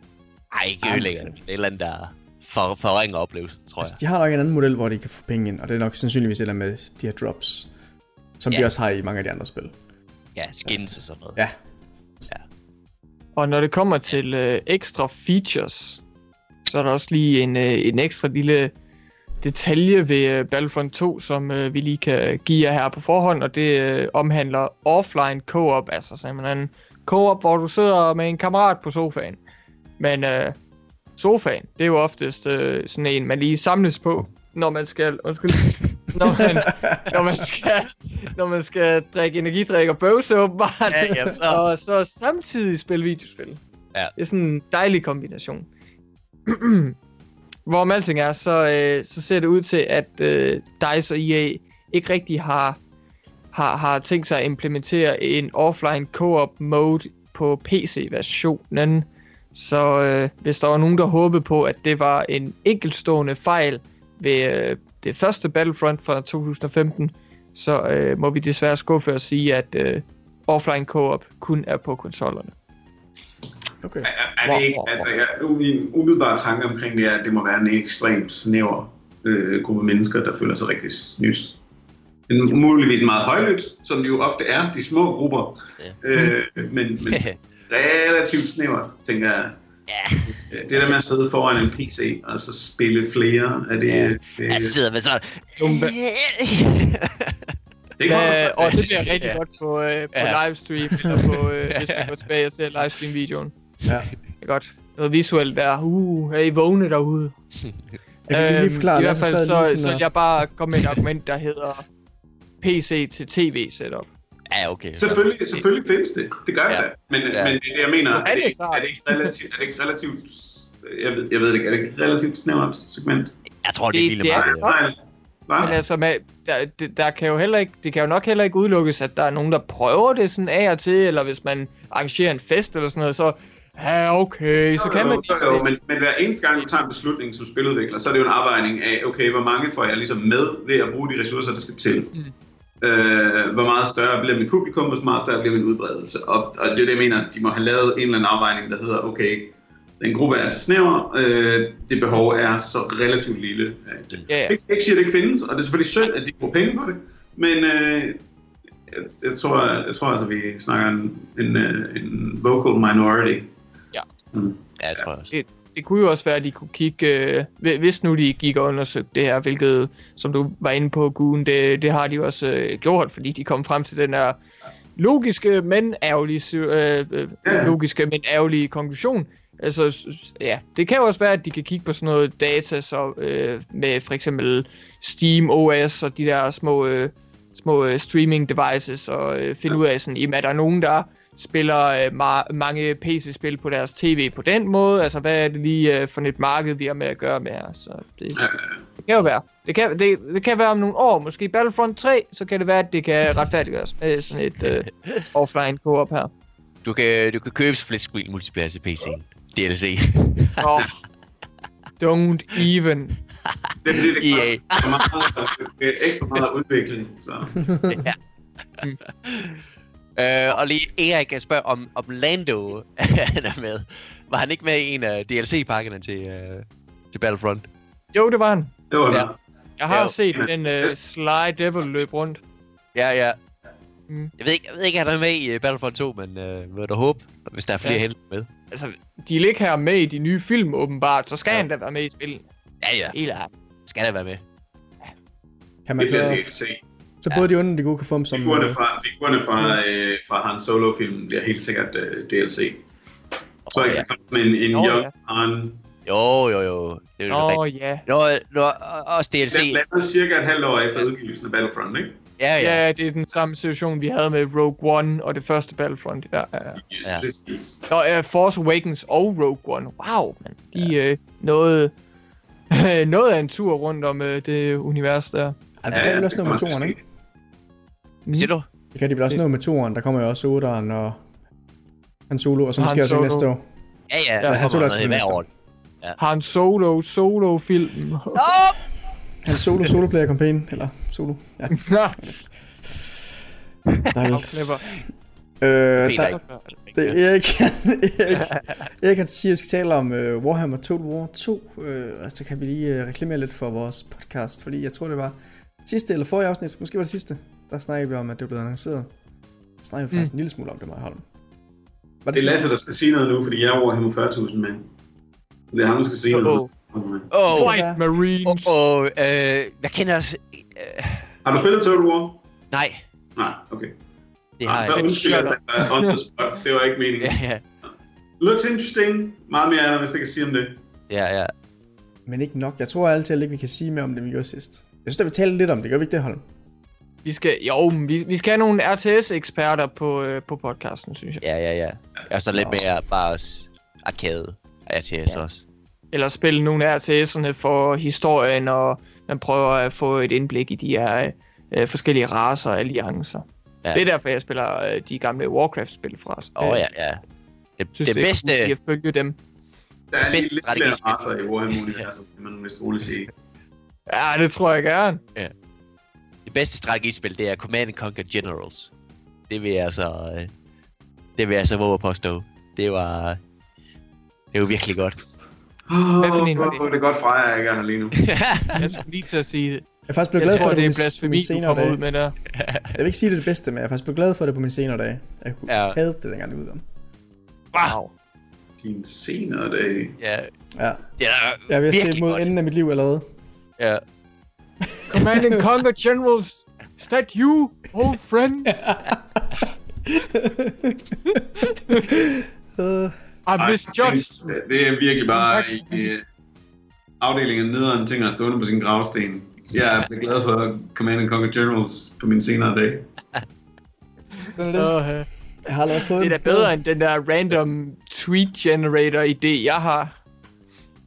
Ej, ikke Ej, ødelægger det. men er et eller andet, der for, forringer oplevelsen, tror jeg. Altså, de har nok en anden model, hvor de kan få penge ind, og det er nok sandsynligvis et eller andet med de her drops, som Ja. de også har i mange af de andre spil. Ja, skins og sådan noget. Ja, Og når det kommer til øh, ekstra features, så er der også lige en, øh, en ekstra lille detalje ved øh, Battlefront 2, som øh, vi lige kan give jer her på forhånd, og det øh, omhandler offline co-op, altså simpelthen co-op, hvor du sidder med en kammerat på sofaen. Men øh, sofaen, det er jo oftest øh, sådan en, man lige samles på, når man skal, undskyld, når man, når man skal, når man skal drikke energidrik og bøvse åbenbart, Ja, ja, så- og så samtidig spille videospil. Ja. Det er sådan en dejlig kombination. Hvorom alting er, så, øh, så ser det ud til, at øh, DICE og EA ikke rigtig har, har, har tænkt sig at implementere en offline co-op mode på PC-versionen. Så øh, hvis der var nogen, der håbede på, at det var en enkeltstående fejl ved øh, det første Battlefront fra 2015, så øh, må vi desværre skuffe og sige, at øh, offline co-op kun er på konsollerne okay. Er, er det ikke, altså, min umiddelbare tanke omkring det er, at det må være en ekstremt snæver øh, gruppe mennesker, der føler sig rigtig snys. En, muligvis meget højlydt, som det jo ofte er, de små grupper. Ja. Øh, men, men relativt snævert, tænker jeg. ja, Det der med at sidde foran en PC og så spille flere, er det... Ja. det, jeg sidder med sådan... Dumpe. det kan Ja, og det bliver rigtig Ja. godt på, øh, på Ja. livestream, eller på, øh, hvis man går tilbage og ser livestream-videoen. Ja. Det er godt. Noget visuelt der. Uh, er I vågne derude? Jeg kan lige Øhm, forklare, I hvert fald så, så, så jeg bare kom med et argument, der hedder PC til TV setup. Ja, okay. Selvfølgelig, selvfølgelig findes det. Det gør det Ja. da. Men, Ja. men det er det, jeg mener. Er det, det ikke, er det ikke relativt, er det ikke relativt jeg ved, jeg ved det ikke, er det ikke relativt snævert segment? Jeg tror, det er Det- lille det er det nok. Nej, nej. Men altså, med, der, det, der kan jo heller ikke, det kan jo nok heller ikke udelukkes, at der er nogen, der prøver det sådan af og til, eller hvis man arrangerer en fest eller sådan noget, så ja, okay, så kan man jo, jo, jo, men, men hver eneste gang, du tager en beslutning som spiludvikler, så er det jo en afvejning af, okay, hvor mange får jeg ligesom med ved at bruge de ressourcer, der skal til. Mm. Øh, hvor meget større bliver mit publikum, hvor meget større bliver min udbredelse. Og, og det er det, jeg mener, de må have lavet en eller anden afvejning, der hedder, okay, den gruppe er så snæver, øh, det behov er så relativt lille. At, Ja, ja. Jeg ikke siger, at det ikke findes, og det er selvfølgelig synd, at de bruger penge på det, men øh, jeg, jeg, tror, jeg tror altså, vi snakker en, en, øh, en vocal minority. Mm. Ja, jeg tror jeg også. det kunne jo også være, at de kunne kigge, øh, hvi- hvis nu de gik og undersøgte det her, hvilket, som du var inde på, Guden, det, det har de jo også øh, gjort, fordi de kom frem til den her logiske, men ærgerlige, øh, øh, logiske, men ærgerlige konklusion. Altså, ja, det kan jo også være, at de kan kigge på sådan noget data, så øh, med for eksempel Steam OS og de der små, øh, små øh, streaming devices, og øh, finde ud af sådan, jamen, er der nogen, der spiller øh, ma- mange PC-spil på deres tv på den måde? Altså, hvad er det lige øh, for et marked, vi har med at gøre med her? Så det, det kan jo være. Det kan, det, det kan være om nogle år, måske Battlefront 3, så kan det være, at det kan retfærdiggøres med sådan et øh, offline co-op her. Du kan, du kan købe split screen multiplayer til PC'en. DLC. Oh, don't even. det er fordi, det EA. koster meget, det er ekstra meget udvikling. Så. ja. Øh, og lige Erik spørger om, om Lando han er med. Var han ikke med i en af DLC-pakkerne til, uh, til Battlefront? Jo, det var han. Det var Ja. ja. Jeg har Jo. set den øh, Sly Devil løbe rundt. Ja, ja. Mm. Jeg ved ikke, jeg ved ikke, at han er med i uh, Battlefront 2, men uh, vil da håbe, hvis der er flere Ja. helte med. Altså, de er ikke her med i de nye film, åbenbart, så skal Ja. han da være med i spillet. Ja, ja. Helt ærligt. Skal der være med. Kan man Det så, DLC. Så både de onde og de gode kan få dem som... Figurerne øh, fra, figurerne fra, øh, fra Han Solo-filmen bliver helt sikkert øh, DLC. Så jeg ja. en, en Nå, young ja. Han. Jo, jo, jo. Det er jo Åh, rigtigt. ja. Nå, nå, også DLC. Den lander cirka et halvt år efter udgivelsen af Battlefront, ikke? Ja, ja. Ja, det er den samme situation, vi havde med Rogue One og det første Battlefront. Ja, ja, ja. Yes, Ja. præcis. Nå, uh, Force Awakens og Rogue One. Wow, man. De ja. uh, nåede, noget af en tur rundt om uh, det univers der. Ej, det kan de også toeren, sige. ikke? Mm. Siger du? Det kan de vel også nå med toeren. Der kommer jo også otteren og Han Solo, og så måske også Solo. næste år. Ja, ja. Ja, han det også noget i hver næste år. Han Solo, Solo-filmen. Nå! Han Solo, Solo Player Campaign, eller Solo. Ja, dejligt. Øh, der, ikke. det, Erik, Erik, Erik han siger, at vi skal tale om uh, Warhammer Total War 2. Uh, altså, så kan vi lige uh, reklamere lidt for vores podcast, fordi jeg tror, det var sidste eller forrige afsnit, måske var det sidste, der snakkede vi om, at det blev annonceret. Så snakkede vi faktisk Mm. en lille smule om det, mig Holm. Var Det er sidste? Lasse, der skal sige noget nu, fordi jeg er over 40.000 mand. Det er ham, der skal sige noget. Oh, nu. Åh, White Marines. åh, åh, øh, jeg kender også... Øh, Har du spillet Total War? nej, Nej, okay. det har så jeg. undskyld, jeg dig on the spot. Det var ikke meningen. Ja, ja. Looks interesting. Meget mere, hvis det kan sige om det. Ja, ja. Men ikke nok. Jeg tror altid ikke, vi kan sige mere om det, vi gjorde sidst. Jeg synes, at vi talte lidt om det. Gør vi ikke det, Holm? Vi skal, jo, vi, vi skal have nogle RTS-eksperter på, øh, på podcasten, synes jeg. Ja, ja, ja. Og så lidt mere bare også arcade RTS Ja. også. Eller spille nogle af RTS'erne for historien, og man prøver at få et indblik i de her øh, forskellige raser og alliancer. Ja. Ja. Det er derfor, jeg spiller øh, de gamle Warcraft-spil fra os. Åh, oh, ja, ja. Det, synes, det, det bedste... at følge dem. Der er bedste lidt flere strategispil. racer i Warhammer-universet, kan man vist roligt sige. Ja, det tror jeg gerne. Det bedste strategispil, det er Command and Conquer Generals. Det vil jeg så... Øh, det vil jeg så våge at påstå. Det var... Det var virkelig godt. Hvad for en var det? hvor er det godt fra, at jeg ikke er her lige nu. Jeg skulle lige til at sige det. Jeg er faktisk blevet Jeg glad tror, for det er det, på blasfemi, du senere kommer dage. ud med der. Jeg vil ikke sige det er det bedste, men jeg er faktisk blevet glad for det på mine senere dage. Jeg kunne Ja. havde det, dengang det udkom. Wow. Din senere dag. ja, Ja. det er Jeg er at se mod enden af mit liv allerede. Ja. Command and Conquer Generals. Is that you, old friend? Så, I misjudged. Det, det er virkelig bare i, i afdelingen nederen ting at stående på sin gravsten. Jeg er glad for Command and Conquer Generals på min senere dag. Uh, Jeg har fået det er da bedre end den der random tweet generator idé, jeg har.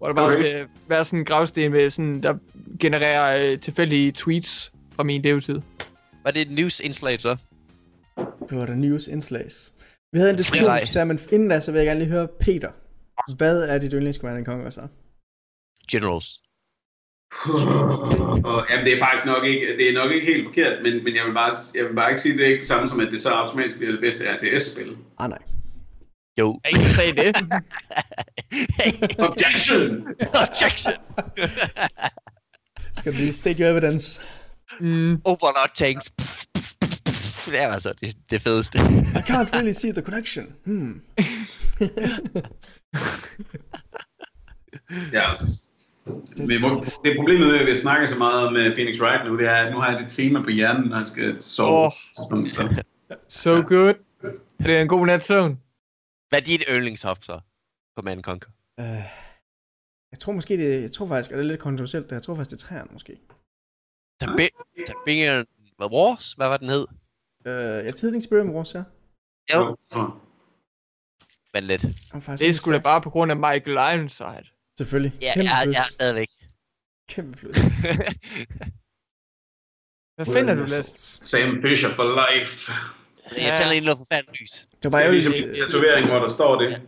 Hvor der bare Okay. skal være sådan en gravsten, med sådan, der genererer øh, tilfældige tweets fra min levetid. Var det et news-indslag så? Det var der news indslags. Vi havde en diskussion, tage, men inden da, så vil jeg gerne lige høre Peter. Hvad er dit yndlings Command Conquer så? Generals. og, jamen, det er faktisk nok ikke, det er nok ikke helt forkert, men, men jeg, vil bare, jeg vil bare ikke sige, at det er ikke det samme som, at det så automatisk bliver det bedste RTS-spil. Ah nej. Jo. Jeg ikke sagde det. Objection! Objection! Skal du lige state your evidence? Mm, Overlord tanks. Pff, pff, pff, pff. Det er altså det, det fedeste. I can't really see the connection. Hmm. Må, det er problemet med, at vi snakker så meget med Phoenix Wright nu, det er, at nu har jeg det tema på hjernen, når han skal sove. Oh. Så. so good. Er det en god nat søvn? Hvad er dit yndlingshop så? Command Conquer. Uh, jeg tror måske det, jeg tror faktisk, at det er lidt kontroversielt, det jeg tror faktisk det er træerne måske. Tabingen... Hvad Wars? Hvad var den hed? Uh, jeg tidligere Experience Wars, ja. Jo. Men lidt. Det er sgu da bare på grund af Michael Ironside. Selvfølgelig. Ja, Kæmpe jeg, jeg er stadigvæk. Kæmpe plus. Hvad finder du? Lasse? Sam Fisher for life. Jeg tænder lige noget forfærdeligt lys. Det var bare Det er ærgerligt. ligesom en tatovering, hvor der står det.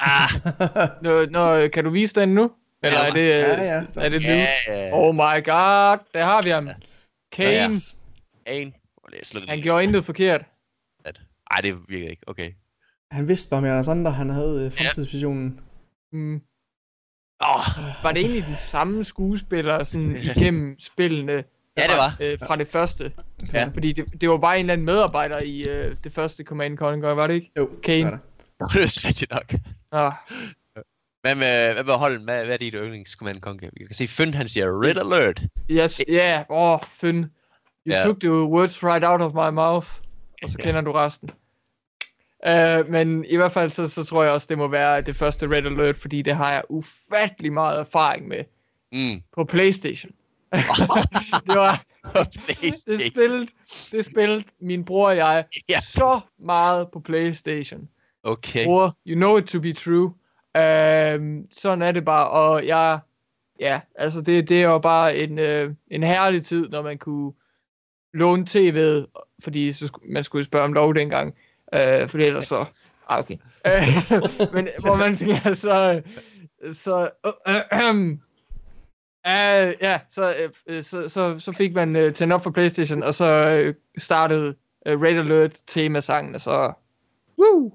Ah, Nå, nå, kan du vise den nu? Eller er det, øh, Ja, ja. er det ja, ja. Oh my god, der har vi ham. Kane, Ja. Han gjorde intet forkert. Ej, det virker ikke. Okay. Han vidste bare med Anders Sander, han havde øh, fremtidsvisionen. Mm. Oh, var det egentlig den samme skuespiller sådan igennem spillene? Ja, det var. Øh, fra det første. Ja. Fordi det, det var bare en eller anden medarbejder i øh, det første Command Conquer, var det ikke? Jo, Kane. det er der. det er rigtigt nok. Ah, Hvad med, hvad med Holden? Hvad, hvad er dit yndlings Command Conquer? Vi kan se, Fyn han siger Red Alert. yes, ja, yeah. åh, oh, Finn. You Ja. took the words right out of my mouth. Og så kender du resten. Uh, men i hvert fald, så, så tror jeg også, det må være det første Red Alert, fordi det har jeg ufattelig meget erfaring med Mm. på Playstation. Det var, det spillede, det spillede min bror og jeg Ja. så meget på Playstation. Okay. Bror, you know it to be true. Øhm, sådan er det bare, og jeg, ja, altså det, det jo bare en, øh, en herlig tid, når man kunne låne tv'et, fordi så skulle, man skulle spørge om lov dengang, øh, fordi ellers så, ah, okay. Øh, men hvor man ja, så, så, øh, øh, øh, øh, ja, så, øh, så, så, så fik man øh, tændt op for Playstation, og så øh, startede øh, Red Alert temasangen, og så, woo, oh,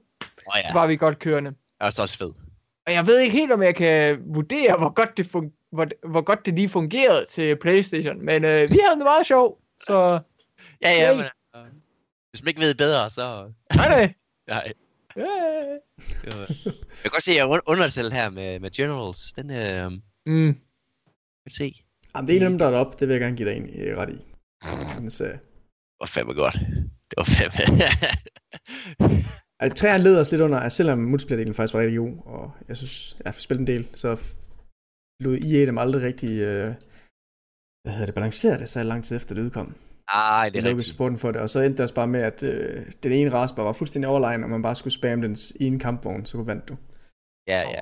så ja, var vi godt kørende. det er også også fed. Og jeg ved ikke helt, om jeg kan vurdere, hvor godt det, fun- hvor, hvor godt det lige fungerede til Playstation, men øh, vi havde det meget sjov, så Ja, ja, men, uh, hvis man ikke ved bedre, så... nej, nej. Nej. Yeah. var- Jeg kan godt se, at jeg er under selv her med, med Generals. Den, øh, Mm. Kan se. Jamen, det er en af dem, der er deroppe. Det vil jeg gerne give dig en øh, ret i. Den serie. Det var fandme godt. Det var fandme... Altså, træerne leder os lidt under, at selvom multiplayer-delen faktisk var rigtig god, og jeg synes, jeg har spillet en del, så lod EA dem aldrig rigtig, øh, hvad hedder det, balancere det så lang tid efter det udkom. Ej, det er rigtigt. supporten for det, og så endte det også bare med, at øh, den ene race bare var fuldstændig overlegen, og man bare skulle spamme dens ene kampvogn, så vandt du. Ja, ja.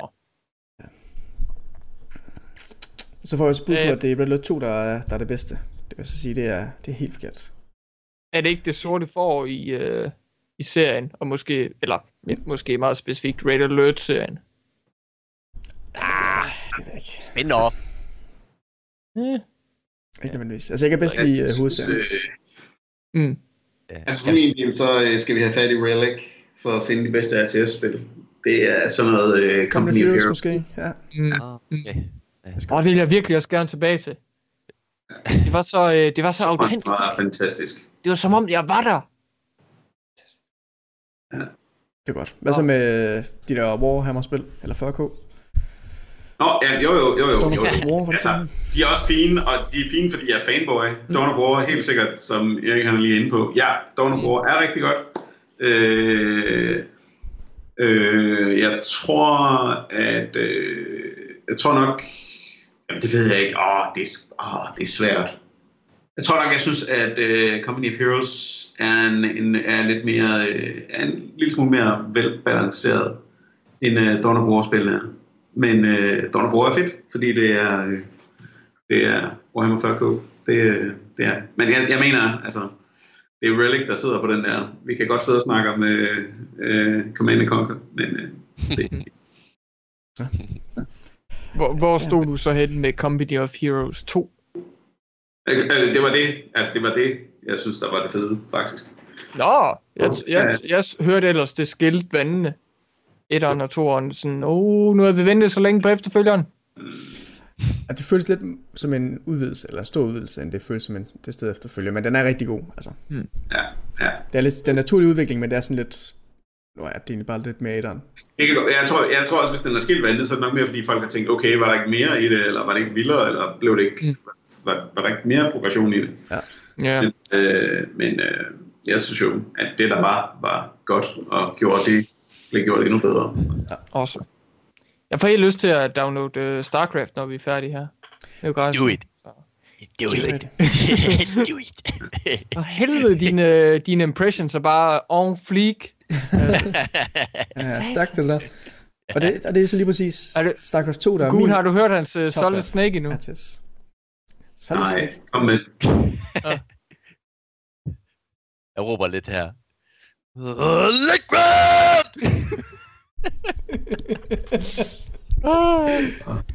Så får jeg også bud på, Øh. at det er Red Alert 2, der er, der er det bedste. Det vil så sige, det er, det er helt forkert. Er det ikke det sorte får i, øh, i serien, og måske, eller måske meget specifikt Red Alert-serien? Ah, det ved jeg ikke. Spin off. Mm. Ikke nødvendigvis. Altså, jeg kan bedst lide uh, Jeg hovedserien. øh, Mm. Ja. Altså for min del, så øh, skal vi have fat i Relic for at finde de bedste RTS-spil. Det er sådan noget uh, Company Company of Heroes. måske. Ja. Mm. Ah, okay. Skal Og det vil jeg virkelig også gerne tilbage til. Det var så, øh, det var så Det autentisk. var fantastisk. Det var som om, jeg var der. Det er godt. Hvad så med øh, de der Warhammer-spil? Eller 40K? Nå, ja, jo, jo, jo, jo. Dawn jo. of War, det Altså, de er også fine, og de er fine, fordi jeg er fanboy. Dawn of War, helt sikkert, som Erik han er lige inde på. Ja, Dawn of War er rigtig godt. Øh, øh, jeg tror, at... Øh, jeg tror nok... Jamen, det ved jeg ikke. Åh, det er, åh, det er svært. Jeg tror nok, jeg synes, at uh, Company of Heroes er, en, en, er lidt mere... Uh, er en lille smule mere velbalanceret, end uh, Dawn of War-spillene er. Men uh, Dawn of War er fedt, fordi det er... Uh, det er Warhammer 40K. Det, uh, det er. Men jeg, jeg mener, altså, det er Relic, der sidder på den der. Vi kan godt sidde og snakke om uh, uh, Command Conquer, men uh, det, Hvor, hvor stod du så hen med Company of Heroes 2? øh, øh, det var det. Altså, det var det, jeg synes, der var det fede, faktisk. Nå, jeg, jeg, jeg, jeg hørte ellers det skilt vandene. Etteren og toeren, sådan, oh, nu har vi ventet så længe på efterfølgeren. At det føles lidt som en udvidelse, eller en stor udvidelse, end det føles som en det sted efterfølger. Men den er rigtig god. Altså, Ja, ja. det er lidt den naturlige udvikling, men det er sådan lidt... Nu er det egentlig bare lidt mere etteren. Det kan, godt- jeg, tror, jeg tror også, hvis den er skilt vandet, så er det nok mere, fordi folk har tænkt, okay, var der ikke mere i det, eller var det ikke vildere, eller blev det ikke, Mm. var, var der ikke mere progression i det? Ja. Men, øh, men øh, jeg synes jo, at det, der var, var godt, og gjorde det, blev gjort endnu bedre. Awesome. Jeg får helt lyst til at downloade uh, StarCraft, når vi er færdige her. Det er jo gratis. Do it. Do Det er it. Do it. For helvede, dine, dine impressions er bare on fleek. Ja, stærkt til det. Og det, og det er så lige præcis Er det- StarCraft 2, der er Gud, min har du hørt hans uh, Solid. Snake endnu? RTS. Solid Nej, Snake. kom med. Jeg råber lidt her. Liquid!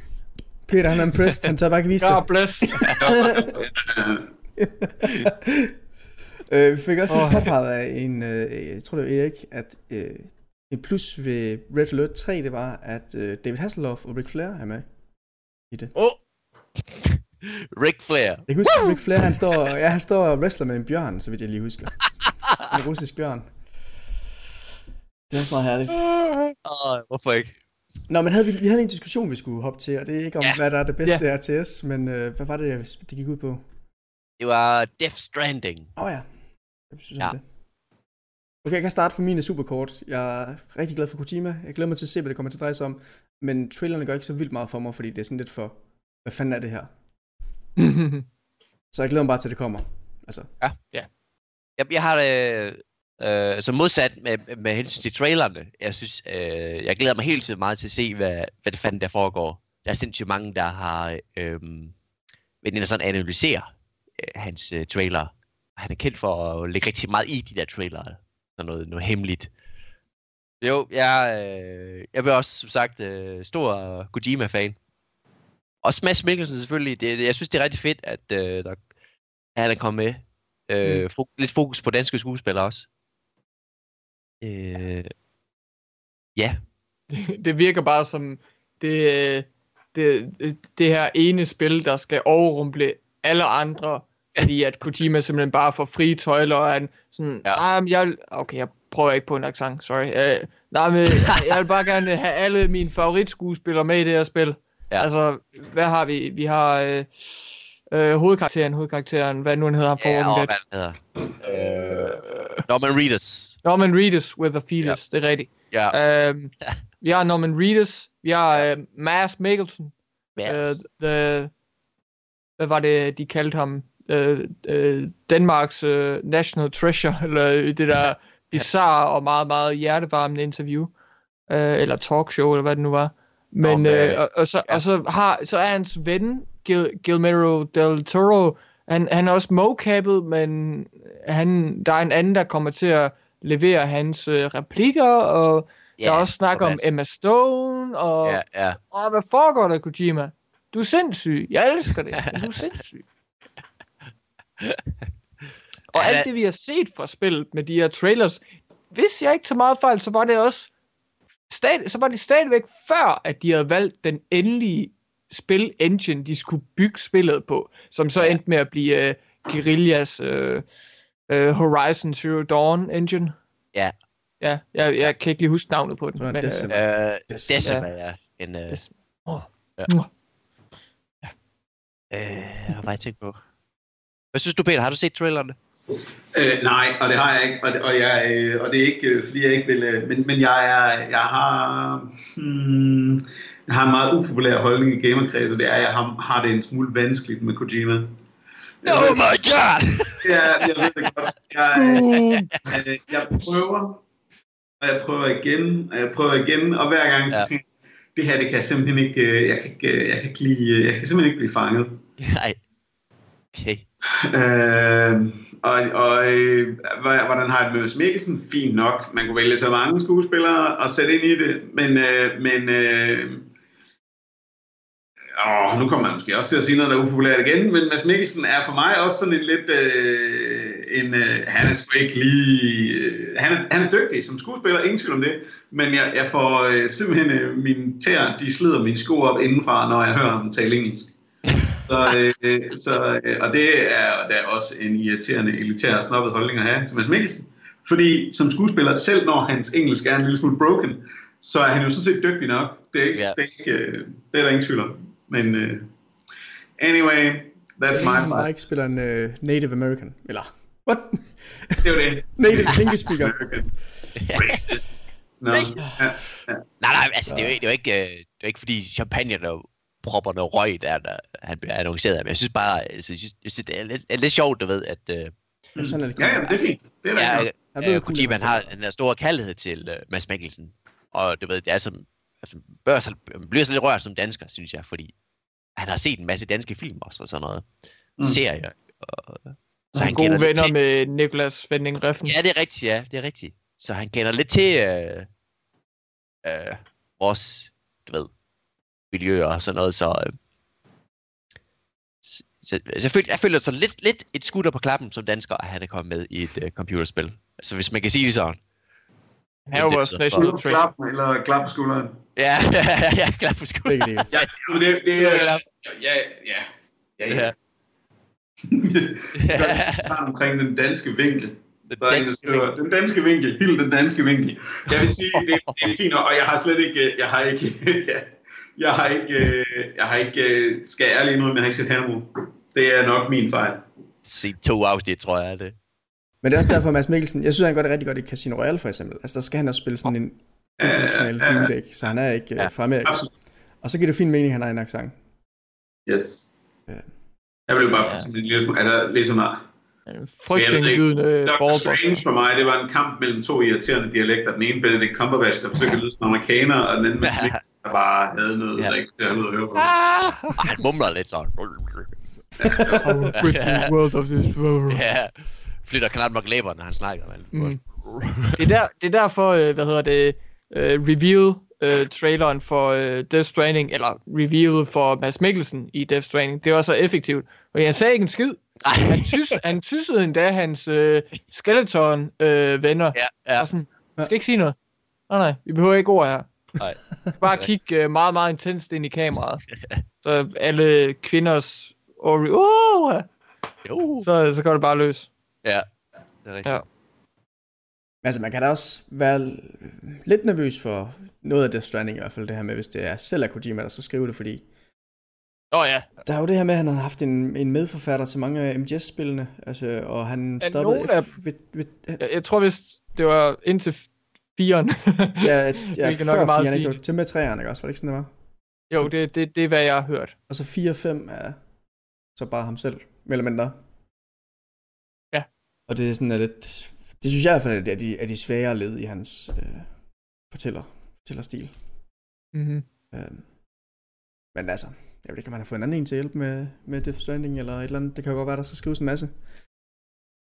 Peter, han er impressed. Han tør bare ikke vise God det. bless. Øh, vi fik også Åh. påpeget af en, øh, jeg tror det var Erik, at øh, en plus ved Red Alert 3, det var, at øh, David Hasselhoff og Ric Flair er med i det. Oh. Ric Flair. Jeg kan huske, at Ric Flair, han står, ja, han står og wrestler med en bjørn, så vidt jeg lige husker. En russisk bjørn. Det er også meget herligt. Åh, hvorfor ikke? Nå, men havde vi, vi havde en diskussion, vi skulle hoppe til, og det er ikke om, Ja. hvad der er det bedste ja. RTS, men øh, hvad var det, det gik ud på? Det var Death Stranding. Åh oh, ja. Synes Ja. ja. det. Okay, jeg kan starte for mine superkort. Jeg er rigtig glad for Kojima. Jeg glæder mig til at se, hvad det kommer til at dreje sig om. Men trailerne gør ikke så vildt meget for mig, fordi det er sådan lidt for... Hvad fanden er det her? Så jeg glæder mig bare til, at det kommer. Altså, Jeg, jeg har det øh, som modsat med, med hensyn til trailerne. Jeg synes, øh, jeg glæder mig hele tiden meget til at se, hvad, hvad det fanden der foregår. Der er sindssygt mange, der har øh, og sådan analysere øh, hans øh, trailer. Han er kendt for at lægge rigtig meget i de der trailere. Sådan noget, noget hemmeligt. Jo, jeg, øh, jeg vil også, som sagt, øh, stor Kojima-fan. Og Mads Mikkelsen selvfølgelig. Det, jeg synes, det er rigtig fedt, at øh, der, han er kommet med. Øh, mm. fok- lidt fokus på danske skuespillere også. Øh, ja, det, det virker bare som det, øh, det, det her ene spil, der skal overrumple alle andre, fordi at Kojima simpelthen bare får frie tøjler, og han sådan, Ja. ja. men jeg, okay, jeg prøver ikke på en accent, sorry. Uh, nej, men jeg vil bare gerne have alle mine favoritskuespillere med i det her spil. Ja. Ja. Altså, hvad har vi? Vi har øh, øh, hovedkarakteren, hovedkarakteren, hvad nu han hedder, han ja får og lidt. hvad hedder. Øh, Norman Reedus. Norman Reedus with a fetus, ja. det er rigtigt. Ja, Um, vi har Norman Reedus, vi har uh, Mads Mikkelsen, Mads. uh, the, hvad var det, de kaldte ham? Uh, uh, Danmarks uh, National Treasure, eller det der bizarre og meget, meget hjertevarmende interview, uh, eller talkshow, eller hvad det nu var. Men, Om, øh, uh, og, og, så, ja. og så, har, så er hans ven, Gil, Gilmero del Toro, han, han er også mocappet, men han, der er en anden, der kommer til at levere hans øh, replikker, og ja, der er også snak om. Emma Stone, og, Ja, ja. og hvad foregår der, Kojima? Du er sindssyg. Jeg elsker det. Du er sindssyg. og Ja, alt det, vi har set fra spillet med de her trailers, hvis jeg ikke tager meget fejl, så var det også stad, så var det stadigvæk før, at de havde valgt den endelige spil-engine, de skulle bygge spillet på, som så Ja. endte med at blive uh, Guerillas uh, uh, Horizon Zero Dawn engine. Ja. Ja, jeg, jeg kan ikke lige huske navnet på den. Så er det men, øh, Decima. Øh, Decima. Decima, ja. En, øh, Des- Åh. Ja. Mwah. øh, hvad var jeg tænkt på? Hvad synes du, Peter? Har du set trailerne? Øh, nej, og det har jeg ikke, og, det- og, jeg, øh, og det er ikke, øh, fordi jeg ikke vil, øh, men, men jeg, er, jeg har, hmm, jeg har en meget upopulær holdning i gamerkredse, det er, at jeg har, har det en smule vanskeligt med Kojima. Oh my god! Ja, jeg ved det godt. Jeg, øh, øh, jeg prøver, og jeg prøver igen, og jeg prøver igen, og hver gang så Ja. tænker det her, det kan jeg simpelthen ikke, øh, jeg kan, ikke, øh, jeg kan, ikke lide, jeg kan simpelthen ikke blive fanget. Nej. Okay. Øh, og og øh, hvordan har jeg det med Mads Mikkelsen? Fint nok. Man kunne vælge så mange skuespillere og sætte ind i det, men, øh, men øh, åh, nu kommer man måske også til at sige noget, der er upopulært igen, men Mads Mikkelsen er for mig også sådan en lidt, øh, en, øh, han er sgu ikke lige, øh, han, er, han er dygtig som skuespiller, ingen tvivl om det, men jeg, jeg får øh, simpelthen, øh, mine tæer, de slider mine sko op indenfra, når jeg hører ham tale engelsk. Så, øh, så, øh, og det er, er også en irriterende, elitær, snobbet holdning at have til Mads Mikkelsen. Fordi som skuespiller, selv når hans engelsk er en lille smule broken, så er han jo sådan set dygtig nok. Det er, ikke, Ja. det er, ikke, øh, det er der ingen tvivl om. Men uh, anyway, that's my part. Mike spiller en uh, Native American. Eller, what? Det er jo det. Native English speaker. American. Racist. No. Racist. Ja. Nej, nej, altså, det er jo, ikke- det er jo ikke, øh, det er jo ikke fordi champagne, der propper noget røg, der, der han bliver annonceret af. Men jeg synes bare, altså, jeg synes, jeg synes det er lidt, er lidt sjovt, du ved, at øh, Ja, sådan er det. Ja, ja, det er fint. Det er ja, øh, at Kojima Kojima har der store kærlighed til øh, Mads Mikkelsen. Og du ved, det er som, altså, bør, så, man bliver så lidt rørt som dansker, synes jeg, fordi han har set en masse danske film også, og sådan noget. Mm. Mm. Serier. Og, så Han han gode venner til, med Niklas Vending Reffen. Ja, det er rigtigt, ja. Det er rigtigt. Så han kender lidt til øh, øh, vores, du ved, miljø og sådan noget, så... Øh, så, så jeg, føler, jeg føler så lidt, lidt et skutter på klappen som dansker, at han er kommet med i et øh, computerspil. Altså, hvis man kan sige det sådan. Han er Det- vores national Klap, treasure. klap eller klap på skulderen. Ja, ja, klap på skulderen. Ja, det, det, det, ja, ja, ja. Ja, ja. Jeg tager omkring den danske vinkel. Den Der er en, der skriver, den danske vinkel, helt den danske vinkel. Jeg vil sige, det, det er fint, og jeg har slet ikke, jeg har ikke, jeg, jeg har ikke, jeg har ikke, skal jeg ærligt indrømme, jeg har ikke set Hannibal. Det er nok min fejl. Se to afsnit, tror jeg, er det. Men det er også derfor, Mads Mikkelsen, jeg synes, han gør det rigtig godt i Casino Royale, for eksempel. Altså, der skal han også spille sådan en international Ja, ja, ja. ikke? Så han er ikke Ja. ja. fra Amerika. Absolut. Og så giver det fin mening, at han har en accent. Yes. Ja. Jeg blev bare Ja. sådan en lille smule, altså ligesom Frygtindgydende Doctor ballbuster. Strange for mig, det var en kamp mellem to irriterende dialekter. Den ene Benedict Cumberbatch, der forsøgte at lyde som amerikaner, og den anden Mads Mikkelsen, der bare havde noget, Ja. der ikke til at høre på. Ah, Og han mumler lidt sådan. with the world of this world. Ja, flytter knap nok læber, når han snakker. Mm. Mm. Det er, der, det er derfor, øh, hvad hedder det, øh, reveal øh, traileren for øh, Death Stranding, eller reveal for Mads Mikkelsen i Death Stranding, det var så effektivt. Og han sagde ikke en skid. Han, tys, han tyssede endda hans øh, skeleton øh. Ja, Ja. Og sådan, skal ikke sige noget. Nej, nej, vi behøver ikke ord her. Nej. Bare kigge øh, meget, meget intenst ind i kameraet. Så alle kvinders... Ori- Jo. så, så går det bare løs. Ja, det er rigtigt. Ja. Altså, man kan da også være lidt nervøs for noget af Death Stranding i hvert fald, det her med, hvis det er selv er Kojima, der så skriver det, fordi oh, ja, der er jo det her med, at han har haft en, en medforfatter til mange af MGS-spillene, altså, og han Er stoppede af F, ved, ved, jeg, jeg tror vist, det var indtil firen. ja, ja, Hvilket nok er meget fire, ikke? fint. Det var til med træerne, ikke også? Var det ikke sådan, det var? jo, det, det, det er, hvad jeg har hørt. Og så 4 og 5 er så bare ham selv, mere eller mindre. Ja. Og det er sådan er lidt... Det synes jeg i hvert fald er de, er de svære led i hans øh, fortæller, fortællerstil. Mm-hmm. Øh, men altså, ved ikke, om han har fået en anden en til at hjælpe med, med Death Stranding eller et eller andet. Det kan jo godt være, der skal skrives en masse.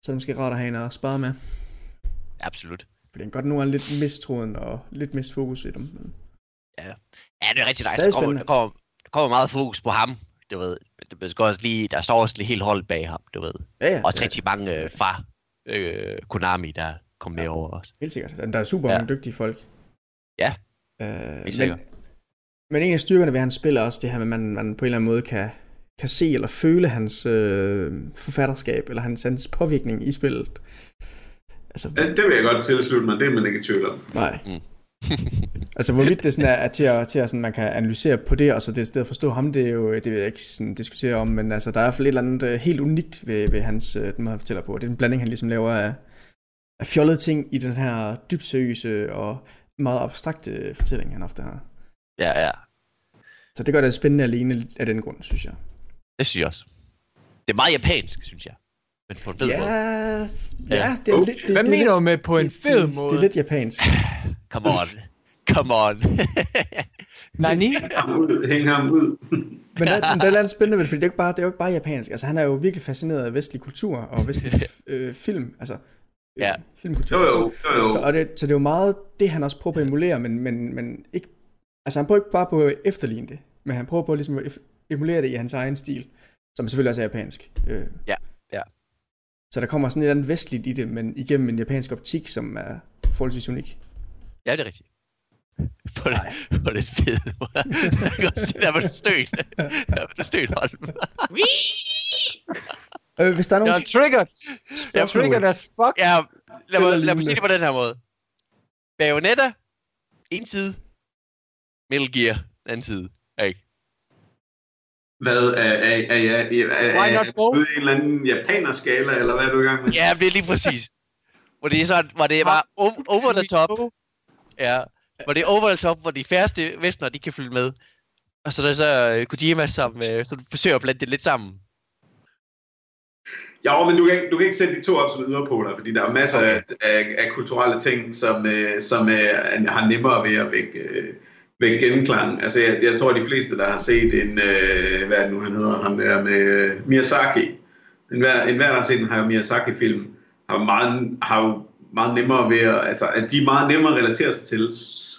Så er det måske rart at have en at spare med. Absolut. For det er godt nogle gange lidt mistroen og lidt mist fokus i dem. Men... Ja, det er rigtig nice. Der kommer, der, kommer, der kommer meget fokus på ham, du ved. Det skal også lige, der står også lige helt hold bag ham, du ved. Ja, ja. Også det er rigtig mange øh, fra øh, Konami, der kom med over os. Helt sikkert. Der er super Ja. mange dygtige folk. Ja, Øh, men, sikkert. Men en af styrkerne ved hans spil er også det her med, at man, man på en eller anden måde kan, kan se eller føle hans øh, forfatterskab, eller hans, hans påvirkning i spillet. Altså, Ja, Det vil jeg godt tilslutte mig, det er man ikke i tvivl om. nej. Mm. altså, hvorvidt det sådan er, er til, at, til at sådan, man kan analysere på det, og så det er stedet at forstå ham, det er jo, det vil jeg ikke sådan diskutere om, men altså, der er i hvert fald et eller andet øh, helt unikt ved, ved hans, øh, den måde, han fortæller på. Det er en blanding, han ligesom laver af, af fjollede ting i den her dybt seriøse og meget abstrakte fortælling, han ofte har. Ja, ja. Så det gør det spændende alene af den grund, synes jeg. Det synes jeg også. Det er meget japansk, synes jeg. Men på en fed Ja, måde. ja, Ja. det er Okay. lidt... Det, Hvad det, mener det, du med på en det, fed det, måde? Det er lidt japansk. Come on. Come on. Nej, ni? Hæng ham ud. Hæng ham ud. Men der, der er lidt spændende det, fordi det er, jo ikke bare, det er jo ikke bare japansk. Altså, han er jo virkelig fascineret af vestlig kultur og vestlig øh, film. Altså, øh, Ja. filmkultur. Jo, jo, jo, jo. Så, og det, så det er jo meget det, han også prøver på at emulere, men, men, men ikke... Altså, han prøver ikke bare på at efterligne det, men han prøver på ligesom at emulere det i hans egen stil, som selvfølgelig også er japansk. Øh. Ja, ja. Så der kommer sådan et eller andet vestligt i det, men igennem en japansk optik, som er forholdsvis unik. ja, det er rigtigt. På det, på det fede måde. Jeg kan godt se, der var det stødt. Der var det stødt, Holm. Øh, hvis der er Jeg nogen er triggered. Jeg er triggered as fuck. Ja, lad mig, lad mig sige det på den her måde. Bayonetta, en side. Metal Gear, anden side. Ikke? Hvad er, er, er, er, er, er, er, er ude i en eller anden japaner-skala, eller hvad er du i gang med? Ja, det er lige præcis. Hvor det er sådan, hvor det var over the top. Ja, hvor det er over the top, hvor de færreste vestner, de kan følge med. Og så er der så uh, Kojima, som uh, så forsøger at blande det lidt sammen. Ja, men du kan, ikke- du kan ikke sætte de to op som yderpoler, fordi der er masser af, af, af kulturelle ting, som, øh, som øh, har nemmere ved at vække, øh, vække genklang. Altså, jeg, jeg tror, at de fleste, der har set en, øh, hvad er det nu han hedder, ham der med øh, Miyazaki, en hver, en hver, der har set en Hayao Miyazaki-film, har meget, har jo meget nemmere ved at, altså, at de er meget nemmere at relatere sig til,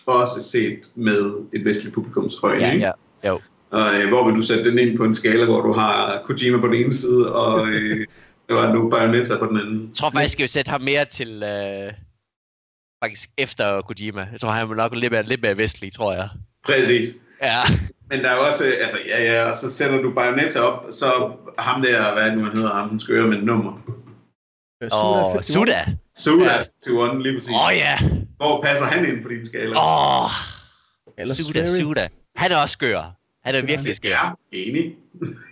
også set med et vestligt publikums øjne. Ja, ikke? ja. Jo. Og øh, hvor vil du sætte den ind på en skala, hvor du har Kojima på den ene side, og øh, det var nu Bayonetta på den anden? Jeg tror faktisk, jeg vil sætte ham mere til... Uh, faktisk efter Kojima. Jeg tror, han vil nok lidt mere, lidt mere vestlig, tror jeg. Præcis. Ja. Men der er jo også, altså ja, ja, og så sætter du Bayonetta op, så ham der, hvad er nu han hedder, ham den skøre med nummer. Øh, Åh, 51. Suda. Suda Ja. to one, lige præcis. Åh ja. Hvor passer han ind på din skala? Åh, Eller Suda, Swery. Suda. Han er også skør. Han er Suda. virkelig skør. Ja, enig.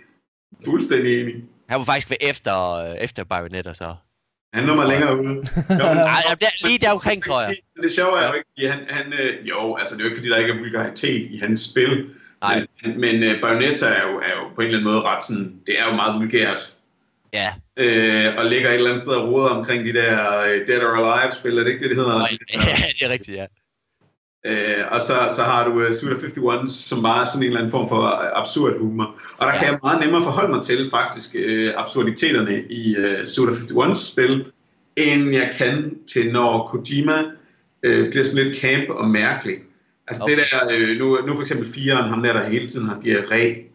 Fuldstændig enig. Han var faktisk ved efter, øh, efter Bayonetta, så. Han er nummer længere ude. Jo, men- Ej, der, lige der omkring, tror jeg. Men det sjove er jo ikke, fordi han, han øh, jo, altså det er jo ikke, fordi der ikke er vulgaritet i hans spil. Nej. Men, men øh, Bayonetta er jo, er jo på en eller anden måde ret sådan, det er jo meget vulgært. Ja. Øh, og ligger et eller andet sted og roder omkring de der øh, Dead or Alive-spil, er det ikke det, det hedder? Nej, ja, det er rigtigt, ja. Øh, og så, så har du uh, Suda 51, som bare er sådan en eller anden form for øh, absurd humor. Og der Ja. kan jeg meget nemmere forholde mig til faktisk øh, absurditeterne i øh, Suda 51's spil, end jeg kan til når Kojima øh, bliver sådan lidt camp og mærkelig. Altså okay. det der, øh, nu, nu for eksempel firen, ham der, der hele tiden har diarré.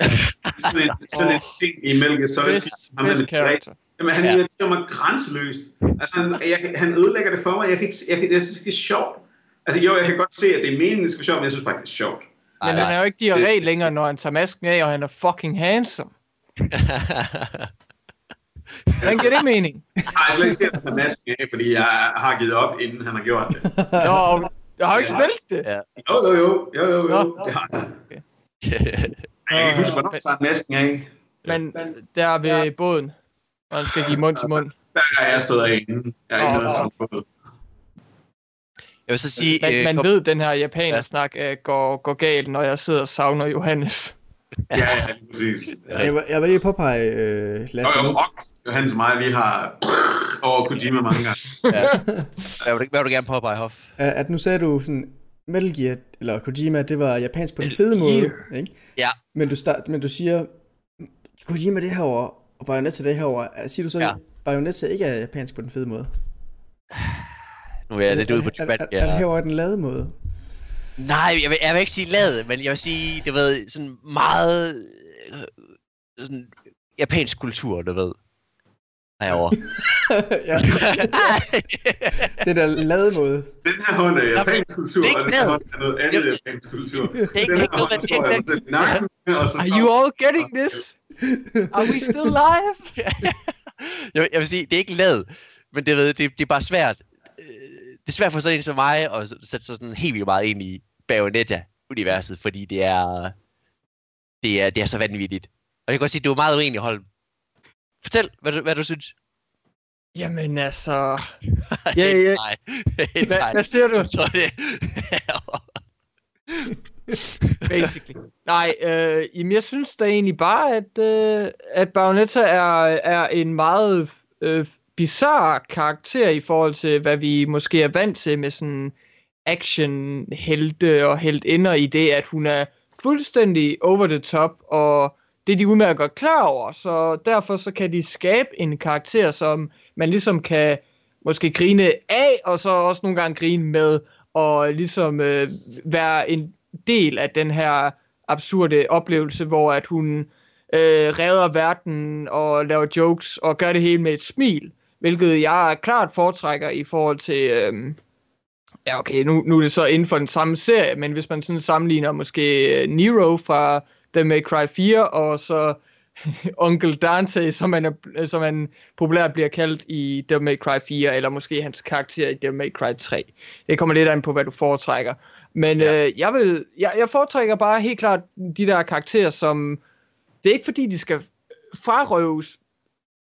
sådan en, sådan en ting i Metal Gear Solid Best, 4, ham best character. Jamen, han Ja. irriterer mig grænseløst. Altså, han, jeg, han ødelægger det for mig. Jeg, kan ikke, jeg, kan- jeg synes, det er sjovt. Altså, jo, jeg kan godt se, at det er meningen, det skal være sjovt, men jeg synes faktisk, det er sjovt. Men han er jo ikke diarré længere, når han tager masken af, og han er fucking handsome. Hvordan giver det mening? Jeg har slet ikke set ham tage masken af, fordi jeg har givet op, inden han har gjort det. Nå, jeg har jo ikke spillet det. ja. Jo, jo, jo. jo, jo, jo. Nå. Det har jeg. Jeg kan ikke huske, hvornår han tager masken af. Men der ved båden, og han skal give mund til mund. Der er jeg stået af inden. Jeg er ikke noget sådan på. Jeg vil så sige... Man, øh, man kom- ved, at den her japaner-snak øh, går, går galt, når jeg sidder og savner Johannes. Ja, ja, lige præcis. Ja. Jeg, vil- jeg vil lige påpege, øh, Lasse, Jo, jo. Johannes og mig, vi har over Kojima mange gange. ja. Hvad vil du, hvad vil du gerne påpege, Hoff? at at nu sagde du sådan, Metal Gear, eller Kojima, det var japansk på den fede måde, ikke? Ja. Men du, start, men du siger, Kojima det herovre, og Bayonetta det herovre. Siger du så, Ja. Bayonetta ikke er japansk på den fede måde? Nu er jeg lidt ude på er, debat. er, er, er det herovre den lade måde? Nej, jeg vil, jeg vil ikke sige lad, men jeg vil sige, du ved, sådan meget øh, sådan japansk kultur, du ved. Herovre. ja, det der lade måde. Den her hånd er japansk kultur, det er og ikke den her ned. hånd er noget andet Det- japansk kultur. det er ikke Den her noget, man den er og så Are you all getting this? Are we still live? jeg, vil- jeg vil sige, det er ikke lad, men det, ved, det, det er bare svært. Det er svært for sådan en som mig at sætte sig sådan helt vildt meget ind i Bayonetta-universet, fordi det er, det er, det er så vanvittigt. Og jeg kan godt sige, at du er meget uenig, Holm. Fortæl, hvad du, hvad du synes. Jamen altså... Ja, Ja, ja. Hvad, hvad siger du? Tror det. basically. Nej, øh, jamen jeg synes da egentlig bare, at, øh, at Bayonetta er, er en meget øh, bizarre karakter i forhold til, hvad vi måske er vant til med sådan action-helte og heltinder i det, at hun er fuldstændig over the top, og det er de udmærket godt klar over, så derfor så kan de skabe en karakter, som man ligesom kan måske grine af, og så også nogle gange grine med, og ligesom øh, være en del af den her absurde oplevelse, hvor at hun øh, redder verden og laver jokes og gør det hele med et smil, hvilket jeg klart foretrækker i forhold til, øh, ja okay, nu, nu er det så inden for den samme serie, men hvis man sådan sammenligner måske øh, Nero fra The May Cry 4 og så Onkel Dante, som han, er, som han populært bliver kaldt i Devil May Cry 4, eller måske hans karakter i Devil May Cry 3. Det kommer lidt an på, hvad du foretrækker. Men ja. øh, jeg, vil, jeg, jeg foretrækker bare helt klart de der karakterer, som... Det er ikke fordi, de skal frarøves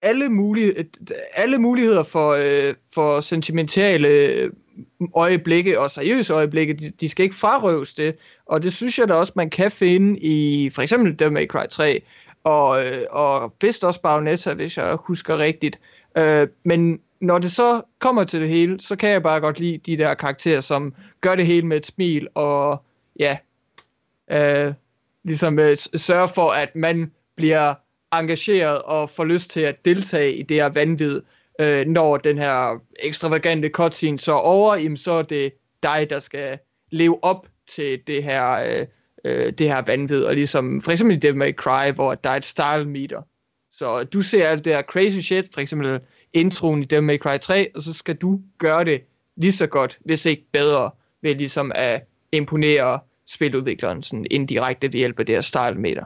alle, mulige, øh, alle muligheder for, øh, for sentimentale øh, øjeblikke og seriøse øjeblikke. De, de skal ikke frarøves det. Og det synes jeg da også, man kan finde i for eksempel Devil May Cry 3, og, øh, og vist også Bayonetta, hvis jeg husker rigtigt. Øh, men når det så kommer til det hele, så kan jeg bare godt lide de der karakterer, som gør det hele med et smil, og ja, øh, ligesom øh, sørger for, at man bliver engageret og får lyst til at deltage i det her vanvid, øh, når den her ekstravagante cutscene så er over, jamen, så er det dig, der skal leve op til det her, øh, øh, det her vanvid, og ligesom for eksempel i Devil May Cry, hvor der er et style meter. Så du ser alt det her crazy shit, for eksempel introen i Devil May Cry 3, og så skal du gøre det lige så godt, hvis ikke bedre, ved ligesom at imponere spiludvikleren sådan indirekte ved hjælp af det her style meter.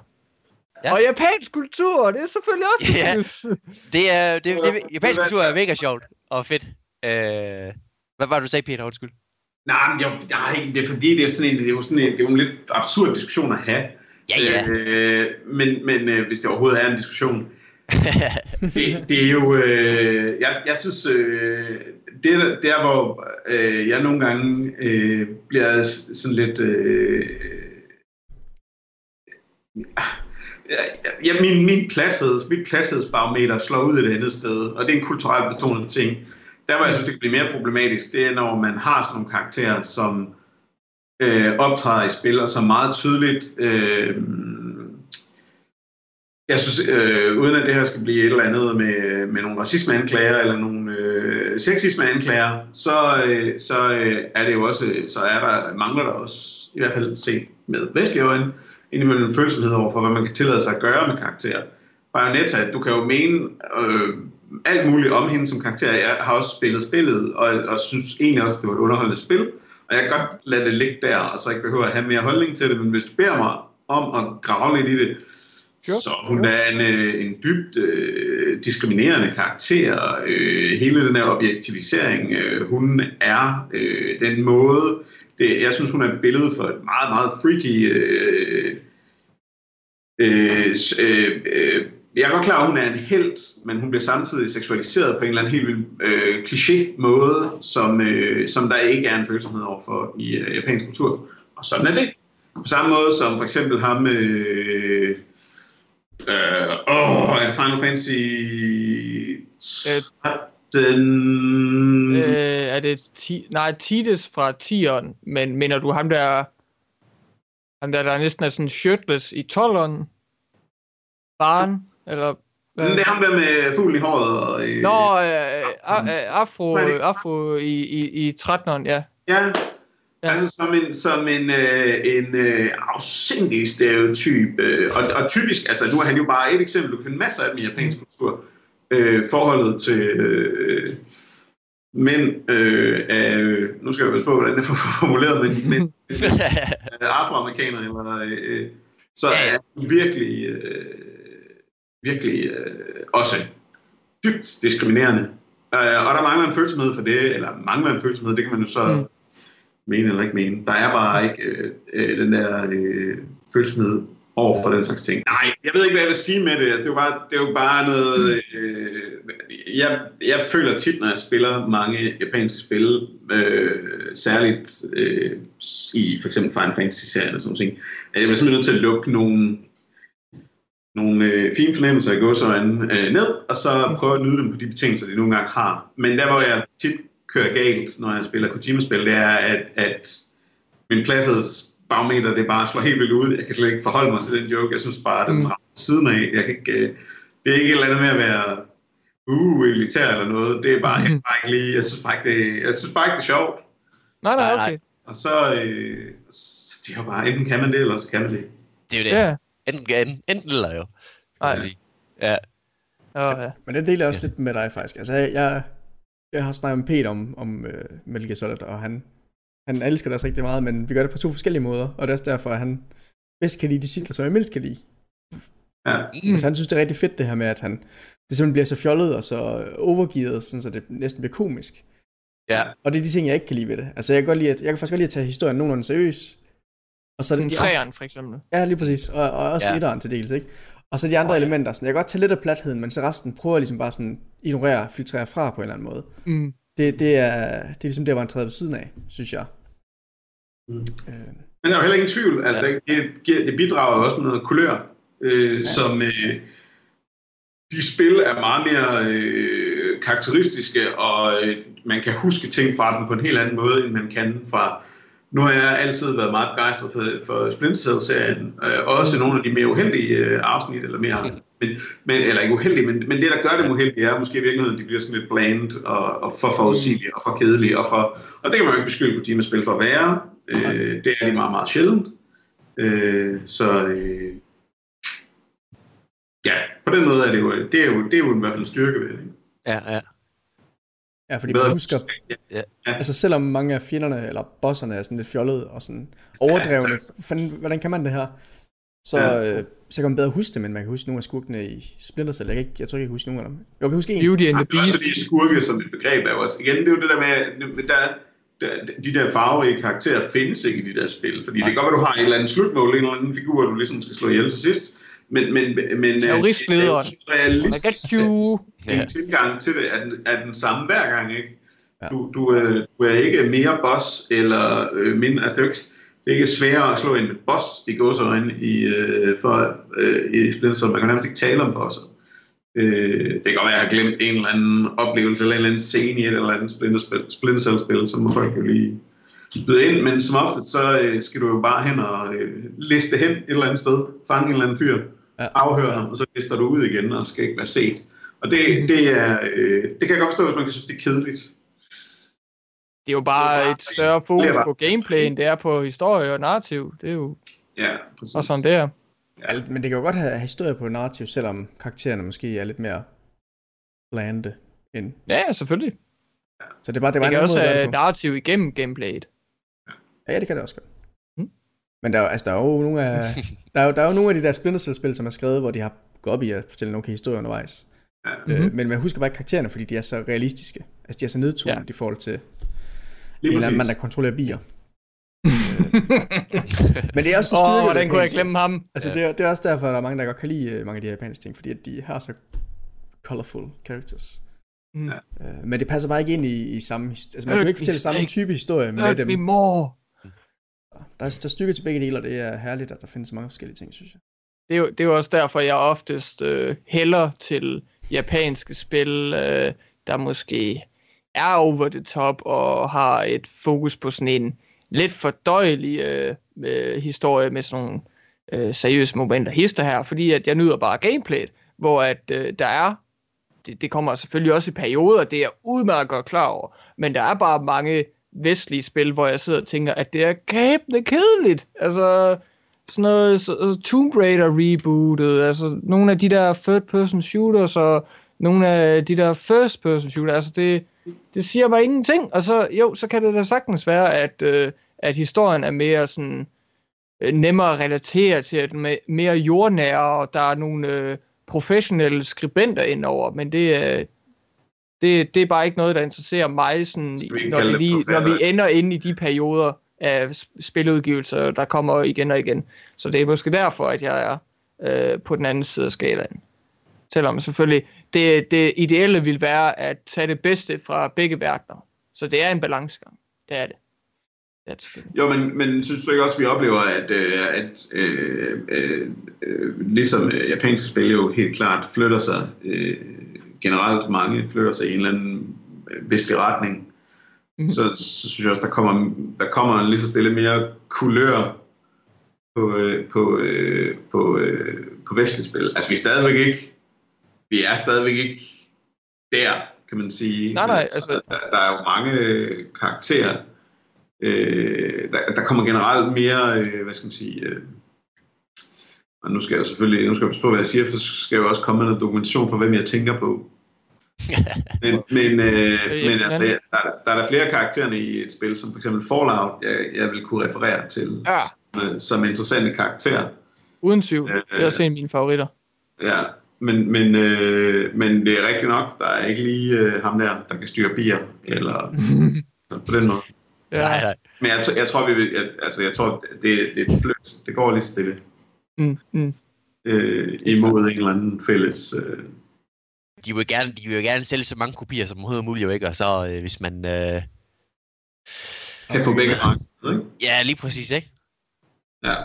Ja. Og japansk kultur, det er selvfølgelig også Ja. Det er, det, det, Ja, det japansk kultur er mega sjovt og fedt. Øh, hvad var det, du sagde, Peter? Undskyld. Nej, men jeg, nej, det er fordi, det er sådan en, det er jo sådan en, det er jo en lidt absurd diskussion at have. Ja, ja. Øh, men men øh, hvis det overhovedet er en diskussion. det, det er jo, øh, jeg, jeg synes, øh, det er der, hvor øh, jeg nogle gange øh, bliver sådan lidt... Øh, ja, min, min platheds, mit plathedsbarometer slår ud et andet sted, og det er en kulturelt betonet ting. Der, hvor jeg synes, det kan blive mere problematisk, det er, når man har sådan nogle karakterer, som øh, optræder i spil, og som meget tydeligt... Øh, jeg synes, øh, uden at det her skal blive et eller andet med, med nogle racismeanklager eller nogle øh, sexismeanklager, så, øh, så øh, er det jo også, så er der, mangler der også, i hvert fald set med vestlige øjne, indimellem en følsomhed over for, hvad man kan tillade sig at gøre med karakterer. Bayonetta, du kan jo mene øh, alt muligt om hende som karakter. Jeg har også spillet spillet, og, og synes egentlig også, at det var et underholdende spil. Og jeg kan godt lade det ligge der, og så ikke behøver at have mere holdning til det, men hvis du beder mig om at grave lidt i det, Sure. så hun er en, øh, en dybt øh, diskriminerende karakter. Øh, hele den her objektivisering, øh, hun er øh, den måde, det, jeg synes, hun er et billede for et meget, meget freaky... Øh, øh, øh, øh, jeg er godt klar, at hun er en held, men hun bliver samtidig seksualiseret på en eller anden helt vildt øh, kliché måde, som, øh, som der ikke er en følsomhed overfor i øh, japansk kultur. Og sådan er det. På samme måde som for eksempel ham... Øh, Øh, åh, det Final Fantasy... Øh, den... øh, er det ti- nej, Tides fra 10'eren, men mener du ham der, ham der, der næsten er sådan shirtless i 12'eren? Barn? Eller hvad? det er ham der med fuglen i håret. Og, øh, Nå, øh, øh, afro, Hvad er det? afro i, i, i 13'eren, ja. Ja, Ja. altså som en, som en, øh, en øh, afsindig stereotyp. Øh, og, og typisk, altså nu er han jo bare et eksempel, du kan masser af dem i japansk kultur. Øh, forholdet til øh, mænd øh, af, nu skal jeg passe på, hvordan det er formuleret, men, men øh, afroamerikanere, eller, øh, så er de virkelig, øh, virkelig øh, også dybt diskriminerende. Øh, og der mangler en følsomhed for det, eller mangler en følsomhed, det kan man jo så Mm. mm. mene eller ikke mene. Der er bare ikke øh, øh, den der øh, følsomhed over for den slags ting. Nej, jeg ved ikke, hvad jeg vil sige med det. Altså, det, er jo bare, det er jo bare noget... Øh, jeg, jeg føler tit, når jeg spiller mange japanske spil, øh, særligt øh, i for eksempel Final Fantasy-serien og sådan noget, at jeg bliver simpelthen nødt til at lukke nogle, nogle øh, fine fornemmelser i gåsøjne øh, ned, og så prøve at nyde dem på de betingelser, de nogle gange har. Men der, hvor jeg tit kører galt, når jeg spiller Kojima-spil, det er, at, at min plathedsbarometer, det bare slår helt vildt ud. Jeg kan slet ikke forholde mig til den joke. Jeg synes bare, at den Mm. siden af. Jeg kan ikke, øh, det er ikke et eller andet med at være uh, elitær eller noget. Det er bare, jeg, kan bare ikke lige, jeg synes bare ikke, det, jeg synes bare ikke, det er sjovt. Nej, nej, okay. Og så, øh, så det er jo bare, enten kan man det, eller så kan man det det er jo det. Ja, Enten, enten, enten eller jo. Nej. Ja. ja, ja. Men den deler jeg også lidt med dig faktisk. Altså, jeg, jeg, jeg har snakket med Peter om, om uh, Metal Gear Solid, og han, han elsker det også rigtig meget, men vi gør det på to forskellige måder, og det er også derfor, at han bedst kan lide de titler, som jeg mindst kan lide. Ja. Altså, han synes, det er rigtig fedt det her med, at han det simpelthen bliver så fjollet og så overgivet, sådan, så det næsten bliver komisk. Ja. Og det er de ting, jeg ikke kan lide ved det. Altså, jeg kan, godt lide at, jeg kan faktisk godt lide at tage historien nogenlunde seriøs. Og så er det de træeren, for eksempel. Ja, lige præcis. Og, og også Ja. etteren til dels, ikke? Og så de andre oh, ja. elementer, sådan, jeg kan godt tage lidt af platheden, men så resten prøver jeg ligesom bare sådan ignorere, filtrere fra på en eller anden måde. Mm. Det, det, er, det er ligesom der, hvor han træder ved siden af, synes jeg. Mm. Øh, Men der er jo heller ingen tvivl. Altså, Ja. det, det, bidrager også med noget kulør, øh, ja. som øh, de spil er meget mere øh, karakteristiske, og øh, man kan huske ting fra dem på en helt anden måde, end man kan fra... Nu har jeg altid været meget begejstret for, for Splinter Cell-serien, øh, også nogle af de mere uheldige øh, afsnit, eller mere... Men, men, eller ikke uheldige, men, men det, der gør det uheldige, er måske i virkeligheden, at de bliver sådan lidt bland og, og for forudsigelige og for kedelige. Og, for, og det kan man jo ikke beskylde Kojima-spil for at være. Øh, det er de meget, meget sjældent. Øh, så øh, ja, på den måde er det jo, det er jo, det er jo i hvert fald en styrke ved det. ikke? Ja, ja. Ja, fordi man husker, Ja, altså selvom mange af fjenderne, eller bosserne er sådan lidt fjollede og sådan overdrevne, fanden, hvordan kan man det her? Så, Ja. øh, så kan man bedre huske det, men man kan huske nogle af skurkene i Splinter Cell. Jeg, kan ikke, jeg tror ikke, jeg kan huske nogen af dem. Jeg kan huske en. Beauty and the Det er også Beast. fordi skurke som et begreb er også, igen, det er jo det der med, der, der, de der farverige karakterer findes ikke i de der spil, fordi det kan godt være, du har et eller andet slutmål, en eller anden figur, du ligesom skal slå ihjel til sidst, men, men, men Terroristlederen. det er jo I realistisk, you. Ja. tilgang til det er den, er den samme hver gang, ikke? Ja. Du, du, er, du er ikke mere boss, eller øh, mindre, altså det er jo ikke, det er ikke sværere at slå en boss i gåseøjne i, øh, for, øh, i Splinter. Man kan nærmest ikke tale om bosser. Øh, det kan godt være, at jeg har glemt en eller anden oplevelse, eller en eller anden scene i et eller andet Splinter, Splinter Cell-spil, så må folk jo lige byde ind. Men som ofte, så øh, skal du jo bare hen og øh, liste hen et eller andet sted, fange en eller anden fyr, ja. afhøre ham, og så lister du ud igen, og skal ikke være set. Og det, det, er, øh, det kan jeg godt forstå, hvis man kan synes, det er kedeligt. Det er jo bare Det er bare- et større fokus Det bare- på gameplay, end det er på historie og narrativ. Det er jo Ja, præcis. og sådan det er. Ja. Men det kan jo godt have historie på narrativ, selvom karaktererne måske er lidt mere blande end... Ja, ja, selvfølgelig. Så det er bare, det Det var kan en anden også måde have det narrativ igennem gameplayet. Ja, det kan det også godt. Mm. Men der er, jo- altså, der er jo nogle af, der er, jo, der er jo nogle af de der Splinter Cell-spil, som er skrevet, hvor de har gået op i at fortælle nogle historier undervejs. Ja. Mm-hmm. Øh, men man husker bare ikke karaktererne, fordi de er så realistiske. Altså, de er så nedtonet Ja. ja. i forhold til en Lige eller anden mand, der kontrollerer bier. Men det er også en Åh, styrke oh, ved hvordan kunne jeg glemme ham? Altså, det, er, det er også derfor, at der er mange, der godt kan lide øh, mange af de her japanske ting, fordi at de har så colorful characters. Mm. Ja. Øh, men det passer bare ikke ind i, i samme... Altså, man kan jo ikke fortælle me samme type historie med Hurt dem. me more. Der er, der er styrke til begge dele, og det er herligt, at der findes så mange forskellige ting, synes jeg. Det er, jo, det er jo også derfor, jeg oftest øh, hælder til japanske spil, øh, der måske er over the top og har et fokus på sådan en lidt fordøjelig øh, øh, historie med sådan nogle øh, seriøse momenter hister her, fordi at jeg nyder bare gameplayet, hvor at øh, der er, det, det kommer selvfølgelig også i perioder, det er jeg udmærket godt klar over, men der er bare mange vestlige spil, hvor jeg sidder og tænker, at det er kæbende kedeligt. Altså, sådan noget så, Tomb Raider rebootet, altså nogle af de der third person shooters og nogle af de der first person shooters, altså det, det siger mig ingenting, og så jo, så kan det da sagtens være, at, øh, at historien er mere sådan øh, nemmere at relatere til, at den er mere jordnær, og der er nogle øh, professionelle skribenter indover, men det er det, det er bare ikke noget, der interesserer mig, sådan, vi når, det lige, når vi ender inde i de perioder af sp- spiludgivelser, der kommer igen og igen. Så det er måske derfor, at jeg er øh, på den anden side af skalaen. Selvom selvfølgelig det, det ideelle vil være at tage det bedste fra begge verdener. Så det er en balancegang. Det er det. Det selvfølgelig. Jo, men, men synes du ikke også, at vi oplever, at, øh, at øh, øh, øh, ligesom øh, japanske spil jo helt klart flytter sig, øh, generelt mange flytter sig i en eller anden vestlig retning, Mhm. mm. så, så synes jeg også, der kommer, der kommer en lige så stille mere kulør på, øh, på, øh, på, øh, på vestlige spil. Altså vi er stadigvæk ikke, vi er stadigvæk ikke der, kan man sige. Nej, nej, altså- Der, der er jo mange øh, karakterer, øh, der, der kommer generelt mere, øh, hvad skal man sige, øh, og nu skal jeg jo selvfølgelig, nu skal jeg passe på, hvad jeg siger, for så skal jeg jo også komme med noget dokumentation for, hvem jeg tænker på. Men, men, øh, men altså, der, der er der flere karaktererne i et spil, som for eksempel Fallout, jeg, jeg vil kunne referere til Ja. som, som interessante karakterer. Uden tvivl. Øh, Det er også en af mine favoritter. Ja, men, men, øh, men det er rigtigt nok, der er ikke lige øh, ham der, der kan styre bier, eller på den måde. Ja. Nej, nej. Men jeg, jeg tror, vi vil, at, altså, jeg tror, det, det er flyt. Det går lige så stille Mm, mm. øh, imod en eller anden fælles... Øh, De vil, gerne, de vil gerne sælge så mange kopier som overhovedet muligt, jo ikke? Og så øh, hvis man... Øh... kan få begge markeder, ikke? Ja, lige præcis, ikke? Ja.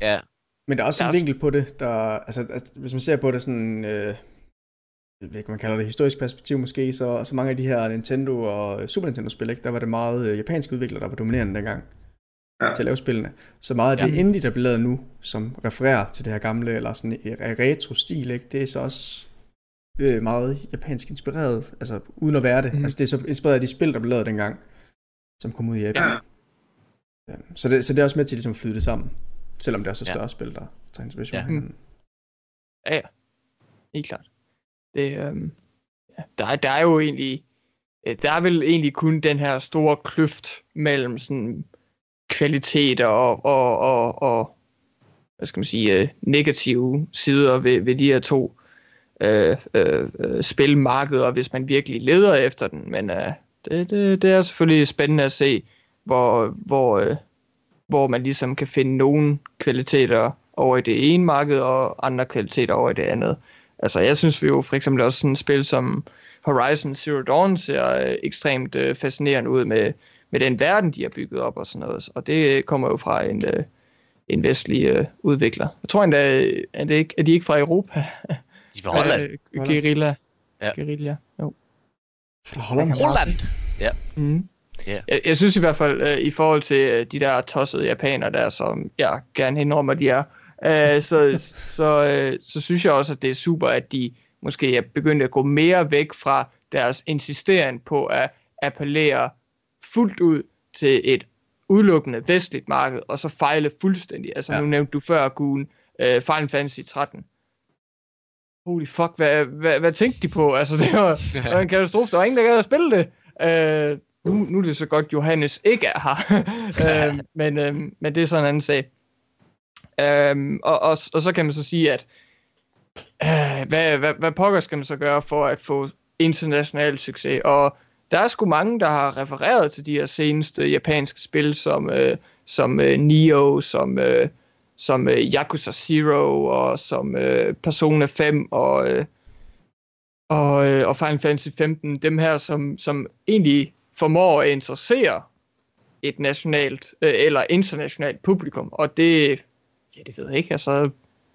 Ja. Men der er også Der en vinkel på det, der, altså, altså hvis man ser på det sådan, øh, jeg ved ikke, man kalder det historisk perspektiv måske, så, så mange af de her Nintendo og Super Nintendo-spil, ikke, der var det meget øh, japanske udviklere, der var dominerende dengang Ja. til at lave spillene. Så meget af det Ja. indie, der bliver lavet nu, som refererer til det her gamle, eller sådan retro-stil, ikke, det er så også øh, meget japansk inspireret, altså uden at være det. Mm. Altså det er så inspireret af de spil, der blev lavet dengang, som kom ud i Japan. Ja. Ja. Så, det, så det er også med til ligesom at flyde det sammen, selvom det er så Ja. større spil, der tager inspiration. Ja. Mm. Ja, ja. Helt klart. Det, øhm, ja. der, er- der er jo egentlig øh, der er vel egentlig kun den her store kløft mellem sådan kvaliteter og, og, og, og hvad skal man sige, øh, negative sider ved, ved de her to øh, øh, spilmarkeder, hvis man virkelig leder efter den. Men øh, det, det, det er selvfølgelig spændende at se, hvor, hvor, øh, hvor man ligesom kan finde nogle kvaliteter over i det ene marked, og andre kvaliteter over i det andet. Altså, jeg synes vi jo for eksempel også sådan et spil som Horizon Zero Dawn ser øh, ekstremt øh, fascinerende ud med, med den verden, de har bygget op og sådan noget. Og det kommer jo fra en, øh, en vestlig øh, udvikler. Jeg tror endda, er, det ikke, er de ikke fra Europa? De er fra Holland. Øh, Guerilla. Ja. Guerilla, jo. Fra Holland. Holland! Mm. Ja. Jeg, jeg synes i hvert fald, øh, i forhold til øh, de der tossede japanere der, som jeg gerne indrømmer, de er, øh, så, så, øh, så synes jeg også, at det er super, at de måske er begyndt at gå mere væk fra deres insisteren på at appellere fuldt ud til et udelukkende vestligt marked, og så fejle fuldstændig. Altså. Ja. nu nævnte du før, Gun, øh, Final Fantasy 13. Holy fuck, hvad, hvad, hvad tænkte de på? Altså, det var, det var en katastrofe. Der var ingen, der gad at spille det. Øh, nu, nu er det så godt, Johannes ikke er her. øh, men, øh, men det er sådan en anden sag. Øh, og, og, og så kan man så sige, at øh, hvad, hvad, hvad pokker skal man så gøre for at få international succes? Og der er sgu mange, der har refereret til de her seneste japanske spil, som, øh, som øh, Nioh, som, øh, som øh, Yakuza Zero, og som øh, Persona 5, og, øh, og, øh, og Final Fantasy 15. Dem her, som, som egentlig formår at interessere et nationalt øh, eller internationalt publikum. Og det, ja, det ved jeg ikke. Altså,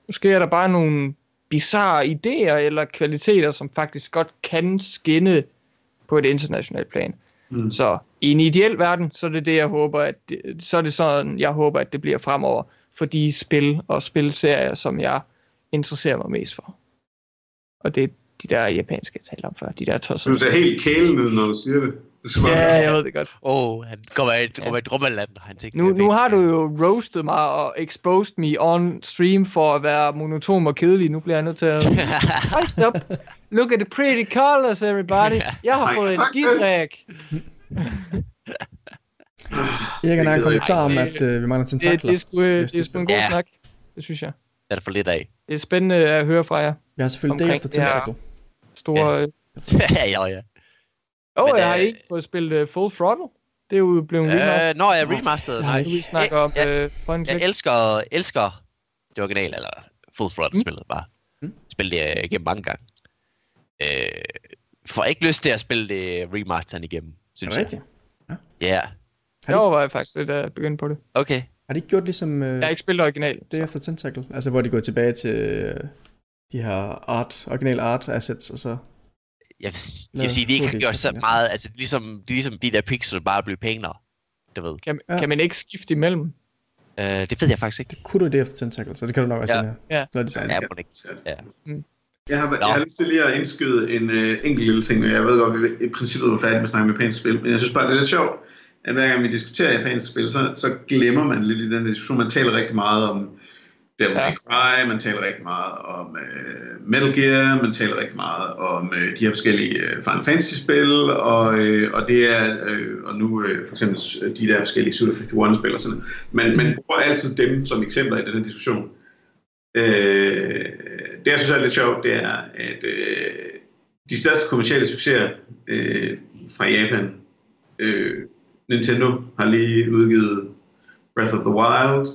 måske er der bare nogle bizarre idéer eller kvaliteter, som faktisk godt kan skinne på et internationalt plan. Mm. Så i en ideel verden, så er det det, jeg håber, at det, så er det sådan, jeg håber, at det bliver fremover for de spil og spilserier, som jeg interesserer mig mest for. Og det er de der japanske, jeg talte om før, de der tosser. Du ser helt kælen når du siger det. Det skal Ja, jeg ved det godt. Åh, oh, han kommer af et, Ja. et rummeland, og han tænker... Nu, nu har du jo roastet mig og exposed me on stream for at være monotom og kedelig. Nu bliver jeg nødt til at... Hold stop. Look at the pretty colors, everybody. Jeg har Har I fået en det? skidræk. Erik har en gider kommentar om, at øh, vi mangler Det, tentakler. det, er sgu, øh, Hvis det er det sgu en god Ja. snak. Det synes jeg. er der for lidt af. Det er spændende at høre fra jer. Vi har selvfølgelig det efter det tentakler. Store... Ja, ja, ja. Åh, Men, oh, jeg har øh, ikke fået spillet uh, Full Throttle. Det er jo blevet. Øh, når jeg remastered, det har nej. jeg Nu vi snakker om Ja, øh, point Jeg elsker, elsker det originale, eller Full Throttle spillet bare. Mm. Spillet det igennem mange gange. Øh, får ikke lyst til at spille det remasteren igennem, Er synes det jeg. rigtigt? Ja, Jeg overvejer faktisk lidt at begynde på det. okay. Har de ikke gjort ligesom øh, Jeg har ikke spillet original. det efter Tentacle? Altså hvor de går tilbage til øh, de her art, original art assets, og så... Jeg vil, jeg vil sige, de ikke har gjort så meget, altså ligesom, det er ligesom de der pixel bare blev pænere, du ved. Kan, Ja. kan man ikke skifte imellem? Øh, det ved jeg faktisk ikke. Det kunne du det efter Tentacle, så det kan du nok også Ja. ja. Så er det samme. Ja, må det ikke. Ja. Jeg har, jeg har lyst til lige at indskyde en øh, enkelt lille ting, og jeg ved godt, at vi i princippet er færdige med at snakke med japanske spil, men jeg synes bare, det er lidt sjovt, at hver gang vi diskuterer japanske spil, så, så glemmer man lidt i den diskussion. Man taler rigtig meget om Devil May Cry, man taler rigtig meget om øh, Metal Gear, man taler rigtig meget om øh, de her forskellige øh, Final Fantasy-spil, og, øh, og det er, øh, og nu øh, for eksempel de der forskellige Suda 51-spil og sådan noget. Man, man bruger altid dem som eksempler i den her diskussion. Øh, det jeg synes er lidt sjovt, det er, at øh, de største kommercielle succeser øh, fra Japan, øh, Nintendo har lige udgivet Breath of the Wild,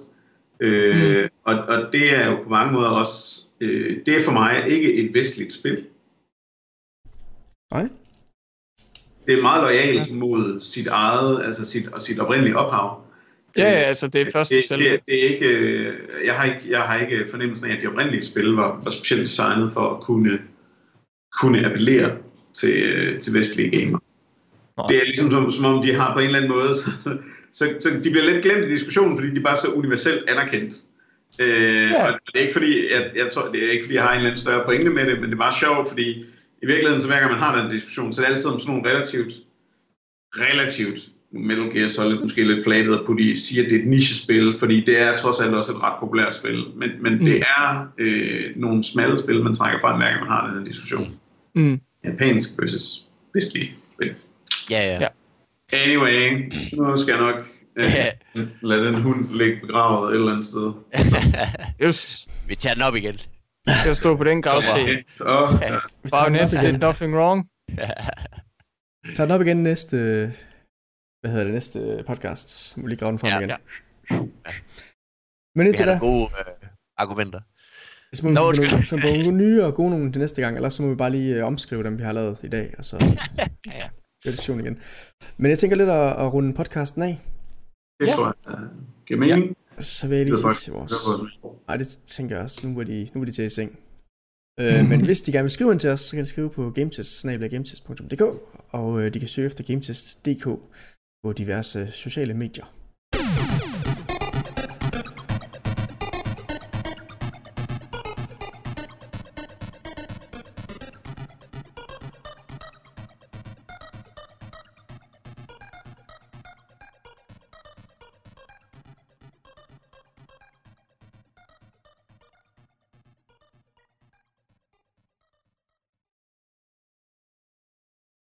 øh, mm. Og, og det er jo på mange måder også, øh, det er for mig ikke et vestligt spil. Nej. Det er meget lojalt mod sit eget, altså sit, og sit oprindelige ophav. Ja, ja, altså det er første det, selv. det, det er ikke, øh, jeg, har ikke, jeg har ikke fornemmelsen af, at de oprindelige spil var, var specielt designet for at kunne, kunne appellere til, øh, til vestlige gamer. Nej. Det er ligesom som, som om, de har på en eller anden måde, så, så, så de bliver lidt glemt i diskussionen, fordi de er bare så universelt anerkendt. Øh, Ja. Og det er ikke fordi, jeg, jeg tror, det er ikke fordi, jeg har en eller anden større pointe med det, men det er bare sjovt, fordi i virkeligheden, så hver gang man har den diskussion, så er det altid om sådan nogle relativt, relativt Metal Gear Solid måske lidt flatet på, de siger, at det er et nichespil, fordi det er trods alt også et ret populært spil. Men, men mm. det er øh, nogle smalle spil, man trækker fra, hver gang man har den her diskussion. Mm. Japansk versus vestlig spil. Ja, ja. Ja. Anyway, nu skal jeg nok Ja. øh, lade den hund ligge begravet et eller andet sted. Just, Vi tager den op igen. skal stå på den gravsten. Ja. Vi tager den op Bagnæst did igen. nothing wrong. tager den op igen næste, hvad hedder det, næste podcast. Så må vi lige grave den frem Ja, igen. ja. Men indtil da, gode øh, argumenter. så må vi Nå, finde nogle, nye og gode nogle til næste gang, ellers så må vi bare lige øh, omskrive dem, vi har lavet i dag, og så Ja, ja. det sjovt igen. Men jeg tænker lidt at, at runde podcasten af, det Ja. tror jeg øh, giver mening. så vil jeg lige sige til vores... Nej, det tænker jeg også. Nu er de, nu er de til i seng. Øh, men hvis de gerne vil skrive ind til os, så kan de skrive på gametest, gametest.dk, og øh, de kan søge efter gametest.dk på diverse sociale medier.